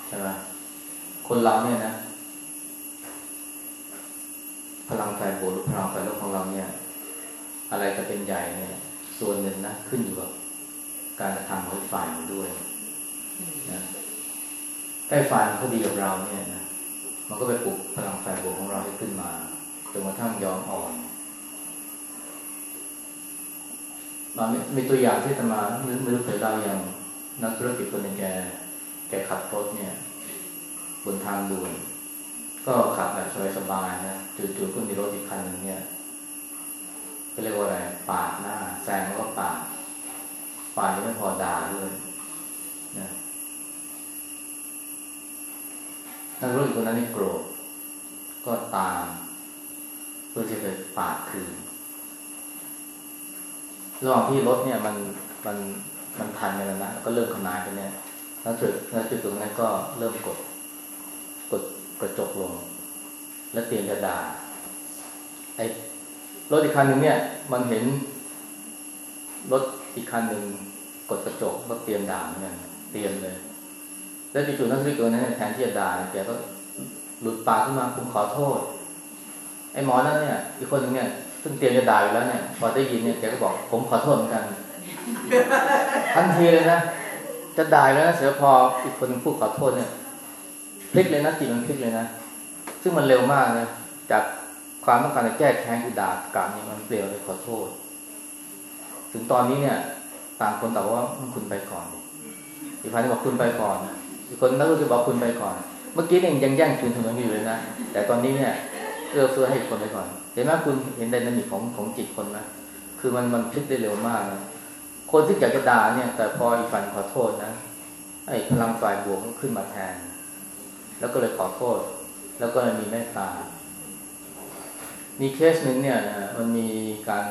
Speaker 1: ใช่ไหมคนเราเนี่ยนะ พลังไฟบวกหรือพลังไฟลบของเราเนี่ย อะไรจะเป็นใหญ่เนี่ย ส่วนหนึ่งนะขึ้นอยู่กับการกระทำของฝ่ายหนึ่งด้วยนะใกล้ฝ่ายเขาดีกับเราเนี่ยนะมันก็ไปปลุกพลังฝ่ายบวกของเราให้ขึ้นมาจนกระทั่งยอมอ่อน มันมีตัวอย่างที่ธรรมาไม่ไม่รู้เคยเล่าอย่างนักธุรกิจคนหนึ่งแกแกขับรถเนี่ยบนทางด่วนก็ขับแบบสบายๆนะจู่ๆก็มีรถอีกคันหนึงเนี่ยก็เรียกว่าอะไรปาดหน้าแซงแล้วก็ปาดปาดยังไม่พอด่าด้วยนะนักธุรกิจคนนั้นนี่โกรธก็ตามเพื่อที่จะปาดคืน ระหว่างที่รถเนี่ยมันมันมันทันกันแล้วนะแล้วก็เริ่มขนานกันเนี่ยแล้วจุดแล้วจุดตรงนั้นก็เริ่มกดกดกระจกลง แล้วเตรียมจะด่าไอ้รถอีกคันหนึ่งเนี่ย มันเห็นรถอีกคันหนึ่งกดกระจกก็เตรียมด่าเหมือนกันเตรียมเลย แล้วจู่ๆนักธุรกิจคนนั้นแทนที่จะด่าแกก็หลุดปากขึ้นมาผมขอโทษ ไอ้หมอนั้นเนี่ย อีกคนหนึ่งเนี่ย ซึ่งเตรียมจะด่าอยู่แล้วเนี่ยพอได้ยินเนี่ยแกก็บอกผมขอโทษเหมือนกัน ทันทีเลยนะจะด่าแล้วนะเสียพออีกคนพูดขอโทษเนี่ยพลิกเลยนะจิตมันพลิกเลยนะ ซึ่งมันเร็วมากนะจากความต้องการจะแก้แค้นคือด่ากลับเนี่ยมันเปลี่ยนไปขอโทษ ถึงตอนนี้เนี่ย ต่างคนต่างว่าคุณไปก่อน อีกพันบอกคุณไปก่อน อีกคนนักธุรกิจะบอกคุณไปก่อน เมื่อกี้เนี่ยยังแย่งคืนถนนอยู่เลยนะแต่ตอนนี้เนี่ยเอื้อเฟื้อให้คนไปก่อน เห็นไหมคุณเห็น dynamic ของของจิตคนไหมคือมันมันพลิกได้เร็วมากนะคนที่อยากจะด่าเนี่ย แต่พออีกฝ่ายขอโทษนะไอ้พลังฝ่ายบวกขึ้นมาแทน แล้วก็เลยขอโทษ แล้วก็เลยมีเมตตา มีเคสหนึ่งเนี่ยนะมันมีการ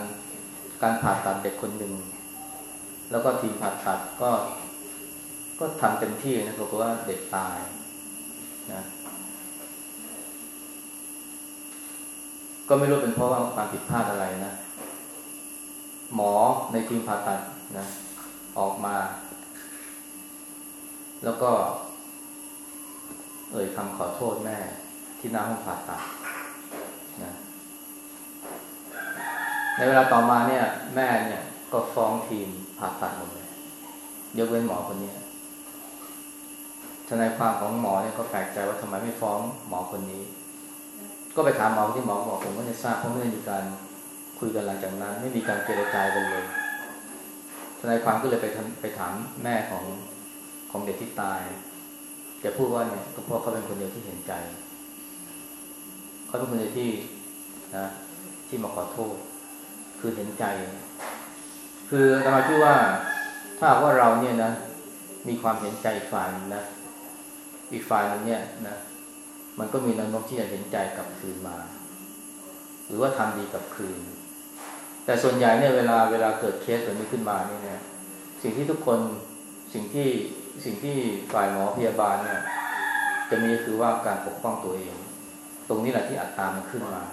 Speaker 1: การผ่าตัดเด็กคนหนึ่งแล้วก็ทีมผ่าตัดก็ ก็ทำเต็มที่นะปรากฏว่าเด็กตายนะ ก็ไม่รู้เป็นเพราะว่าความผิดพลาดอะไรนะ หมอในทีมผ่าตัดนะออกมา แล้วก็ เอ่ยคำขอโทษแม่ที่หน้าห้องผ่าตัดนะในเวลาต่อมาเนี่ย แม่เนี่ยก็ฟ้องทีมผ่าตัดหมดเลยยกเว้นหมอคนนี้ทนายความของหมอเนี่ยก็แปลกใจว่าทำไมไม่ฟ้องหมอคนนี้ ก็ไปถามหมอที่หมอบอกผมก็ไม่ทราบเพราะไม่ได้มีการคุยกันหลังจากนั้น ไม่มีการเจรจากันเลยทนายความก็เลยไปไปถามแม่ของของเด็กที่ตายจะพูดว่าเนี่ยก็เพราะเขาเป็นคนเดียวที่เห็นใจเขาเป็นคนเดียวที่นะที่มาขอโทษ คือเห็นใจ คือธรรมาคิดว่า ถ้าว่าเราเนี่ยนะ มีความเห็นใจฝ่ายนะ อีกฝ่ายนึงเนี่ยนะ มันก็มีแนวโน้มที่จะเห็นใจกลับคืนมา หรือว่าทำดีกลับคืน แต่ส่วนใหญ่เนี่ยเวลาเวลาเกิดเคสแบบนี้ขึ้นมาเนี่ยสิ่งที่ทุกคนสิ่งที่สิ่งที่ฝ่ายหมอพยาบาลเนี่ยจะมีคือว่าการปกป้องตัวเอง ตรงนี้แหละที่อัตตามันขึ้นมา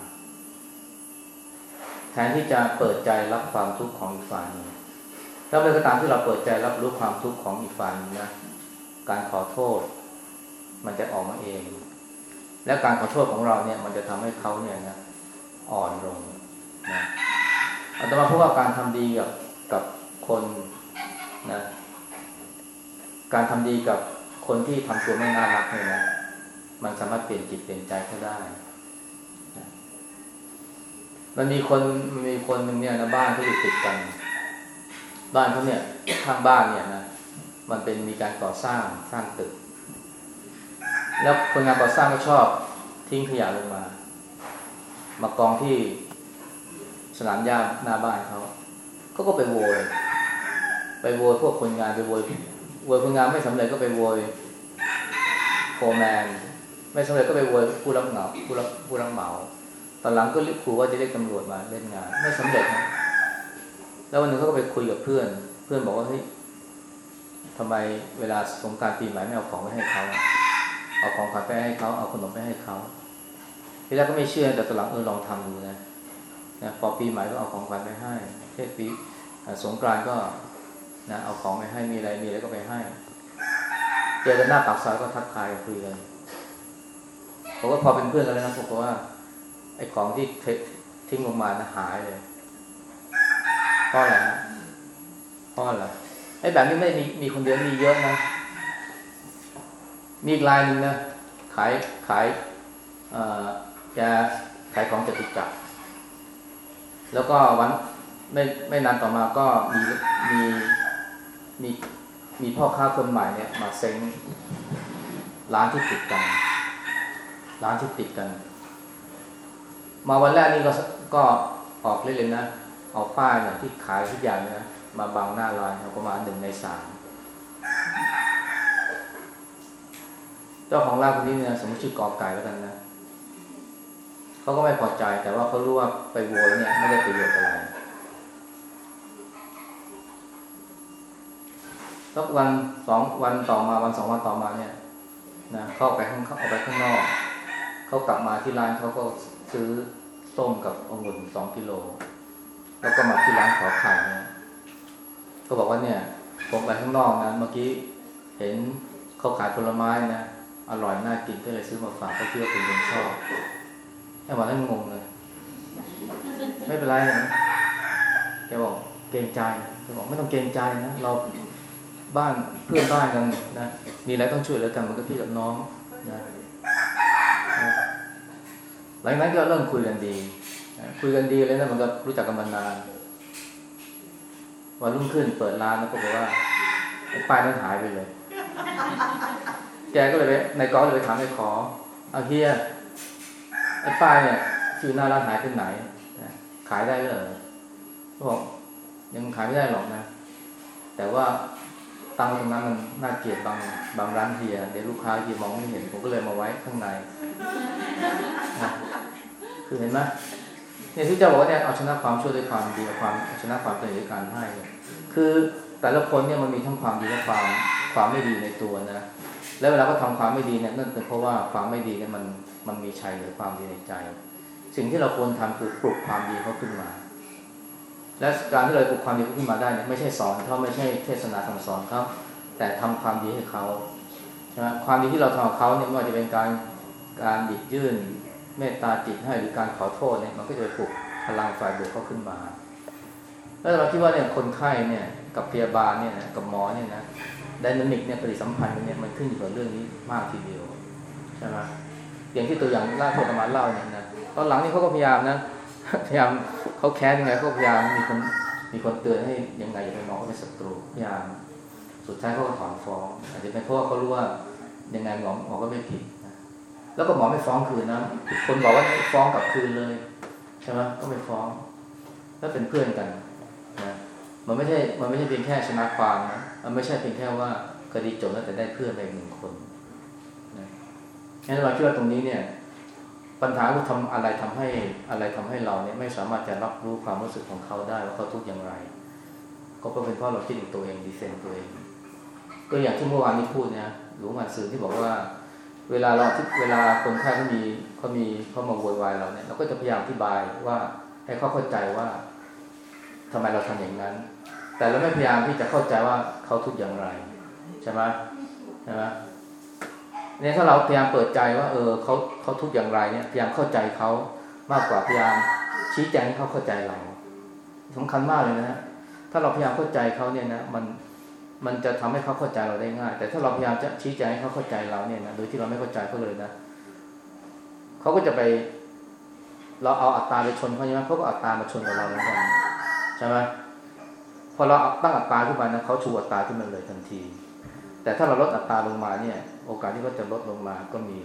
Speaker 1: แทนที่จะเปิดใจรับความทุกข์ของอีกฝ่ายหนึงถ้าเมื่อก็ตามที่เราเปิดใจรับรู้ความทุกข์ของอีกฝ่ายหนึงนะการขอโทษ มันจะออกมาเอง และการขอโทษของเราเนี่ยมันจะทำให้เขาเนี่ยนะอ่อนลงนะอาตมาพูดว่าการทำดีกับกับคนนะการทำดีกับคนที่ทำตัวไม่น่ารักเนี่ยนะมันสามารถเปลี่ยนจิตเปลี่ยนใจเขาได้มันมีคนมันมีคนหนึ่งเนี่ยนะบ้านเขาอยู่ติดกัน บ้านเขาเนี่ยข้างบ้านเนี่ยนะมันเป็นมีการก่อสร้างสร้างตึก แล้วคนงานก่อสร้างก็ชอบทิ้งขยะลงมา มากองที่สนามหญ้าหน้าบ้านเขาเขาก็ไปโวย ไปโวยพวกคนงานไปโวยโวยคนงานไม่สำเร็จก็ไปโวยโฟแมนไม่สำเร็จก็ไปโวยผู้รับเหมาผู้รับผู้รับเหมา ตอนหลังก็รียกครูว่าจะเรียกตำรวจมาเล่นงาน ไม่สำเร็จนะแล้ววันหนึ่งเขาก็ไปคุยกับเพื่อน เพื่อนบอกว่าเฮ้ยทำไมเวลาสงการปีใหม่ไม่เอาของไปให้เขา เอาของขวัญไปให้เขาเอาขนมไปให้เขาทีแรกก็ไม่เชื่อแต่ตอนหลังเออลองทำดูนะนะพอปีใหม่ก็เอาของขวัญไปให้เทศปีสงกรานต์ก็นะเอาของไปให้มีอะไรมีอะไรก็ไปให้ เจอกันหน้าปากซอยก็ทักทายคุยกันผมว่าพอเป็นเพื่อนกันแล้วนะผมก็ว่าไอ้ของที่ทิ้งลงมานะหายเลยเพราะอะไรฮะเพราะอะไรไอ้แบบนี้ไม่มีมีคนเดียวมีเยอะนะ มีอีกรายหนึ่งนะขายขายเอ่อแกขายของจตุจักรแล้วก็วันไม่ไม่นานต่อมาก็มีมีมีมีพ่อค้าคนใหม่เนี่ยมาเซ้งร้านที่ติดกัน ร้านที่ติดกัน มาวันแรกนี่ก็ก็ออกเล่นๆนะเอาป้ายเนี่ยที่ขายทุกอย่างนะมาบังหน้าร้านประมาณหนึ่งในสาม เจ้าของร้านคนนี้เนี่ยสมมติชื่อกอไก่แล้วกันนะเขาก็ไม่พอใจแต่ว่าเขารู้ว่าไปโวยเนี่ยไม่ได้ประโยชน์อะไรสักวันสองวันต่อมาวันสองวันต่อมาเนี่ยนะเข้าไปข้างเข้าไปข้างนอก เขากลับมาที่ร้านเขาก็ซื้อส้มกับองุ่นสองกิโล แล้วก็มาที่ร้านขอไข่เนี่ยก็บอกว่าเนี่ยผมไปข้างนอกนะเมื่อกี้เห็นเขาขายผลไม้นะ อร่อยน่ากินก็เลยซื้อมาฝากเขาเชื่อเป็นคนชอบไอ้วันนั้นงงเลย ไม่เป็นไรนะแกบอกเกรงใจแกบอกไม่ต้องเกรงใจนะเราบ้านเพื่อนบ้านกันนะมีอะไรต้องช่วยเหลือกันเหมันก็พี่กับน้องนะหลังจากนั้นก็เริ่มคุยกันดี คุยกันดีเลยนะมันก็รู้จักกันมานานวันรุ่งขึ้นเปิดร้านแล้วก็บอกว่าไอ้ป้ายนั้นหายไปเลย แกก็เลยไปนายกอเลยไปถามนายขอเอาเฮียไอ้ป้ายเนี่ยชื่อหน้าร้านหายไปไหนขายได้เหรอเขาบอกยังขายไม่ได้หรอกนะ แต่ว่าตังค์ตรงนั้นมันน่าเกลียดบางบางร้านเฮียเดี๋ยวลูกค้าเฮียมองไม่เห็นผมก็เลยมาไว้ข้างในนะคือเห็นไหมเนี่ยที่เจ้าบอกว่าเนี่ยเอาชนะความชั่วด้วยความดีเอาความเอาชนะความเป็นด้วยการให้คือแต่ละคนเนี่ยมันมีทั้งความดีและความความไม่ดีในตัวนะ แล้วเวลาเขาทำความไม่ดีเนี่ยนั่นเป็นเพราะว่าความไม่ดีเนี่ยมันมันมีชัยเหนือความดีในใจ สิ่งที่เราควรทำคือปลุกความดีเขาขึ้นมา และการที่เราปลุกความดีเขาขึ้นมาได้เนี่ยไม่ใช่สอนเขาไม่ใช่เทศนาสั่งสอนเขาแต่ทำความดีให้เขาใช่ไหมความดีที่เราทำกับเขาเนี่ยไม่ว่าจะเป็นการการบิดยื่นเมตตาจิตให้หรือการขอโทษเนี่ยมันก็จะปปลุกพลังฝ่ายบวกเขาขึ้นมา แล้วเราคิดว่าเนี่ยคนไข้เนี่ยกับพยาบาลเนี่ยกับหมอเนี่ยนะ ไดนามิกเนี่ยปฏิสัมพันธ์เนี่ยมันขึ้นอยู่กับเรื่องนี้มากทีเดียวใช่ไหมอย่างที่ตัวอย่างล่าสุดมาเล่าเนี่ยนะตอนหลังนี่เขาก็พยายามนะพยายามเขาแค้นยังไงเขาพยายามมีคนมีคนเตือนให้ยังไงอย่าไปมองว่าเป็นศัตรูพยายามสุดท้ายเขาก็ถอนฟ้องอาจจะเป็นเพราะว่าเขารู้ว่ายังไงหมอหมอก็ไม่ผิดนะแล้วก็หมอไม่ฟ้องคืนนะคนบอกว่าฟ้องกลับคืนเลยใช่ไหมก็ไม่ฟ้อง แล้วเป็นเพื่อนกัน มันไม่ใช่มันไม่ใช่เพียงแค่ชนะความนะมันไม่ใช่เพียงแค่ว่าคดีจบแล้วแต่ได้เพื่อนไปหนึ่งคนนะงั้นเราคิดว่าตรงนี้เนี่ย ปัญหาว่าทำอะไรทำให้อะไรทำให้เราเนี่ยไม่สามารถจะรับรู้ความรู้สึกของเขาได้ว่าเขาทุกข์อย่างไร ก็เป็นเพราะเราคิดถึงตัวเองดีเซนตัวเอง ก็อย่างที่เมื่อวานนี้พูดนะหลวงมาสื่อที่บอกว่า เวลาเราที่เวลาคนไข้เขามีเขามีเขามาโวยวายเราเนี่ยเราก็จะพยายามอธิบายว่าให้เขาเข้าใจว่าทำไมเราทำอย่างนั้น แต่เราไม่พยายามที่จะเข้าใจว่าเขาทุกข์อย่างไรใช่ไหมใช่ไหมเนี่ยถ้าเราพยายามเปิดใจว่า เออเขาเขาทุกข์อย่างไรเนี่ยพยายามเข้าใจเขามากกว่าพยายามชี้แจงให้เขาเข้าใจเราสำคัญมากเลยนะฮะถ้าเราพยายามเข้าใจเขาเนี่ยนะมันมันจะทำให้เขาเข้าใจเราได้ง่าย แต่ถ้าเราพยายามจะชี้แจงให้เขาเข้าใจเราเนี่ยนะโดยที่เราไม่เข้าใจเขาเลยนะเขาก็จะไป เราเอาอัตตาไปชนเขาใช่ไหมเขาก็อัตตามาชนกับเราเหมือนกันใช่ไหม พอเราตั้งอัตตาขึ้นมานะเขาชูอัตตาขึ้นมาเลยทันที แต่ถ้าเราลดอัตราลงมาเนี่ย โอกาสที่เขาจะลดลงมาก็มี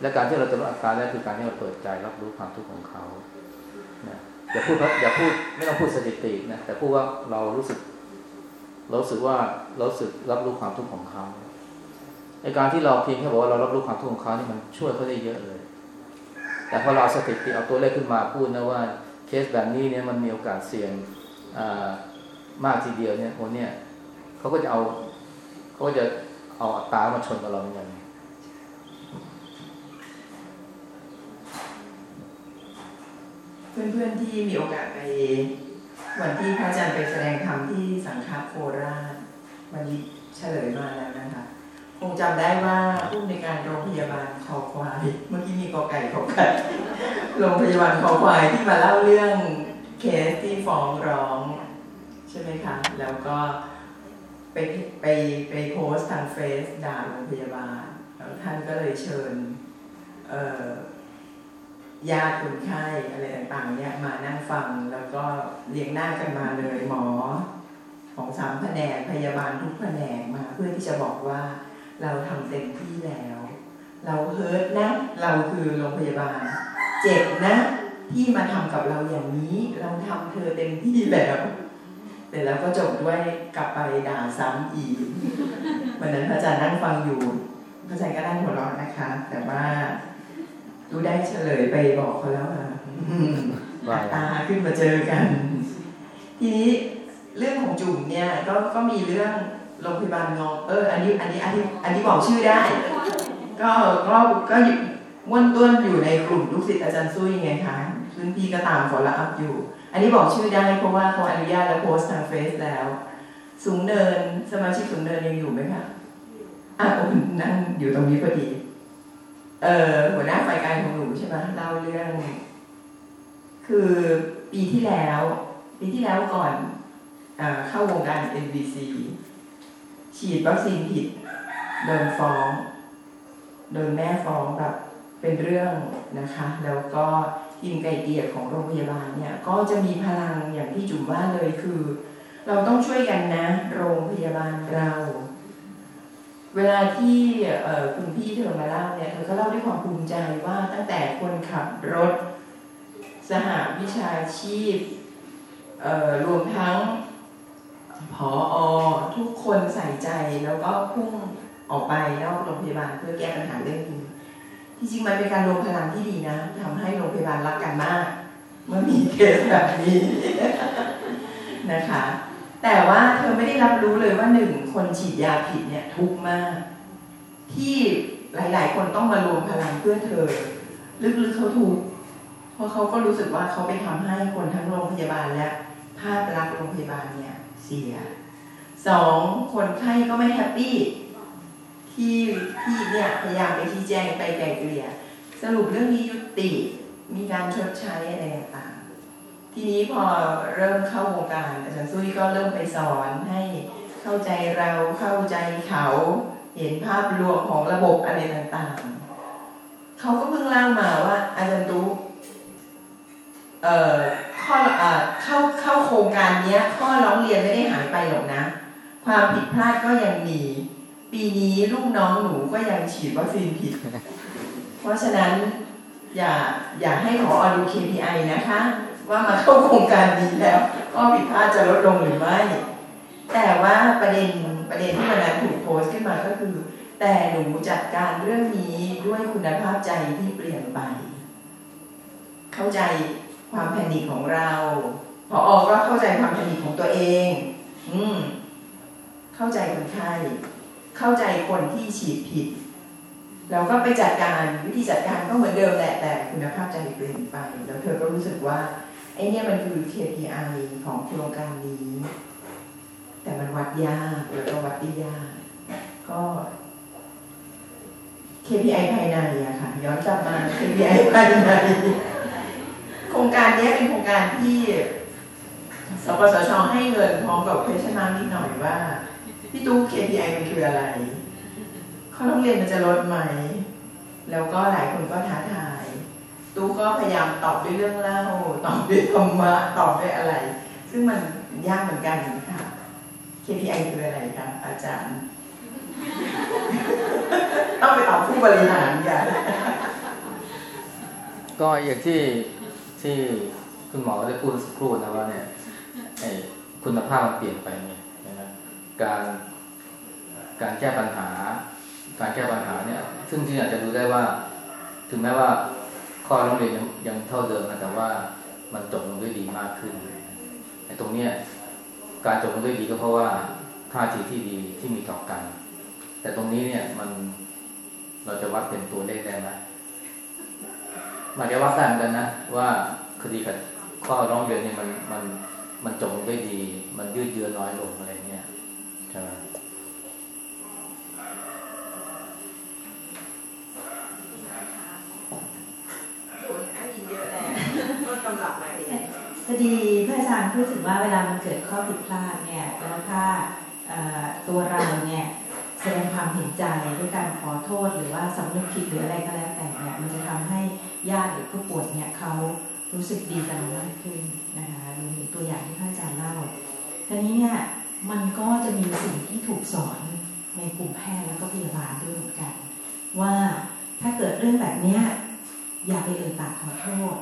Speaker 1: และการที่เราจะลดอัตราได้คือการที่เราเปิดใจรับรู้ความทุกข์ของเขานะอย่าพูดอย่าพูดไม่ต้องพูดสถิตินะแต่พูดว่าเรารู้สึกเรารู้สึกว่าเราสึกรับรู้ความทุกข์ของเขาในการที่เราเพียงแค่บอกว่าเรารับรู้ความทุกข์ของเขานี่มันช่วยเขาได้เยอะเลย แต่พอเราสถิติเอาตัวเลขขึ้นมาพูดนะว่าเคสแบบนี้เนี่ยมันมีโอกาสเสี่ยงอ่า มากทีเดียวเนี่ยคนเนี่ยเขาก็จะเอาเขาก็จะเอาอัตรามาชนกับเราเหมือนกัน
Speaker 2: เพื่อนๆที่มีโอกาสไปวันที่พระอาจารย์ไปแสดงธรรมที่สังฆโคราชวันนี้เฉลยมาแล้วนะคะคงจำได้ว่าผู้ในการโรงพยาบาลคอควาย เมื่อกี้มีกอไก่ขอไก่โรงพยาบาลคอควายที่มาเล่าเรื่องเคสที่ฟ้องร้อง ใช่ไหมคะ แล้วก็ไปไปไปโพสต์ทางเฟซด่าโรงพยาบาลแล้วท่านก็เลยเชิญญาติคนไข้อะไรต่างๆเนี่ยมานั่งฟังแล้วก็เรียงหน้ากันมาเลยหมอ ของสามแผนกพยาบาลทุกแผนกมาเพื่อที่จะบอกว่าเราทำเต็มที่แล้ว เราเฮิร์ตนะ เราคือโรงพยาบาล เจ็บนะ ที่มาทำกับเราอย่างนี้ เราทำเธอเต็มที่แล้ว แต่แล้วก็จบด้วยกลับไปด่าซ้ำอีกวันนั้นพระอาจารย์นั่งฟังอยู่พระอาจารย์ก็นั่งหัวเราะนะคะ แต่ว่าดูได้เฉลยไปบอกเขาแล้วอะอืม
Speaker 1: ว่า
Speaker 2: ตาขึ้นมาเจอกัน ทีนี้เรื่องของจุ่มเนี่ยก็ก็มีเรื่องโรงพยาบาลงองเอออันนี้อันนี้อันนี้อันนี้บอกชื่อได้ ก็ก็ก็อยู่ม้วนต้วนอยู่ในกลุ่มลูกศิษย์อาจารย์ซุยไงคะรุ่นพี่ก็ตามฟอลล์อัพอยู่ อันนี้บอกชื่อได้เพราะว่าเขาอนุญาตแล้วโพสต์ทางเฟซแล้ว สูงเนินสมาชิกสูงเนินยังอยู่ไหมคะอะโอ้นั่งอยู่ตรงนี้พอดี เออหัวหน้าฝ่ายการของหนูใช่ไหมเล่าเรื่อง คือปีที่แล้ว ปีที่แล้วก่อนอาเข้าวงการ NBC ฉีดวัคซีนผิดโดนฟ้องโดนแม่ฟ้องแบบเป็นเรื่องนะคะ แล้วก็ ทีมไกเกลี่ยของโรงพยาบาลเนี่ยก็จะมีพลังอย่างที่จุ๋มว่าเลยคือ เราต้องช่วยกันนะ โรงพยาบาลเรา เวลาที่คุณพี่เธอมาเล่าเนี่ยเธอก็เล่าด้วยความภูมิใจว่าตั้งแต่คนขับรถ สหวิชาชีพรวมทั้งผออทุกคนใส่ใจแล้วก็พุ่งออกไปนอกโรงพยาบาลเพื่อแก้ปัญหาเรื่องนี้ ที่จริงมันเป็นการรวมพลังที่ดีนะทำให้โรงพยาบาลรักกันมาก เมื่อมีเคสแบบนี้นะคะ แต่ว่าเธอไม่ได้รับรู้เลยว่าหนึ่งคนฉีดยาผิดเนี่ยทุกมาก ที่หลาย ๆ คนต้องมารวมพลังเพื่อเธอ ลึกๆเขาทุกเพราะเขาก็รู้สึกว่าเขาไปทำให้คนทั้งโรงพยาบาลและภาพลักษณ์โรงพยาบาลเนี่ยเสียสองคนไข้ก็ไม่แฮปปี้ ที่ที่เนี่ยพยายามไปชี้แจงไปไกลเกลี่ยสรุปเรื่องนี้ยุติมีการชดใช้อะไรต่างๆทีนี้พอเริ่มเข้าวงการอาจารย์ซุยก็เริ่มไปสอนให้เข้าใจเราเข้าใจเขาเห็นภาพรวมของระบบอะไรต่างๆ เขาก็เพิ่งเล่ามาว่า อาจารย์ตุ๊เอ่อข้ออ่าเข้าเข้าโครงการเนี้ย ข้อร้องเรียนไม่ได้หายไปหรอกนะ ความผิดพลาดก็ยังมี ปีนี้ลูกน้องหนูก็ยังฉีดวัคซีนผิด เพราะฉะนั้นอย่าอย่าให้ขออดู KPI นะคะ ว่ามาเข้าโครงการนี้แล้วก็ผิดพลาดจะลดลงหรือไม่ แต่ว่าประเด็นประเด็นที่วันนั้นถูกโพสต์ขึ้นมาก็คือ แต่หนูจัดการเรื่องนี้ด้วยคุณภาพใจที่เปลี่ยนไป เข้าใจความแพนิคของเราพออก็เข้าใจความแพนิคของตัวเอง อืม เข้าใจคนไข้ เข้าใจคนที่ฉีดผิดเราก็ไปจัดการวิธีจัดการก็เหมือนเดิมแหละแต่คุณภาพใจเปลี่ยนไป แล้วเธอก็รู้สึกว่าไอ้เนี่ยมันคือ KPI ของโครงการนี้ แต่มันวัดยากแล้วก็วัดได้ยาก ก็ KPI ภายในอะค่ะย้อนกลับมา KPI ภายในโครงการนี้เป็นโครงการที่สปสชให้เงินพร้อมกับ question mark นิดหน่อยว่า พี่ตู้ KPI มันคืออะไรข้อต้องเรียนมันจะลดไหม แล้วก็หลายคนก็ท้าทาย ตู้ก็พยายามตอบด้วยเรื่องเล่า ตอบด้วยธรรมะ ตอบด้วยอะไร ซึ่งมันยากเหมือนกันค่ะ KPI คืออะไรคะอาจารย์ ต้องไปตอบผู้บริหารกัน
Speaker 1: ก็อย่างที่ที่คุณหมอได้พูดสักครู่นะว่าเนี่ยคุณภาพมันเปลี่ยนไปเนี่ย การการแก้ปัญหา การแก้ปัญหาเนี่ย ซึ่งที่อาจจะรู้ได้ว่า ถึงแม้ว่าข้อร้องเรียนยังเท่าเดิมนะแต่ว่ามันจบลงด้วยดีมากขึ้นไอ้ตรงเนี้ยการจบลงด้วยดีก็เพราะว่าท่าทีที่ดีที่มีต่อกัน แต่ตรงนี้เนี่ยมันเราจะวัดเป็นตัวเลขได้ไหมมันจะวัดได้เหมือนกันนะว่าคดีกับข้อร้องเรียนเนี่ยมันมันมันจบลงด้วยดี มันยืดเยื้อน้อยลงอะไร
Speaker 2: ดีพระอาจารย์
Speaker 7: พูดถึงว่าเวลามันเกิดข้อผิดพลาดเนี่ยแล้วถ้าตัวเราเนี่ยแสดงความเห็นใจด้วยการขอโทษหรือว่าสำนึกผิดหรืออะไรก็แล้วแต่เนี่ยมันจะทำให้ญาติหรือผู้ป่วยเนี่ยเขารู้สึกดีกันมากขึ้นนะคะมีตัวอย่างที่ท่านอาจารย์เล่าทีนี้เนี่ยมันก็จะมีสิ่งที่ถูกสอนในกลุ่มแพทย์แล้วก็พยาบาลด้วยเหมือนกัน ว่าถ้าเกิดเรื่องแบบนี้อย่าไปเอ่ยปากขอโทษ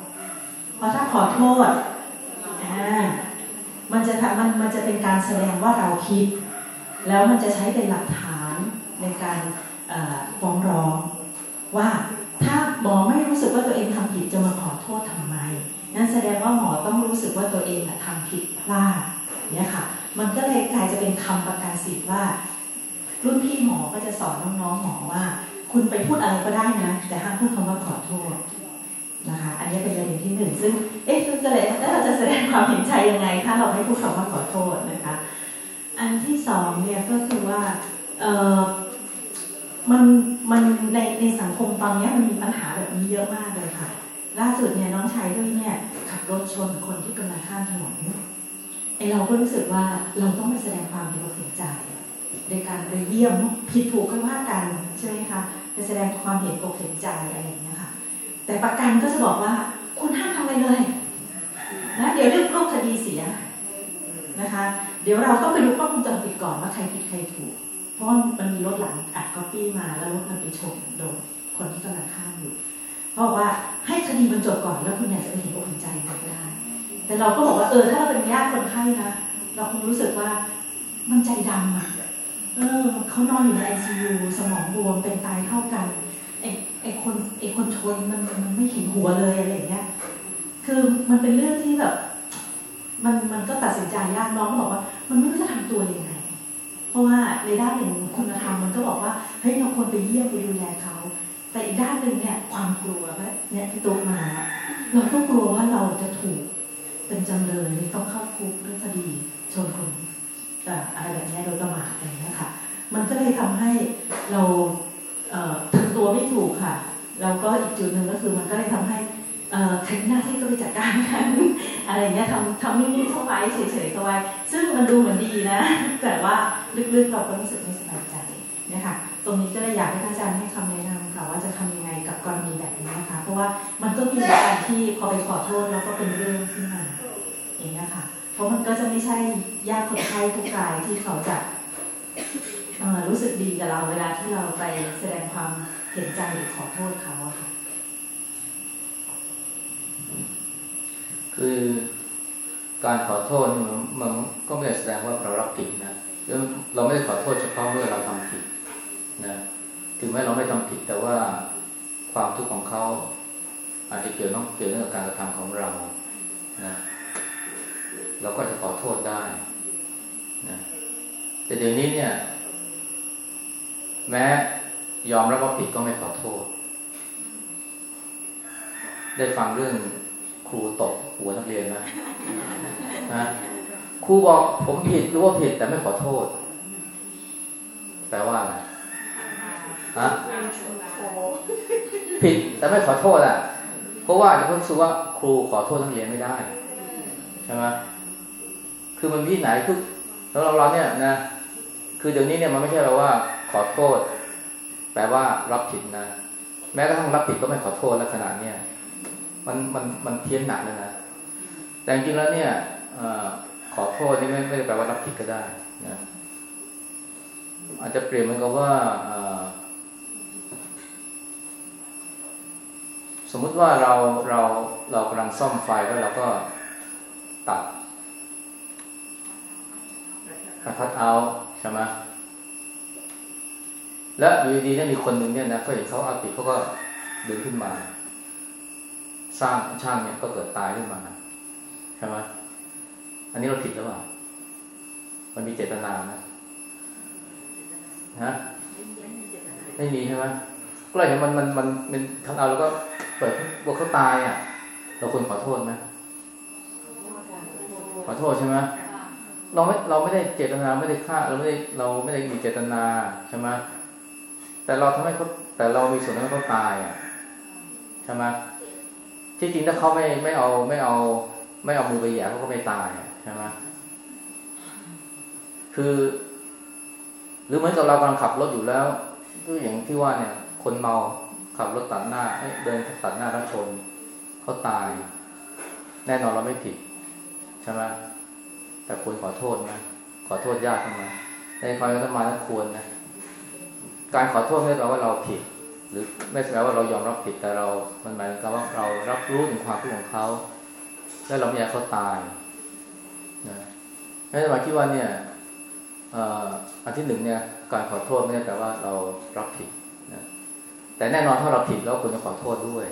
Speaker 7: เพราะถ้าขอโทษ มันจะมันมันจะเป็นการแสดงว่าเราคิด แล้วมันจะใช้เป็นหลักฐานในการฟ้องร้องว่าถ้าหมอไม่รู้สึกว่าตัวเองทำผิดจะมาขอโทษทำไม นั่นแสดงว่าหมอต้องรู้สึกว่าตัวเองทำผิดพลาดเนี่ยค่ะ มันก็เลยกลายจะเป็นคำประกาศสิทธิ์ว่า รุ่นพี่หมอก็จะสอนน้องๆหมอว่า คุณไปพูดอะไรก็ได้นะ แต่ห้ามพูดคำว่าขอโทษ นะคะ อันนี้เป็นประเด็นที่หนึ่งซึ่งเอ๊ะก็เลยแล้วเราจะแสดงความเห็นใจยังไงถ้าเราไม่พูดคำว่าขอโทษนะคะ อันที่สองเนี่ยก็คือว่าเออมันมันในในสังคมตอนนี้มันมีปัญหาแบบนี้เยอะมากเลยค่ะ ล่าสุดเนี่ยน้องชายด้วยเนี่ยขับรถชนคนที่กำลังข้ามถนนไอเราก็รู้สึกว่าเราต้องไปแสดงความเห็นใจโดยการไปเยี่ยมผิดถูกก็ว่ากันใช่ไหมคะไปแสดงความเห็นอกเห็นใจอะไรอย่างเงี้ย แต่ประกันก็จะบอกว่า คุณห้ามทำอะไรเลยนะเดี๋ยวเรื่องรูปคดีเสียนะคะ เดี๋ยวเราต้องไปดูกล้องวงจรปิดก่อนว่าใครผิดใครถูก เพราะมันมีรถหลังอัดก๊อปปี้มาแล้วรถมันไปชนโดนคนที่กำลังข้ามอยู่เพราะว่าให้คดีมันจบก่อนแล้วคุณอยากจะไปเห็นอกเห็นใจก็ได้ แต่เราก็บอกว่าเออถ้าเราเป็นญาติคนไข้นะเราคงรู้สึกว่ามันใจดำอะเออเขานอนอยู่ในไอซียูสมองบวมเป็นตายเท่ากัน ไอไอคนไอ้คนชนมันมันไม่เห็นหัวเลยอะไรอย่างเงี้ย คือมันเป็นเรื่องที่แบบ มันมันก็ตัดสินใจยากน้องก็บอกว่า มันไม่รู้จะทำตัวยังไง เพราะว่าในด้านหนึ่งคุณธรรมมันก็บอกว่าเฮ้ยเราควรไปเยี่ยมไปดูแลเขา แต่อีกด้านหนึ่งเนี่ยความกลัวเนี่ยที่ตัวมาเราก็กลัวว่าเราจะถูกเป็นจำเลยต้องเข้าคุกเรื่องคดีชนคนอะไรแบบนี้โดยประมาทอะไรเงี้ยค่ะ มันก็เลยทำให้เรา ถึงตัวไม่ถูกค่ะ แล้วก็อีกจุดหนึ่งก็คือมันก็เลยทำให้ใครหน้าที่ก็ไปจัดการกันอะไรเงี้ยทำทำนิ่งๆเข้าไว้เฉยๆเข้าไว้ ซึ่งมันดูเหมือนดีนะ แต่ว่าลึกๆเราก็รู้สึกไม่สบายใจนะคะตรงนี้ก็เลยอยากให้ท่านอาจารย์ให้คำแนะนำค่ะว่าจะทำยังไงกับกรณีแบบนี้นะคะ เพราะว่ามันก็มีการที่พอไปขอโทษแล้วก็เป็นเรื่องขึ้นมาอย่างนี้ค่ะ เพราะมันก็จะไม่ใช่ญาติคนไข้ทุกรายที่เขาจะ รู้สึกดีกับเราเวลาที่เราไปแสดงความเห็นใจหรือขอโทษเขาค่ะ
Speaker 1: คือการขอโทษมันก็ไม่ได้แสดงว่าเรารับผิดนะเราไม่ได้ขอโทษเฉพาะเมื่อเราทำผิดนะถึงแม้เราไม่ทำผิดแต่ว่าความทุกข์ของเขาอาจจะเกี่ยวน้องเกี่ยวเนื่องกับการกระทำของเรานะเราก็จะขอโทษได้นะแต่เดี๋ยวนี้เนี่ย แม้ยอมรับว่าผิดก็ไม่ขอโทษ ได้ฟังเรื่องครูตกหัวนักเรียนนะนะครูบอกผมผิดรู้ว่าผิดแต่ไม่ขอโทษ แปลว่าอะไรฮะผิดแต่ไม่ขอโทษอะ เพราะว่าจะรู้สึกว่าครูขอโทษนักเรียนไม่ได้ใช่ไหมคือมันที่ไหนคือแล้วเราเราเนี่ยนะคือเดี๋ยวนี้เนี่ยมันไม่ใช่แปลว่า อโทษ แปลว่ารับผิดนะ แม้กระทั่งรับผิดก็ไม่ขอโทษลักษณะเนี่ยมันมันมันเพี้ยนหนักเลยนะแต่จริงแล้วเนี่ยอขอโทษนี่ไม่ไม่ได้แปลว่ารับผิดก็ได้นะอาจจะเปลี่ยนเหมือนกับว่าสมมุติว่าเราเราเรากำลังซ่อมไฟแล้วเราก็ตัดกระทัดเอาใช่ไหม และอยู่ดีๆเนี่ยมีคนหนึ่งเนี่ยนะเขาเห็นเขาอาปิเขาก็ดึงขึ้นมา สร้างช่างเนี่ยก็เกิดตายขึ้นมาใช่ไหมอันนี้เราผิดหรือเปล่ามันมีเจตนานะฮะไม่มีใช่ไหมก็เลยเห็นมันมันมันเป็นทางเอาแล้วก็เปิดบวกเขาตายอะ เราควรขอโทษไหมขอโทษใช่ไหมเราไม่เราไม่ได้เจตนาไม่ได้ฆ่าเราไม่ได้เราไม่ได้มีเจตนาใช่ไหม แต่เราทำให้เขาแต่เรามีส่วนทำให้เขาตายอะใช่ไหมที่จริงถ้าเขาไม่ไม่เอาไม่เอา ไม่เอามือไปแย่เขาก็ไม่ตายใช่ไหมคือ หรือเหมือนกับเรากำลังขับรถอยู่แล้วก็อย่างที่ว่าเนี่ย คนเมาขับรถตัดหน้าเดินตัดหน้าแล้วชนเขาตาย แน่นอนเราไม่ผิดใช่ไหมแต่ควรขอโทษนะขอโทษญาติทำไมในความเป็นธรรมาแล้วควรนะ การขอโทษไม่แปลว่าเราผิด หรือไม่แปลว่าเรายอมรับผิดแต่เรา มันหมายถึงว่าเรารับรู้ถึงความทุกข์ของเขา และเราไม่อยากเขาตายนะนั่นหมายคิดว่าเนี่ยอันที่หนึ่งเนี่ยการขอโทษไม่ได้แปลว่าเรารับผิดนะแต่แน่นอนถ้าเราผิดแล้วควรจะขอโทษด้วย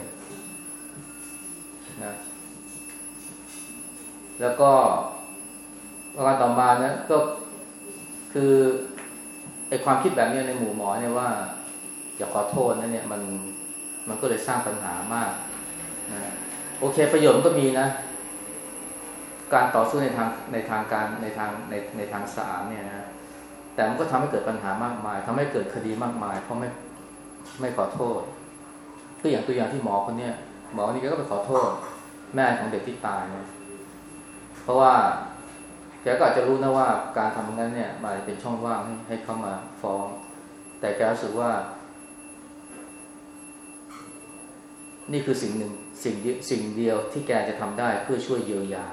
Speaker 1: นะแล้วก็ประการต่อมานะก็คือ อความคิดแบบนี้ในหมู่หมอเนี่ยว่าอย่าขอโทษนะเนี่ยมันมันก็เลยสร้างปัญหามากนะโอเคประโยชน์มันก็มีนะ การต่อสู้ในทางในทางการในทางในในทางสารเนี่ยนะแต่มันก็ทำให้เกิดปัญหามากมายทำให้เกิดคดีมากมาย เพราะไม่ไม่ขอโทษก็อย่างตัวอย่างที่หมอคนเนี้ยหมอคนี่ก็ไปขอโทษ แม่ของเด็กที่ตายนะเพราะว่า แกก็อาจจะรู้นะว่าการทำอย่างนั้นเนี่ยมันเป็นช่องว่างให้ให้เขามาฟ้อง แต่แกรู้สึกว่า นี่คือสิ่งหนึ่งสิ่งสิ่งเดียวที่แกจะทำได้เพื่อช่วยเยียวยา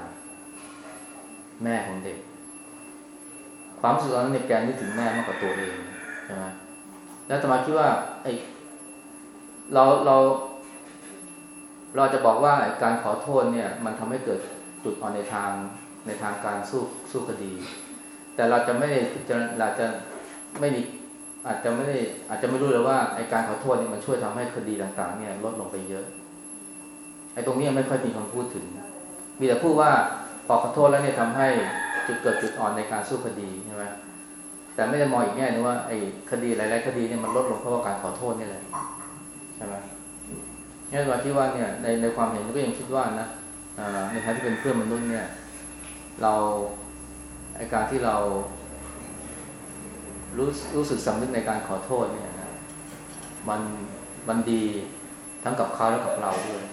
Speaker 1: แม่ของเด็ก ความรู้สึกนั้นเนี่ยแกนึกถึงแม่มากกว่าตัวเองใช่ไหมแล้วตมาคิดว่าไอเราเราเราจะบอกว่าการขอโทษเนี่ย มันทำให้เกิดจุดอ่อนในทาง ในทางการสู้สู้คดี แต่เราจะไม่จะเราจะไม่มีอาจจะไม่ได้อาจจะไม่รู้เลยว่าไอการขอโทษนี่มันช่วยทำให้คดีต่าง ๆ เนี่ยลดลงไปเยอะ ไอตรงนี้ไม่ค่อยมีคนพูดถึง มีแต่พูดว่าพอขอโทษแล้วเนี่ยทำให้จุดเกิดจุดอ่อนในการสู้คดีใช่ไหมแต่ไม่ได้มองอีกแง่นึงว่าไอ้คดีหลายๆคดีเนี่ยมันลดลงเพราะว่าการขอโทษนี่แหละใช่ไหมนี่เราที่ว่าเนี่ยในในความเห็นก็ยังคิดว่านะในฐานะที่เป็นเพื่อนมนุษย์เนี่ย เราไอการที่เรารู้รู้สึกสำนึกในการขอโทษเนี่ยนะมันมันดีทั้งกับเขาและกับเราด้วย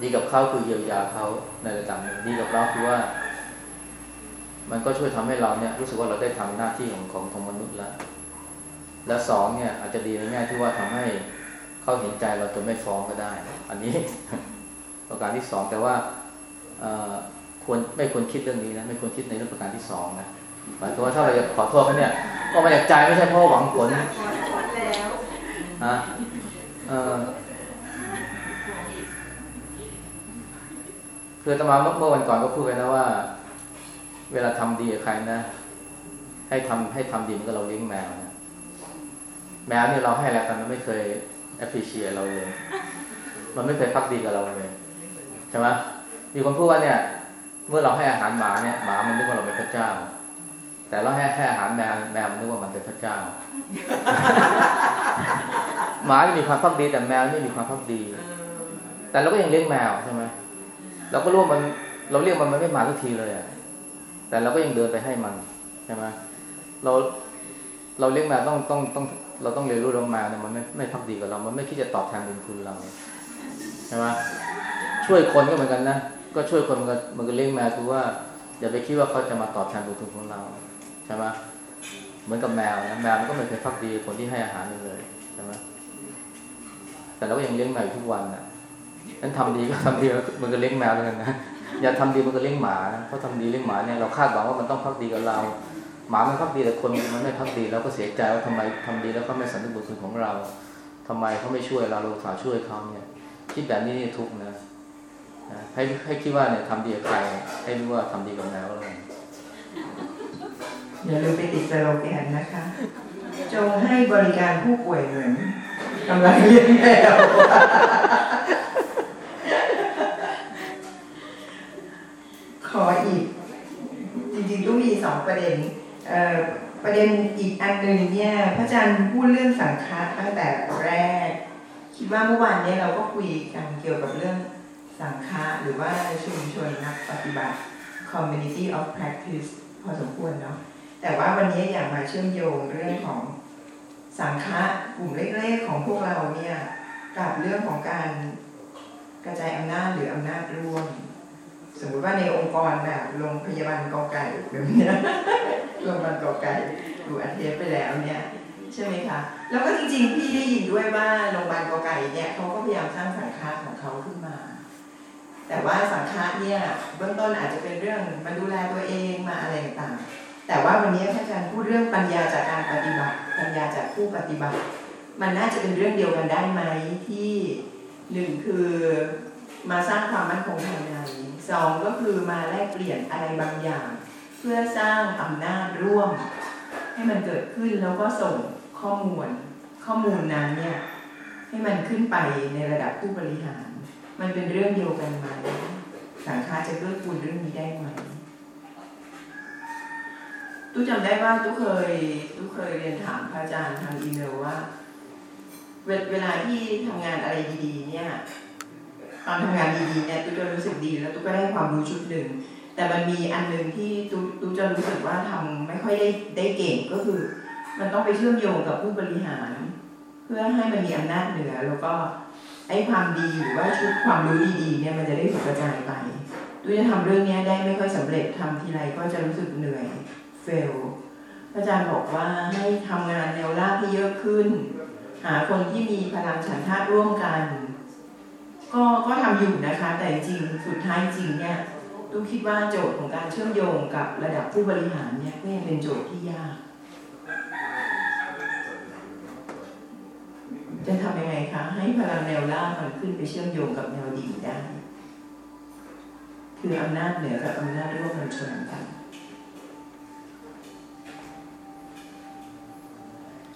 Speaker 1: ดีกับเขาคือเยียวยาเขาในระดับหนึ่งดีกับเราคือว่า มันก็ช่วยทำให้เราเนี่ย รู้สึกว่าเราได้ทำหน้าที่ของของของมนุษย์แล้ว และสองเนี่ย อาจจะดีในแง่ที่ว่าทำให้เขาเห็นใจเราจนไม่ฟ้องก็ได้ อันนี้ ประการที่สองแต่ว่า ควรไม่ควรคิดเรื่องนี้นะไม่ควรคิดในเรื่องประการที่สองนะหมายถึงว่าถ้าเราจะขอโทษเขาเนี่ยก็มาจากใจไม่ใช่เพราะหวังผลฮะเออคือตมาเมื่อวันก่อนก็พูดไปนะว่า เวลาทำดีกับใครนะ ให้ทำให้ทำดีมันก็เราเลี้ยงแมวนะแมวเนี่ยเราให้อะไรกันมันไม่เคย appreciate เราเลย มันไม่เคยพักดีกับเราเลยใช่ไหมมีคนพูดว่าเนี่ย เมื่อเราให้อาหารหมาเนี่ยหมามันนึกว่าเราเป็นพระเจ้า แต่เราให้ให้อาหารแมวแมวมันนึกว่ามันเป็นพระเจ้า หมาจะมีความพักดีแต่แมวไม่มีความพักดี แต่เราก็ยังเลี้ยงแมวใช่ไหมเราก็รู้มันเราเรียกมันมันไม่มาทุกทีเลยอะแต่เราก็ยังเดินไปให้มันใช่ไหมเราเราเลี้ยงแมวต้องต้องต้อง เราต้องเรียนรู้เราแมวเนี่ยมันไม่ไม่พักดีกับเรา มันไม่คิดจะตอบแทนบุญคุณเราใช่ไหมช่วยคนก็เหมือนกันนะ ก็ช่วยคนมันก็มันก็เลี้ยงแมวคือว่าอย่าไปคิดว่าเขาจะมาตอบแทนบุญคุณของเราใช่ไหมเหมือนกับแมวนะแมวมันก็ไม่เคยพักดีคนที่ให้อาหารมันเลยใช่ไหมแต่เราก็ยังเลี้ยงแมวทุกวันนะนั้นทำดีก็ทำดีมันก็เลี้ยงแมวเหมือนกันนะอย่าทำดีมันก็เลี้ยงหมานะเพราะทำดีเลี้ยงหมาเนี่ยเราคาดหวังว่ามันต้องพักดีกับเรา หมามันพักดีแต่คนมันไม่พักดีแล้วก็เสียใจว่าทำไมทำดีแล้วเขาไม่สำนึกบุญคุณของเราทำไมเขาไม่ช่วยเราเราสาช่วยเขาเนี่ยคิดแบบนี้ทุกนะ ให้ให้คิดว่าเนี่ยทำดีกับใคร ให้รู้ว่าทำดีกับแมวแล้ว
Speaker 2: อย่าลืมไปติดสโลแกนนะคะ จงให้บริการผู้ป่วยเหมือนกำลังเลี้ยงแมวขออีก จริงๆก็มีสองประเด็นประเด็นอีกอันหนึ่งเนี่ยพระอาจารย์พูดเรื่องสังฆะตั้งแต่แรก คิดว่าเมื่อวานนี้เราก็คุยกันเกี่ยวกับเรื่อง สังฆะหรือว่าชุมชนนักปฏิบัติ community of practice พอสมควรเนาะแต่ว่าวันนี้อยากมาเชื่อมโยงเรื่องของสังฆะกลุ่มเล็กๆของพวกเราเนี่ยกับเรื่องของการกระจายอำนาจหรืออำนาจร่วม สมมติว่าในองค์กรแบบโรงพยาบาลกอไก่แบบเนี้ยโรงพยาบาลกอไก่ดูอันเทปไปแล้วเนี่ยใช่ไหมคะ แล้วก็จริงๆ พี่ได้ยินด้วยว่าโรงพยาบาลกอไก่เนี่ยเขาก็พยายามสร้างสังฆาของเขาขึ้น แต่ว่าสังฆาเนี่ยเบื้องต้นอาจจะเป็นเรื่องมาดูแลตัวเองมาอะไรต่างๆแต่ว่าวันนี้ท่านอาจารย์พูดเรื่องปัญญาจากการปฏิบัติ ปัญญาจากผู้ปฏิบัติ มันน่าจะเป็นเรื่องเดียวกันได้ไหมที่หนึ่งคือมาสร้างความมั่นคงภายในสองก็คือมาแลกเปลี่ยนอะไรบางอย่าง เพื่อสร้างอำนาจร่วม ให้มันเกิดขึ้นแล้วก็ส่งข้อมูลข้อมูลนั้นเนี่ยให้มันขึ้นไปในระดับผู้บริหาร มันเป็นเรื่องเดียวกันไหมสังฆาจะเลือกคูณเรื่องนี้ได้ไหมตู้จำได้ว่าตู้เคยตู้เคยเรียนถามพระอาจารย์ทางอีเมลว่า เวเวลาที่ทำงานอะไรดีๆ เนี่ยตอนทำงานดีๆเนี่ยตู้จะรู้สึกดี แล้วตู้ก็ได้ความรู้ชุดหนึ่งแต่มันมีอันหนึ่งที่ตู้ตู้จะรู้สึกว่าทำไม่ค่อยได้ได้เก่งก็คือ มันต้องไปเชื่อมโยงกับผู้บริหาร เพื่อให้มันมีอำนาจเหนือแล้วก็ ไอ้ความดีหรือว่าชุดความรู้ดีๆเนี่ยมันจะได้ถูกกระจายไปตู้จะทำเรื่องนี้ได้ไม่ค่อยสำเร็จทำทีไรก็จะรู้สึกเหนื่อยเฟลอาจารย์บอกว่าให้ทำงานแนวราบที่เยอะขึ้น หาคนที่มีพลังฉันทะร่วมกัน ก็ก็ทำอยู่นะคะ แต่จริงสุดท้ายจริงเนี่ยตู้คิดว่าโจทย์ของการเชื่อมโยงกับระดับผู้บริหารเนี่ยก็ยังเป็นโจทย์ที่ยาก จะทำยังไงคะ ให้พลังแนวล่างมันขึ้นไปเชื่อมโยงกับแนวดิ่งได้ คืออำนาจเหนือกับอำนาจร่วมมันชนกัน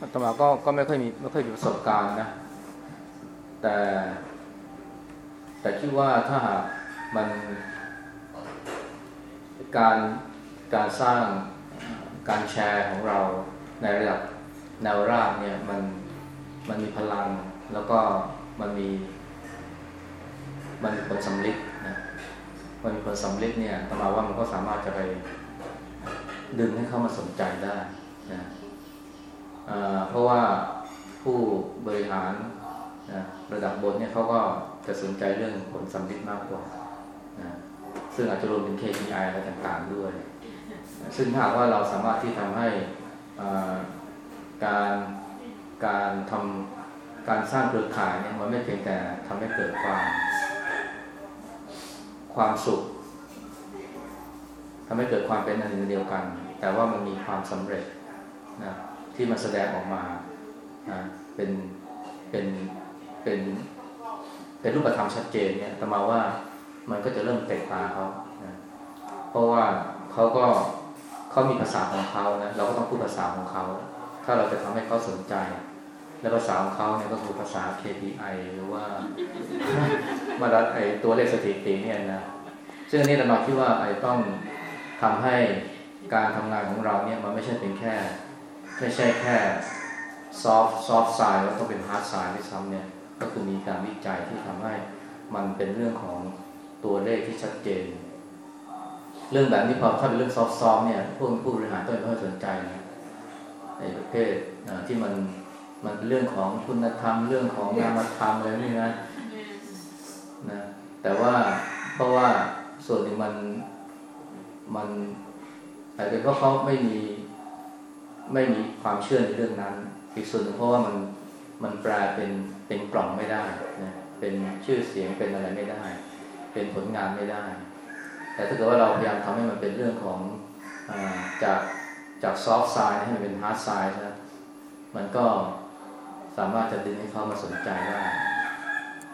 Speaker 1: อาตมาก็ก็ไม่ค่อยมีไม่ค่อยมีประสบการณ์นะ แต่ แต่คิดว่าถ้าหากมันการการสร้างการแชร์ของเราในระดับแนวราบเนี่ยมัน มันมีพลัง แล้วก็มันมี มันมีผลสำลิดนะมันมีผลสำลิดเนี่ยตมาว่ามันก็สามารถจะไปดึงให้เข้ามาสนใจได้นะเพราะว่าผู้บริหารนะระดับบนเนี่ยเขาก็จะสนใจเรื่องผลสัมฤทธิ์มากกว่านะซึ่งอาจจะรวมถึง KPI อะไรต่างๆด้วย ซึ่งถ้าหากว่าเราสามารถที่ทำให้อ่าการ การทำการสร้างเครือข่ายเนี่ยมันไม่เพียงแต่ทำให้เกิดความ ความสุขทำให้เกิดความเป็นอันหนึ่งเดียวกัน แต่ว่ามันมีความสำเร็จนะที่มันแสดงออกมานะเป็นเป็นเป็นเป็นรูปธรรมชัดเจนเนี่ยแต่มาว่ามันก็จะเริ่มเตะตาเขานะเพราะว่าเขาก็เขามีภาษาของเขานะเราก็ต้องพูดภาษาของเขา ถ้าเราจะทำให้เขาสนใจ และภาษาของเขาเนี่ยก็คือภาษา KPI หรือว่ามาดัดไอตัวเลขสถิติเนี่ยนะซึ่งอันนี้เราคิดว่าไอต้องทำให้การทำงานของเราเนี่ยมันไม่ใช่เป็นแค่ไม่ใช่แค่ soft soft side แล้วต้องเป็น hard side ด้วยซ้ำเนี่ยก็คือมีการวิจัยที่ทำให้มันเป็นเรื่องของตัวเลขที่ชัดเจน เรื่องแบบนี้พอถ้าเป็นเรื่องซอฟต์ซอฟเนี่ยพวกผู้บริหารต้องไม่ค่อยสนใจนะในประเภทที่มัน มันเป็นเรื่องของคุณธรรม เรื่องของนามธรรมอะไรนี่นะนะแต่ว่าเพราะว่าส่วนหนึ่งมันมันอาจจะเป็นเพราะเขาไม่มีไม่มีความเชื่อในเรื่องนั้น อีกส่วนหนึ่งเพราะว่ามันมันแปลเป็นเป็นกล่องไม่ได้นะเป็นชื่อเสียงเป็นอะไรไม่ได้ เป็นผลงานไม่ได้ แต่ถ้าเกิดว่าเราพยายามทำให้มันเป็นเรื่องของอจากจาก soft side ให้มันเป็น hard side นะมันก็ สามารถจะดึงให้เขามาสนใจได้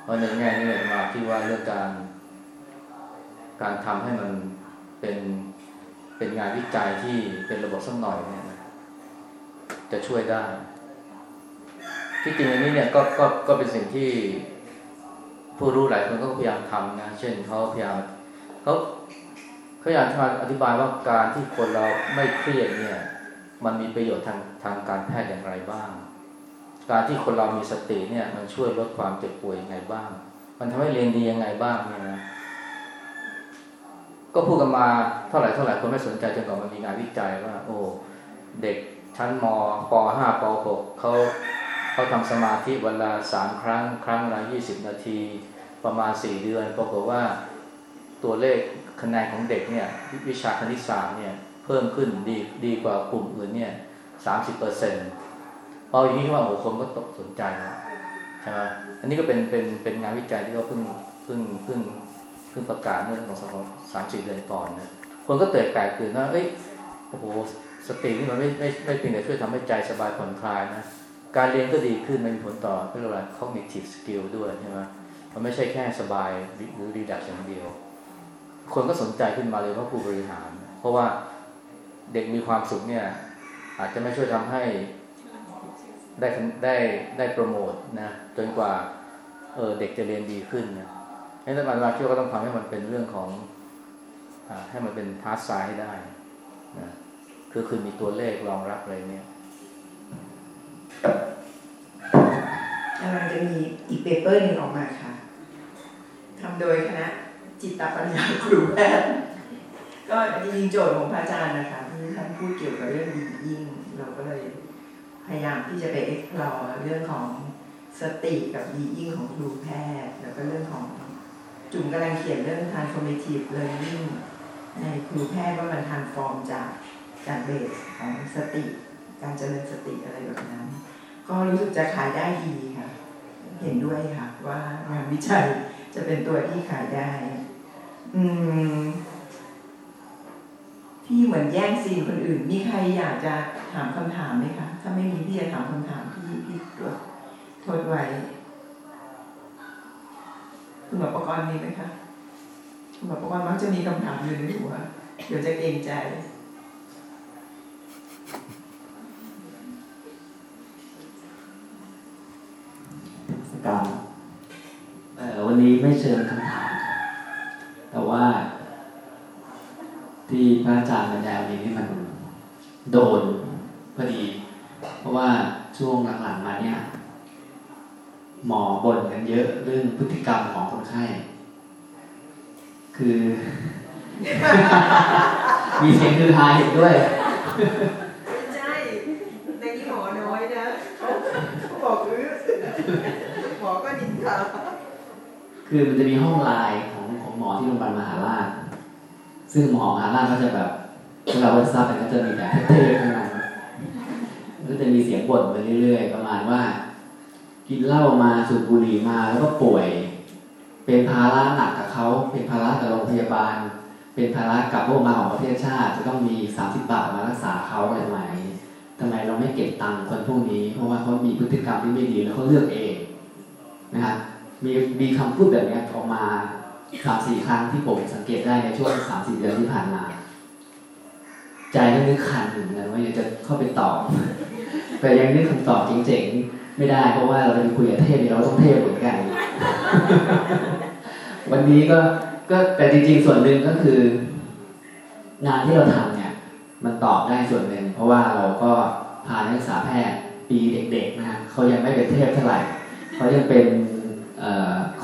Speaker 1: เพราะในแง่นี้มาที่ว่าเรื่องการ การทำให้มันเป็นเป็นงานวิจัยที่เป็นระบบสักหน่อยเนี่ยจะช่วยได้ ที่จริงอันนี้เนี่ยก็ก็ก็เป็นสิ่งที่ผู้รู้หลายคนก็พยายามทำนะ เช่นเขาพยายามเขาเขาอยากอธิบายว่าการที่คนเราไม่เครียดเนี่ย มันมีประโยชน์ทางทางการแพทย์อย่างไรบ้าง การที่คนเรามีสติเนี่ย มันช่วยลดความเจ็บป่วยยังไงบ้าง มันทำให้เรียนดียังไงบ้างเนี่ยนะก็พูดกันมาเท่าไหร่เท่าไหร่คนไม่สนใจจนกว่ามันมีงานวิจัยว่า โอ้เด็กชั้นมป .5 ป .6 เขาเขาทำสมาธิวันละสามครั้ง ครั้งละ20นาที ประมาณ4เดือนปรากฏว่าตัวเลขคะแนนของเด็กเนี่ย วิชาคณิตศาสตร์เนี่ย เพิ่มขึ้นดีดีกว่ากลุ่มอื่นเนี่ยสามสิบเปอร์เซ็นต์ พออย่างนี้ว่าโอ้คนก็ตกสนใจนะใช่ไหมอันนี้ก็เป็นเป็นเป็นงานวิจัยที่เขาเพิ่งเพิ่งเพิ่งเพิ่งประกาศเมื่อสองสามสี่เดือนก่อนนะคนก็เติดแตกตื่นว่าเอ้ยโอ้โหสตินี่มันไม่ไม่ไม่เพียงแต่ช่วยทำให้ใจสบายผ่อนคลายนะการเรียนก็ดีขึ้นมันมีผลต่อเรื่องอะไร cognitive skill ด้วยใช่ไหมมันไม่ใช่แค่สบายหรือรีดักอย่างเดียว คนก็สนใจขึ้นมาเลยเพราะผู้บริหาร เพราะว่าเด็กมีความสุขเนี่ย อาจจะไม่ช่วยทำให้ ได้ได้ได้โปรโมทนะจนกว่าเออเด็กจะเรียนดีขึ้นนะให้รัฐบาลมาคิดว่าก็ต้องทำให้มันเป็นเรื่องของอให้มันเป็น hard side ให้ได้นะคือคือมีตัวเลขรองรับอะไรเนี่ย
Speaker 2: กำลังจะมีอีก paper หนึ่งออกมาค่ะทำโดยคณะจิตปัญญาครูแพทย์ก็จริงโจทย์ของพระอาจารย์นะคะที่ท่านพูดเกี่ยวกับเรื่องยิ่งเราก็เลย พยายามที่จะไป explore เรื่องของสติกับดียิ่งของครูแพทย์ แล้วก็เรื่องของจุ่มกำลังเขียนเรื่อง transformative learning ในครูแพทย์ว่ามันทานฟอร์มจากการเบสของสติ การเจริญสติอะไรแบบนั้น ก็รู้สึกจะขายได้ดีค่ะ เห็นด้วยค่ะ ว่างานวิจัยจะเป็นตัวที่ขายได้ อืม พี่เหมือนแย่งซีนคนอื่น มีใครอยากจะถามคำถามไหมคะ ถ้าไม่มีพี่จะถามคำถามพี่พี่ตรวจทดไว้คุณหมอประกรณ์มีไหมคะคุณหมอประกรณ์มักจะมีคำถามอยู่ในหัวเดี๋ยวจะเกรงใจ
Speaker 8: การวันนี้ไม่เชิญคำถาม แต่ว่า ที่พระอาจารย์บรรยายวันนี้นี่มันโดนพอดี เพราะว่าช่วงหลังๆมาเนี่ย หมอบ่นกันเยอะเรื่องพฤติกรรมของคนไข้ คือ มีเสียงคือฮาเห็นด้วย
Speaker 2: ใช่ในนี้หมอน้อยนะเขาบอกเออหมอก็ดินทา
Speaker 8: คือมันจะมีห้องไลน์ของของหมอที่โรงพยาบาลมหาราช ซึ่งหมอมหาราก็จะแบบเวลาวันทราบเนี่ก็จะมีแต่เท่ๆทั้งนั้นก็จะมีเสียงบ่นไปเรื่อยๆ ประมาณว่า กินเหล้ามาสูบบุหรี่มาแล้วก็ป่วย เป็นภาระหนักกับเขาเป็นภาระกับโรงพยาบาล เป็นภาระกับพวกมาของประเทศชาติ จะต้องมีสามสิบบาทมารักษาเขาอะไรไหมทำไมเราไม่เก็บตังค์คนพวกนี้ เพราะว่าเขามีพฤติกรรมที่ไม่ดีแล้วเขาเลือกเองนะครับมีมีคำพูดแบบนี้ออกมา สามสี่ครั้งที่ผมสังเกตได้ในช่วงสามสี่เดือนที่ผ่านมา ใจก็นึกขันอยู่เหมือนกันว่าอยากจะเข้าไปตอบแต่ยังนึกคำตอบเจ๋งๆ ไม่ได้เพราะว่าเราจะคุยกับเทพเราต้องเทพเหมือนกัน วันนี้ก็ก็แต่จริง ๆ ส่วนหนึ่งก็คือ งานที่เราทำเนี่ย มันตอบได้ส่วนหนึ่งเพราะว่าเราก็พานักศึกษาแพทย์ปีเด็กๆนะฮะเขายังไม่เป็นเทพเท่าไหร่เขายังเป็น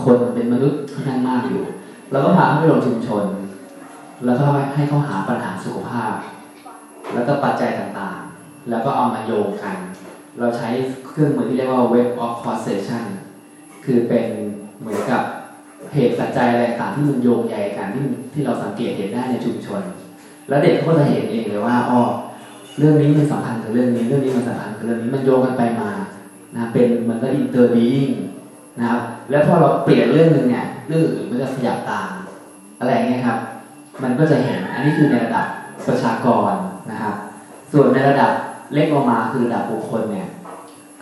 Speaker 8: คนเป็นมนุษย์ค่อนข้างมากอยู่ เราก็พาเขาไปลงชุมชน แล้วก็ให้เขาหาปัญหาสุขภาพ แล้วก็ปัจจัยต่างๆ แล้วก็เอามาโยงกัน เราใช้เครื่องมือที่เรียกว่า web of causation คือเป็นเหมือนกับเหตุปัจจัยอะไรต่างที่มันโยงใยกันที่ที่เราสังเกตเห็นได้ในชุมชน แล้วเด็กเขาก็จะเห็นเองเลยว่าอ๋อเรื่องนี้มันสัมพันธ์กับเรื่องนี้เรื่องนี้มันสัมพันธ์กับเรื่องนี้มันโยงกันไปมานะเป็นเหมือนกับ interbeing นะครับแล้วพอเราเปลี่ยนเรื่องหนึ่งเนี่ย เรื่องอื่นมันจะขยับตามอะไรเงี้ยครับ มันก็จะเห็นอันนี้คือในระดับประชากรนะครับ ส่วนในระดับเล็กลงมาคือระดับบุคคลเนี่ย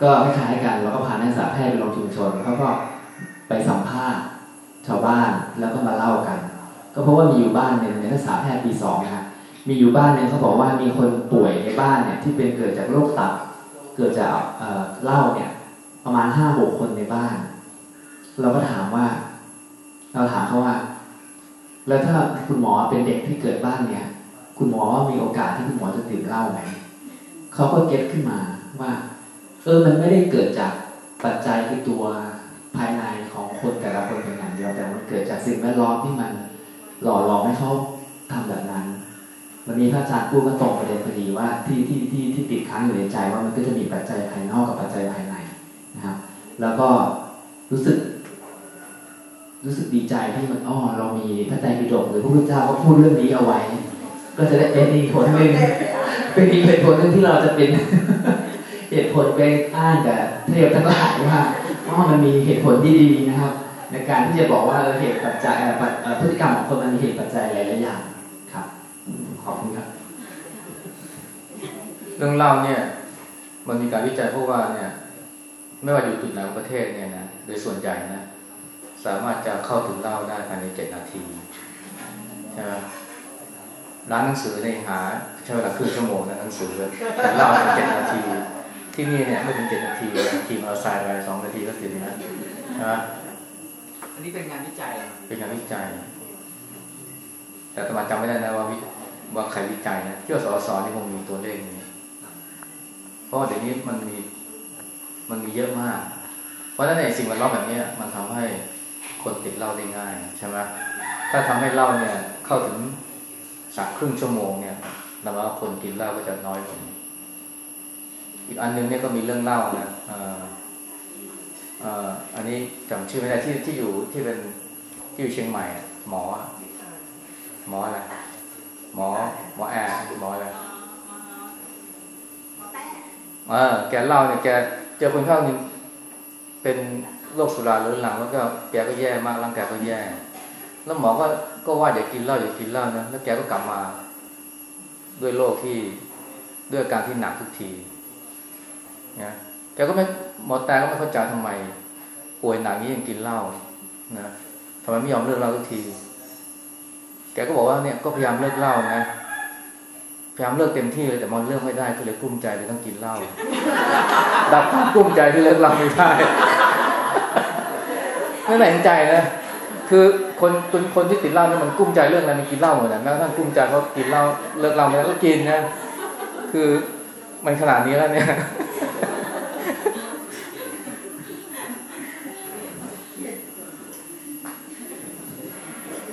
Speaker 8: ก็คล้ายๆกันเราก็พานักศึกษาแพทย์ไปลงชุมชนเขาก็ไปสัมภาษณ์ชาวบ้านแล้วก็มาเล่ากัน ก็เพราะว่ามีอยู่บ้านหนึ่งในนักศึกษาแพทย์ปีสองนะครับมีอยู่บ้านหนึ่งเขาบอกว่ามีคนป่วยในบ้านเนี่ยที่เป็นเกิดจากโรคตับเกิดจากเล้าเนี่ยประมาณห้าหกคนในบ้าน เราก็ถามว่า เราถามเขาว่า แล้วถ้าคุณหมอเป็นเด็กที่เกิดบ้านเนี่ย คุณหมอว่ามีโอกาสที่คุณหมอจะดื่มเหล้าไหมเขาก็เก็ตขึ้นมาว่า เออมันไม่ได้เกิดจากปัจจัยคือตัวภายในของคนแต่ละคนเป็นอย่างเดียวแต่มันเกิดจากสิ่งแวดล้อมที่มันหล่อหลอมให้เขาทำแบบนั้นวันนี้พระอาจารย์พูดก็ตรงประเด็นพอดีว่าที่ที่ที่ที่ติดค้างอยู่ในใจว่ามันก็จะมีปัจจัยภายนอกกับปัจจัยภายในนะครับ แล้วก็รู้สึก รู้สึกดีใจที่มันอ๋อเรามีพระไตรปิฎกหรือพระพุทธเจ้าก็พูดเรื่องนี้เอาไว้ ก็จะได้เป็นอีกผลหนึ่งเป็นอีกเหตุผลหนึ่งที่เราจะเป็นเหตุผลไปอ้างกับเทพทั้งหลายว่าอ๋อมันมีเหตุผลที่ดีนะครับ ในการที่จะบอกว่าเหตุปัจจัยพฤติกรรมของคนมันมีเหตุปัจจัยหลายๆอย่างครับ ขอบคุณครับ
Speaker 1: เรื่องเล่าเนี่ย มันมีการวิจัยพบว่าเนี่ย ไม่ว่าอยู่จุดไหนของประเทศเนี่ยนะโดยส่วนใหญ่นะ สามารถจะเข้าถึงเล่าได้ภายในเจ็ดนาทีใช่ไหมร้านหนังสือในยหาใช้เวลาครึ่งชั่วโมงนะหนังสือแต่เล่าในเจ็ดนาที ที่นี่เนี่ยไม่ถึงเจ็ดนาทีขี่มอเตอร์ไซค์ไปสองนาทีก็ถึงนะใช่ไหม
Speaker 8: อันนี้เป็นงานวิจัย
Speaker 1: เป็นงานวิจัย แต่ตมาจำไม่ได้นะว่าวิว่าใครวิจัยนะที่ว่าสสนี่คงมีตัวเลขนี้เพราะว่าเดี๋ยวนี้มันมีมันมีเยอะมาก เพราะฉะนั้นในสิ่งแวดล้อมแบบนี้มันทำให้ คนติดเหล้าได้ง่ายใช่ไหมถ้าทำให้เหล้าเนี่ย เข้าถึงสักครึ่งชั่วโมงเนี่ยนำว่าคนกินเหล้าก็จะน้อยลงอีกอันนึงเนี่ยก็มีเรื่องเล่านะอ่าอ่าอันนี้จำชื่อไม่ได้ที่ที่อยู่ที่เป็นที่อยู่เชียงใหม่อะหมอ หมออะไรหมอ หมอแอร์หมออะไรเออแกเล่าเนี่ยแกเจอคนเข้าหนึ่งเป็น โรคสุราเรื้อรังแล้วก็แกก็แย่มากร่างกายก็แย่ แล้วหมอก็ก็ว่าอย่ากินเหล้าอย่ากินเหล้านะแล้วแกก็กลับมา ด้วยโรคที่ด้วยการที่หนักทุกทีนะแกก็ไม่หมอแต่ก็ไม่เข้าใจทำไม ป่วยหนักนี้ยังกินเหล้านะทำไมไม่ยอมเลิกเหล้าทุกที แกก็บอกว่าเนี่ยก็พยายามเลิกเหล้านะพยายามเลิกเต็มที่เลยแต่มันเลิกไม่ได้ก็เลยกุ้มใจเลยต้องกินเหล้าดับความกุ้มใจที่เลิกเหล้าไม่ได้ ไม่ไหนใจนะคือคนคนคนที่ติดเหล้าเนี่ยมันกุ้มใจเรื่องอะไรมันกินเหล้าหมดนะแม้กระทั่งกุ้มใจเขากินเหล้าเลิกเหล้าไม่ได้ก็กินนะคือมันขนาดนี้แล้วเนี่ย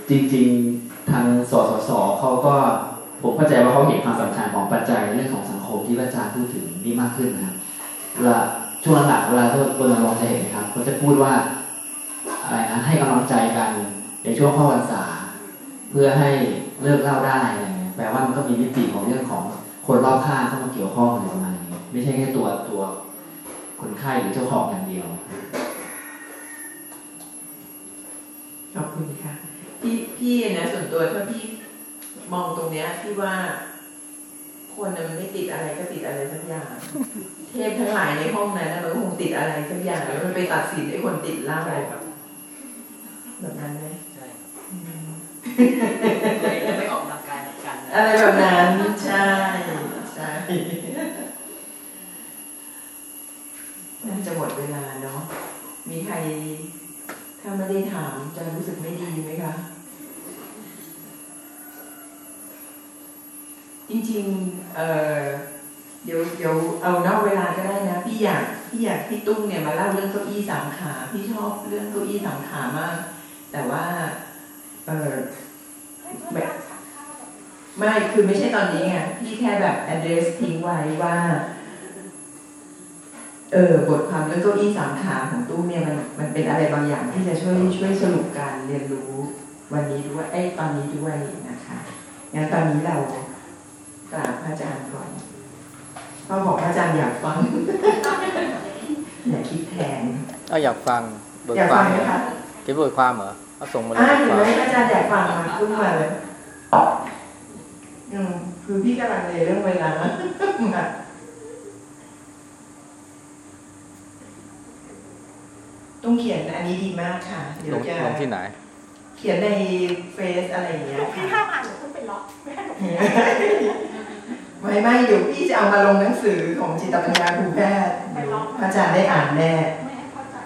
Speaker 8: จริงๆ ทางสสสเขาก็ผมเข้าใจว่าเขาเห็นความสำคัญของปัจจัยเรื่องของสังคมที่อาจารย์พูดถึงนี่มากขึ้นนะครับเวลาช่วงหลังเวลาที่คนรณรงจะเห็นนะครับเขาจะพูดว่า อะไรนะให้กำลังใจกันในช่วงเข้าพรรษาเพื่อให้เลิกเหล่าได้อะไรเงี้ยแปลว่ามันก็มีมิติของเรื่องของคนรอบข้างเข้ามาเกี่ยวข้องอะไรประมาณนี้ไม่ใช่แค่ตัวตัวคนไข้หรือเจ้าของอย่างเดียว
Speaker 2: ขอบคุณค่ะพี่พี่นะส่วนตัวถ้าพี่มองตรงเนี้ยพี่ว่าคนน่ะมันไม่ติดอะไรก็ติดอะไรสักอย่าง เทพทั้งหลายในห้องนั้นน่ะมันก็คงติดอะไรสักอย่างแล้วมันไปตัดสินไอ้คนติดเหล้าอะไร แบบแบบนั้นไหม
Speaker 8: ใช่
Speaker 2: อืม
Speaker 8: ไม่ออกกำลังกายเหมือนกัน
Speaker 2: อะไรแบบนั้นใช่ใช่น่าจะหมดเวลาเนาะมีใครถ้าไม่ได้ถามจะรู้สึกไม่ดีไหมคะจริงๆเออเดี๋ยวเดี๋ยวเอานอกเวลาก็ได้นะ พี่อยากพี่อยากพี่ตุ้งเนี่ยมาเล่าเรื่องเก้าอี้สามขา พี่ชอบเรื่องเก้าอี้สามขามาก แต่ว่า เออแบบไม่คือไม่ใช่ตอนนี้ไงพี่แค่แบบ address ทิ้งไว้ว่า เออบทความเรื่องเก้าอี้สามขาของตู้เนี่ยมันมันเป็นอะไรบางอย่างที่จะช่วยช่วยสรุปการเรียนรู้ วันนี้ด้วยไอ้ยตอนนี้ด้วยนะคะงั้นตอนนี้เรากราบพระอาจารย์ก่อนพ่อบอกพระอาจารย์อยากฟังอย่าคิดแทน
Speaker 1: อ้าวอยากฟังบท
Speaker 2: อยาก
Speaker 1: ควา
Speaker 2: ฟั
Speaker 1: ม
Speaker 2: งไหม
Speaker 1: เนี่ย
Speaker 2: คะ
Speaker 1: เก็บบทความเหรอเอาส่งมาเลย
Speaker 2: อ่า
Speaker 1: บท
Speaker 2: เห็น
Speaker 1: ควา
Speaker 2: ไหม
Speaker 1: ม
Speaker 2: อาจารย์อยากฟังมาขึ้นมาเลยอืมคือพี่กำลังเลยเรื่องเวลามาต้องเขียนอันนี้ดีมากค่ะ เดี๋ย
Speaker 1: ล
Speaker 2: ว
Speaker 1: ง
Speaker 2: จะ
Speaker 1: ลงที่ไหน
Speaker 2: เขียนในเฟซอะไรอย่างเงี้ย
Speaker 9: พี่
Speaker 2: ค่ะ
Speaker 9: ห้ามอ่านหนูเพิ่งไปล็อกไม่ให้หนู
Speaker 2: ไม่ไม่เดี๋ยวพี่จะเอามาลงหนังสือของจิตปัญญาครูแพทย์เดี๋ยวพระอาจารย์ได้อ่านแน่
Speaker 9: ไม่ให้เข้าใจ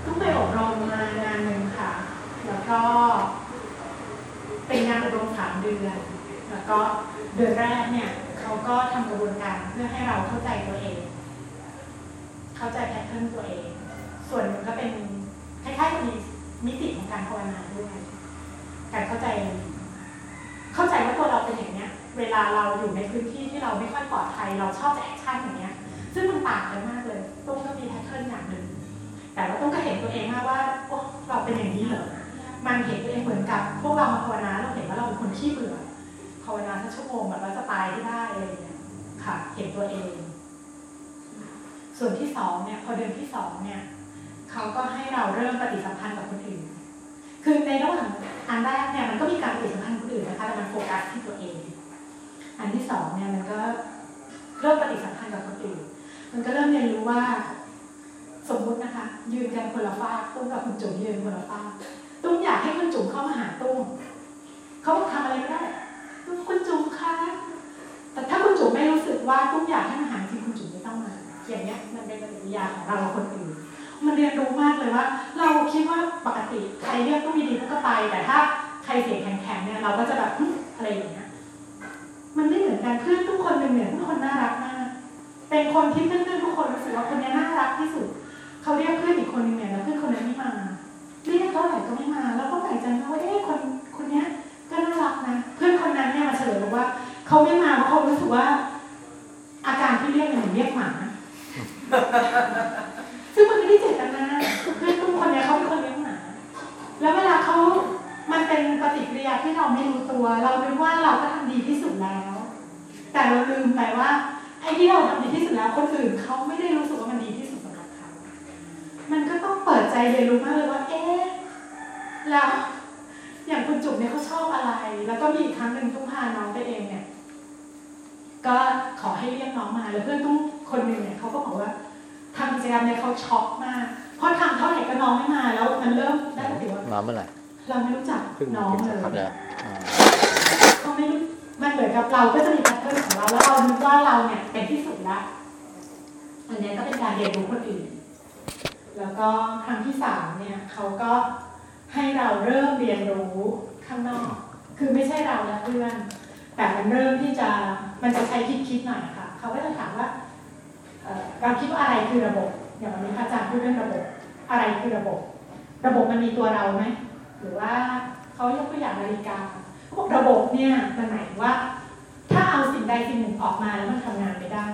Speaker 9: เพิ่งไปอบรมมางานหนึ่งค่ะ แล้ว ก็เป็นงานอบรมสามเดือน แล้วก็เดือนแรกเนี่ยเขาก็ทำกระบวนการเพื่อให้เราเข้าใจตัวเอง เข้าใจ pattern ตัวเอง ส่วนหนึ่งก็เป็นคล้ายๆมีมิติของการภาวนาด้วยการเข้าใจ เข้าใจว่าตัวเราเป็นอย่างเนี้ย เวลาเราอยู่ในพื้นที่ที่เราไม่ค่อยปลอดภัยเราชอบจะ action อย่างเงี้ย ซึ่งมันต่างกันมากเลย ตุ้มก็มีแพทเทิร์นอย่างหนึ่งแต่ว่าต้องก็เห็นตัวเองมากว่าโอ้เราเป็นอย่างนี้เหรอ มันเห็นตัวเองเหมือนกับ พวกเรามาภาวนาเราเห็นว่าเราเป็นคนขี้เบื่อภาวนาสักชั่วโมงแบบว่าจะตายที่ได้อะไรเงี้ยค่ะ เห็นตัวเอง ส่วนที่สองเนี่ย พอเดือนที่สองเนี่ยเขาก็ให้เราเริ่มปฏิสัมพันธ์กับคนอื่น คือในระหว่างอันแรกเนี่ยมันก็มีการปฏิสัมพันธ์คนอื่นนะคะแต่มันโฟกัสที่ตัวเอง อันที่สองเนี่ยมันก็เริ่มปฏิสัมพันธ์กับคนอื่น มันก็เริ่มเรียนรู้ว่า สมมุตินะคะ ยืนกันคนละฟากตุ้มกับคุณจุ๋มยืนคนละฟา ตุ้มอยากให้คุณจุ๋มเข้ามาหาตุ้มเขาบอกทำอะไรก็ได้ตุ้มคุณจุ๋มคะแต่ถ้าคุณจุ๋มไม่รู้สึกว่าตุ้มอยากให้มาหาจริงคุณจุ๋มไม่ต้องมาอย่างเงี้ยมันเป็นปฏิกิริยาของเราคนอื่นมันเรียนรู้มากเลยว่า เราคิดว่าปกติใครเรียกตุ้มดีๆตุ้มก็ไปแต่ถ้าใครเสียงแข็งๆเนี่ยเราก็จะแบบอะไรอย่างเงี้ยมันไม่เหมือนกันเพื่อนทุกคนเป็นเหมือนทุกคนน่ารักมาก เป็นคนที่เพื่อนๆทุกคนรู้สึกว่าคนนี้น่ารักที่สุด เขาเรียกเพื่อนอีกคนนึงเนี่ยแล้วเพื่อนคนนั้นไม่มา เรียกเท่าไหร่ก็ไม่มา แล้วก็แปลกใจนะว่าเอ๊ะคนคนนี้ก็น่ารักนะ เพื่อนคนนั้นเนี่ยมาเฉลยบอกว่าเขาไม่มาเพราะเขารู้สึกว่า อาการที่เรียกเนี่ยเหมือนเรียกหมาซึ่งมันไม่ได้เจตนาเพื่อนทุกคนเนี่ยเขาเป็นคนเลี้ยงหมา แล้วเวลาเขามันเป็นปฏิกิริยาที่เราไม่รู้ตัว เราคิดว่าเราก็ทำดีที่สุดแล้ว แต่เราลืมไปว่าไอ้ที่เราทำดีที่สุดแล้วคนอื่นเขาไม่ได้รู้สึกว่ามันดีที่ มันก็ต้องเปิดใจเรียนรู้มากเลยว่าเอ๊ะแล้วอย่างคุณจุ๋มเนี่ยเขาชอบอะไร แล้วก็มีอีกครั้งหนึ่งต้องพาน้องไปเองเนี่ย ก็ขอให้เรียกน้องมาแล้วเพื่อนต้องคนหนึ่งเนี่ยเขาก็บอกว่าทำกิจกรรมเนี่ยเขาช็อกมาก เพราะทำเท่าไหร่ก็น้องไม่มาแล้วมันเริ่มได้ปฏิว่า
Speaker 1: มาเมื่อไหร่
Speaker 9: เราไม่รู้จัก
Speaker 1: เพิ่ง
Speaker 9: น้อง
Speaker 1: เพิ่ง
Speaker 9: เล
Speaker 1: สักพัก
Speaker 9: ย
Speaker 1: แล้วอ่า
Speaker 9: เขาไม่รู้มันเหมือนกับเราก็จะมีแพทเทิร์นของเราแล้วเราคิดว่าเราเนี่ยเป็นที่สุดละอันเนี้ยก็เป็นการเรียนรู้คนอื่น แล้วก็ครั้งที่สามเนี่ยเขาก็ให้เราเริ่มเรียนรู้ข้างนอก คือไม่ใช่เราและเพื่อน แต่มันเริ่มที่จะมันจะใช้คิดคิดๆหน่อยค่ะเขาก็จะถามว่าเราคิดว่าอะไรคือระบบ อย่างวันนี้อาจารย์พูดเรื่องระบบ อะไรคือระบบ ระบบมันมีตัวเราไหมหรือว่าเขายกตัวอย่างนาฬิกาเขาบอกระบบเนี่ยมันหมายว่า ถ้าเอาสิ่งใดสิ่งหนึ่งออกมาแล้วมันทำงานไม่ได้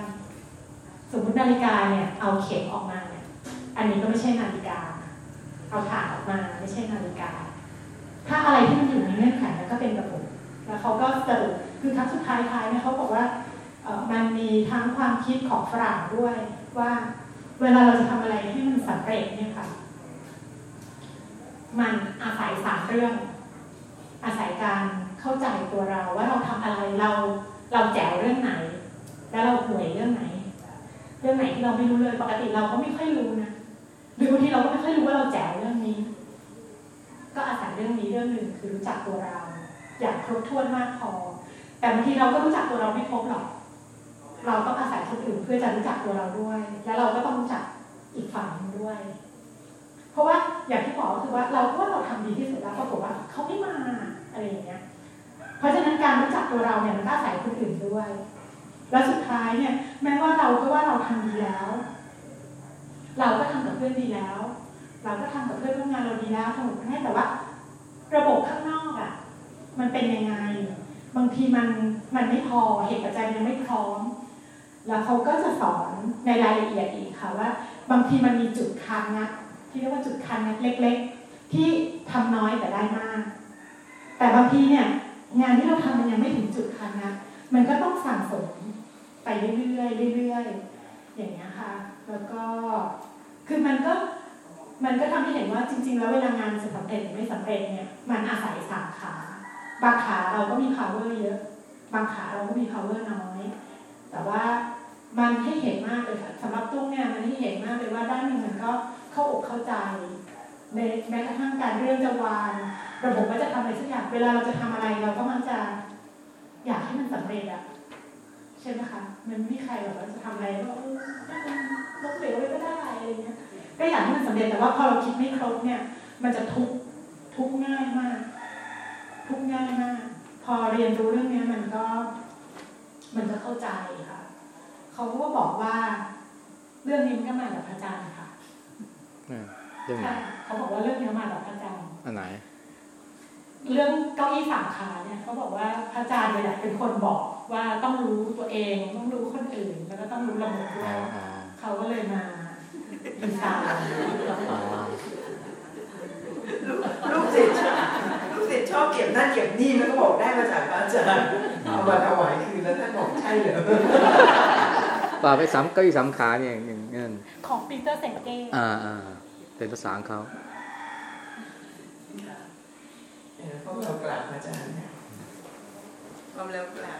Speaker 9: สมมตินาฬิกาเนี่ยเอาเข็มออกมา อันนี้ก็ไม่ใช่นาฬิกา เอาถ่านออกมาไม่ใช่นาฬิกา ถ้าอะไรที่มันอยู่ในเงื่อนไขนั้นก็เป็นระบบแล้วเขาก็สรุปคือครั้งสุดท้ายท้ายเนี่ยเขาบอกว่ามันมีทั้งความคิดของฝรั่งด้วยว่าเวลาเราจะทำอะไรให้มันสำเร็จเนี่ยค่ะ มันอาศัยสามเรื่อง อาศัยการเข้าใจตัวเราว่าเราทำอะไรเราเราแจ๋วเรื่องไหน แล้วเราห่วยเรื่องไหน เรื่องไหนที่เราไม่รู้เลยปกติเราก็ไม่ค่อยรู้นะ หรือบางทีเราก็ไม่ค่อยรู้ว่าเราแจ๋วเรื่องนี้ ก็อาศัยเรื่องนี้เรื่องหนึ่งคือรู้จักตัวเรา อย่างครบถ้วนมากพอ แต่บางทีเราก็รู้จักตัวเราไม่ครบหรอก เราต้องอาศัยคนอื่นเพื่อจะรู้จักตัวเราด้วย แล้วเราก็ต้องรู้จักอีกฝั่งหนึงด้วย เพราะว่าอย่างที่บอกก็คือว่าเราก็ว่าเราทำดีที่สุดแล้วปรากฏว่าเขาไม่มาอะไรอย่างเงี้ย เพราะฉะนั้นการรู้จักตัวเราเนี่ยมันก็อาศัยคนอื่นด้วย แล้วสุดท้ายเนี่ยแม้ว่าเราก็ว่าเราทำดีแล้ว เราก็ทำกับเพื่อนดีแล้ว เราก็ทำกับเพื่อนร่วมงานเราดีแล้วทำกับเพื่อนแต่ว่า ระบบข้างนอกอะ่ะ มันเป็นยังไง บางทีมันมันไม่พอเหตุปัจจัยยังไม่พร้อม แล้วเขาก็จะสอนในรายละเอียดอีกค่ะว่า บางทีมันมีจุดคันนะที่เรียกว่าจุดคันนะเล็ก ๆ ที่ทำน้อยแต่ได้มาก แต่บางทีเนี่ย งานที่เราทำมันยังไม่ถึงจุดคันนะมันก็ต้องสั่งสมไปเรื่อยๆเรื่อยๆอย่างเงี้ยค่ะ แล้วก็คือมันก็มันก็ทำให้เห็นว่าจริง ๆ แล้วเวลางานจะสำเร็จหรือไม่สำเร็จเนี่ยมันอาศัยสามขาบางขาเราก็มี power เยอะ บางขาเราก็มี power น้อย แต่ว่ามันให้เห็นมากเลยค่ะสำหรับตุ้งเนี่ยมันให้เห็นมากเลยว่าด้านหนึ่งมันก็เข้าอกเข้าใจในแม้กระทั่งการเรื่องจะวางระบบว่าจะทำอะไรสักอย่างเวลาเราจะทำอะไรเราก็มักจะ อยากให้มันสำเร็จอะใช่ไหมคะมันไม่มีใครหรอกว่าจะทำอะไรก็เออ ล้มเหลวไปก็ได้อะไรเงี้ยก็อยากให้มันสำเร็จแต่ว่าพอเราคิดไม่ครบเนี่ย มันจะทุกข์ทุกข์ง่ายมาก ทุกข์ง่ายมาก พอเรียนรู้เรื่องเนี้ยมันก็ มันจะเข้าใจค่ะเขาก็บอกว่า เรื่องนี้มันก็มาจากพระอาจารย์ค่ะ
Speaker 1: อืมเรื่องไหน
Speaker 9: ใช่เขาบอกว่าเรื่องนี้มาจากพระอาจารย์
Speaker 1: อันไหน
Speaker 9: เรื่องเก้าอี้สามขาเนี่ยเขาบอกว่าพระอาจารย์เนี่ยเป็นคนบอกว่าต้องรู้ตัวเอง ต้องรู้คนอื่น แล้วก็ต้องรู้ระบบด้ว
Speaker 1: อ๋อยอ๋อ
Speaker 9: เขาก็เลยมา
Speaker 4: อีสาน
Speaker 1: อ๋อ
Speaker 2: ลูกลูกศิษย์ลูกศิษย์ชอบเก็บนั่นเก็บนี่แล้วก็บอกได้มาจากพระอาจารย์เอามาถวายคืนแล้วท่านบอกใช่เหรอ
Speaker 1: ป่าไปสามเก้าอี้สามขาเนี่ยอย่างเงี้ย
Speaker 9: ของปีเตอร์เซนเก้
Speaker 1: อ่าอ่าเป็นภาษาของเขา
Speaker 2: เออพวกเรากราบอาจารย์นะพร้อมแล้วกราบ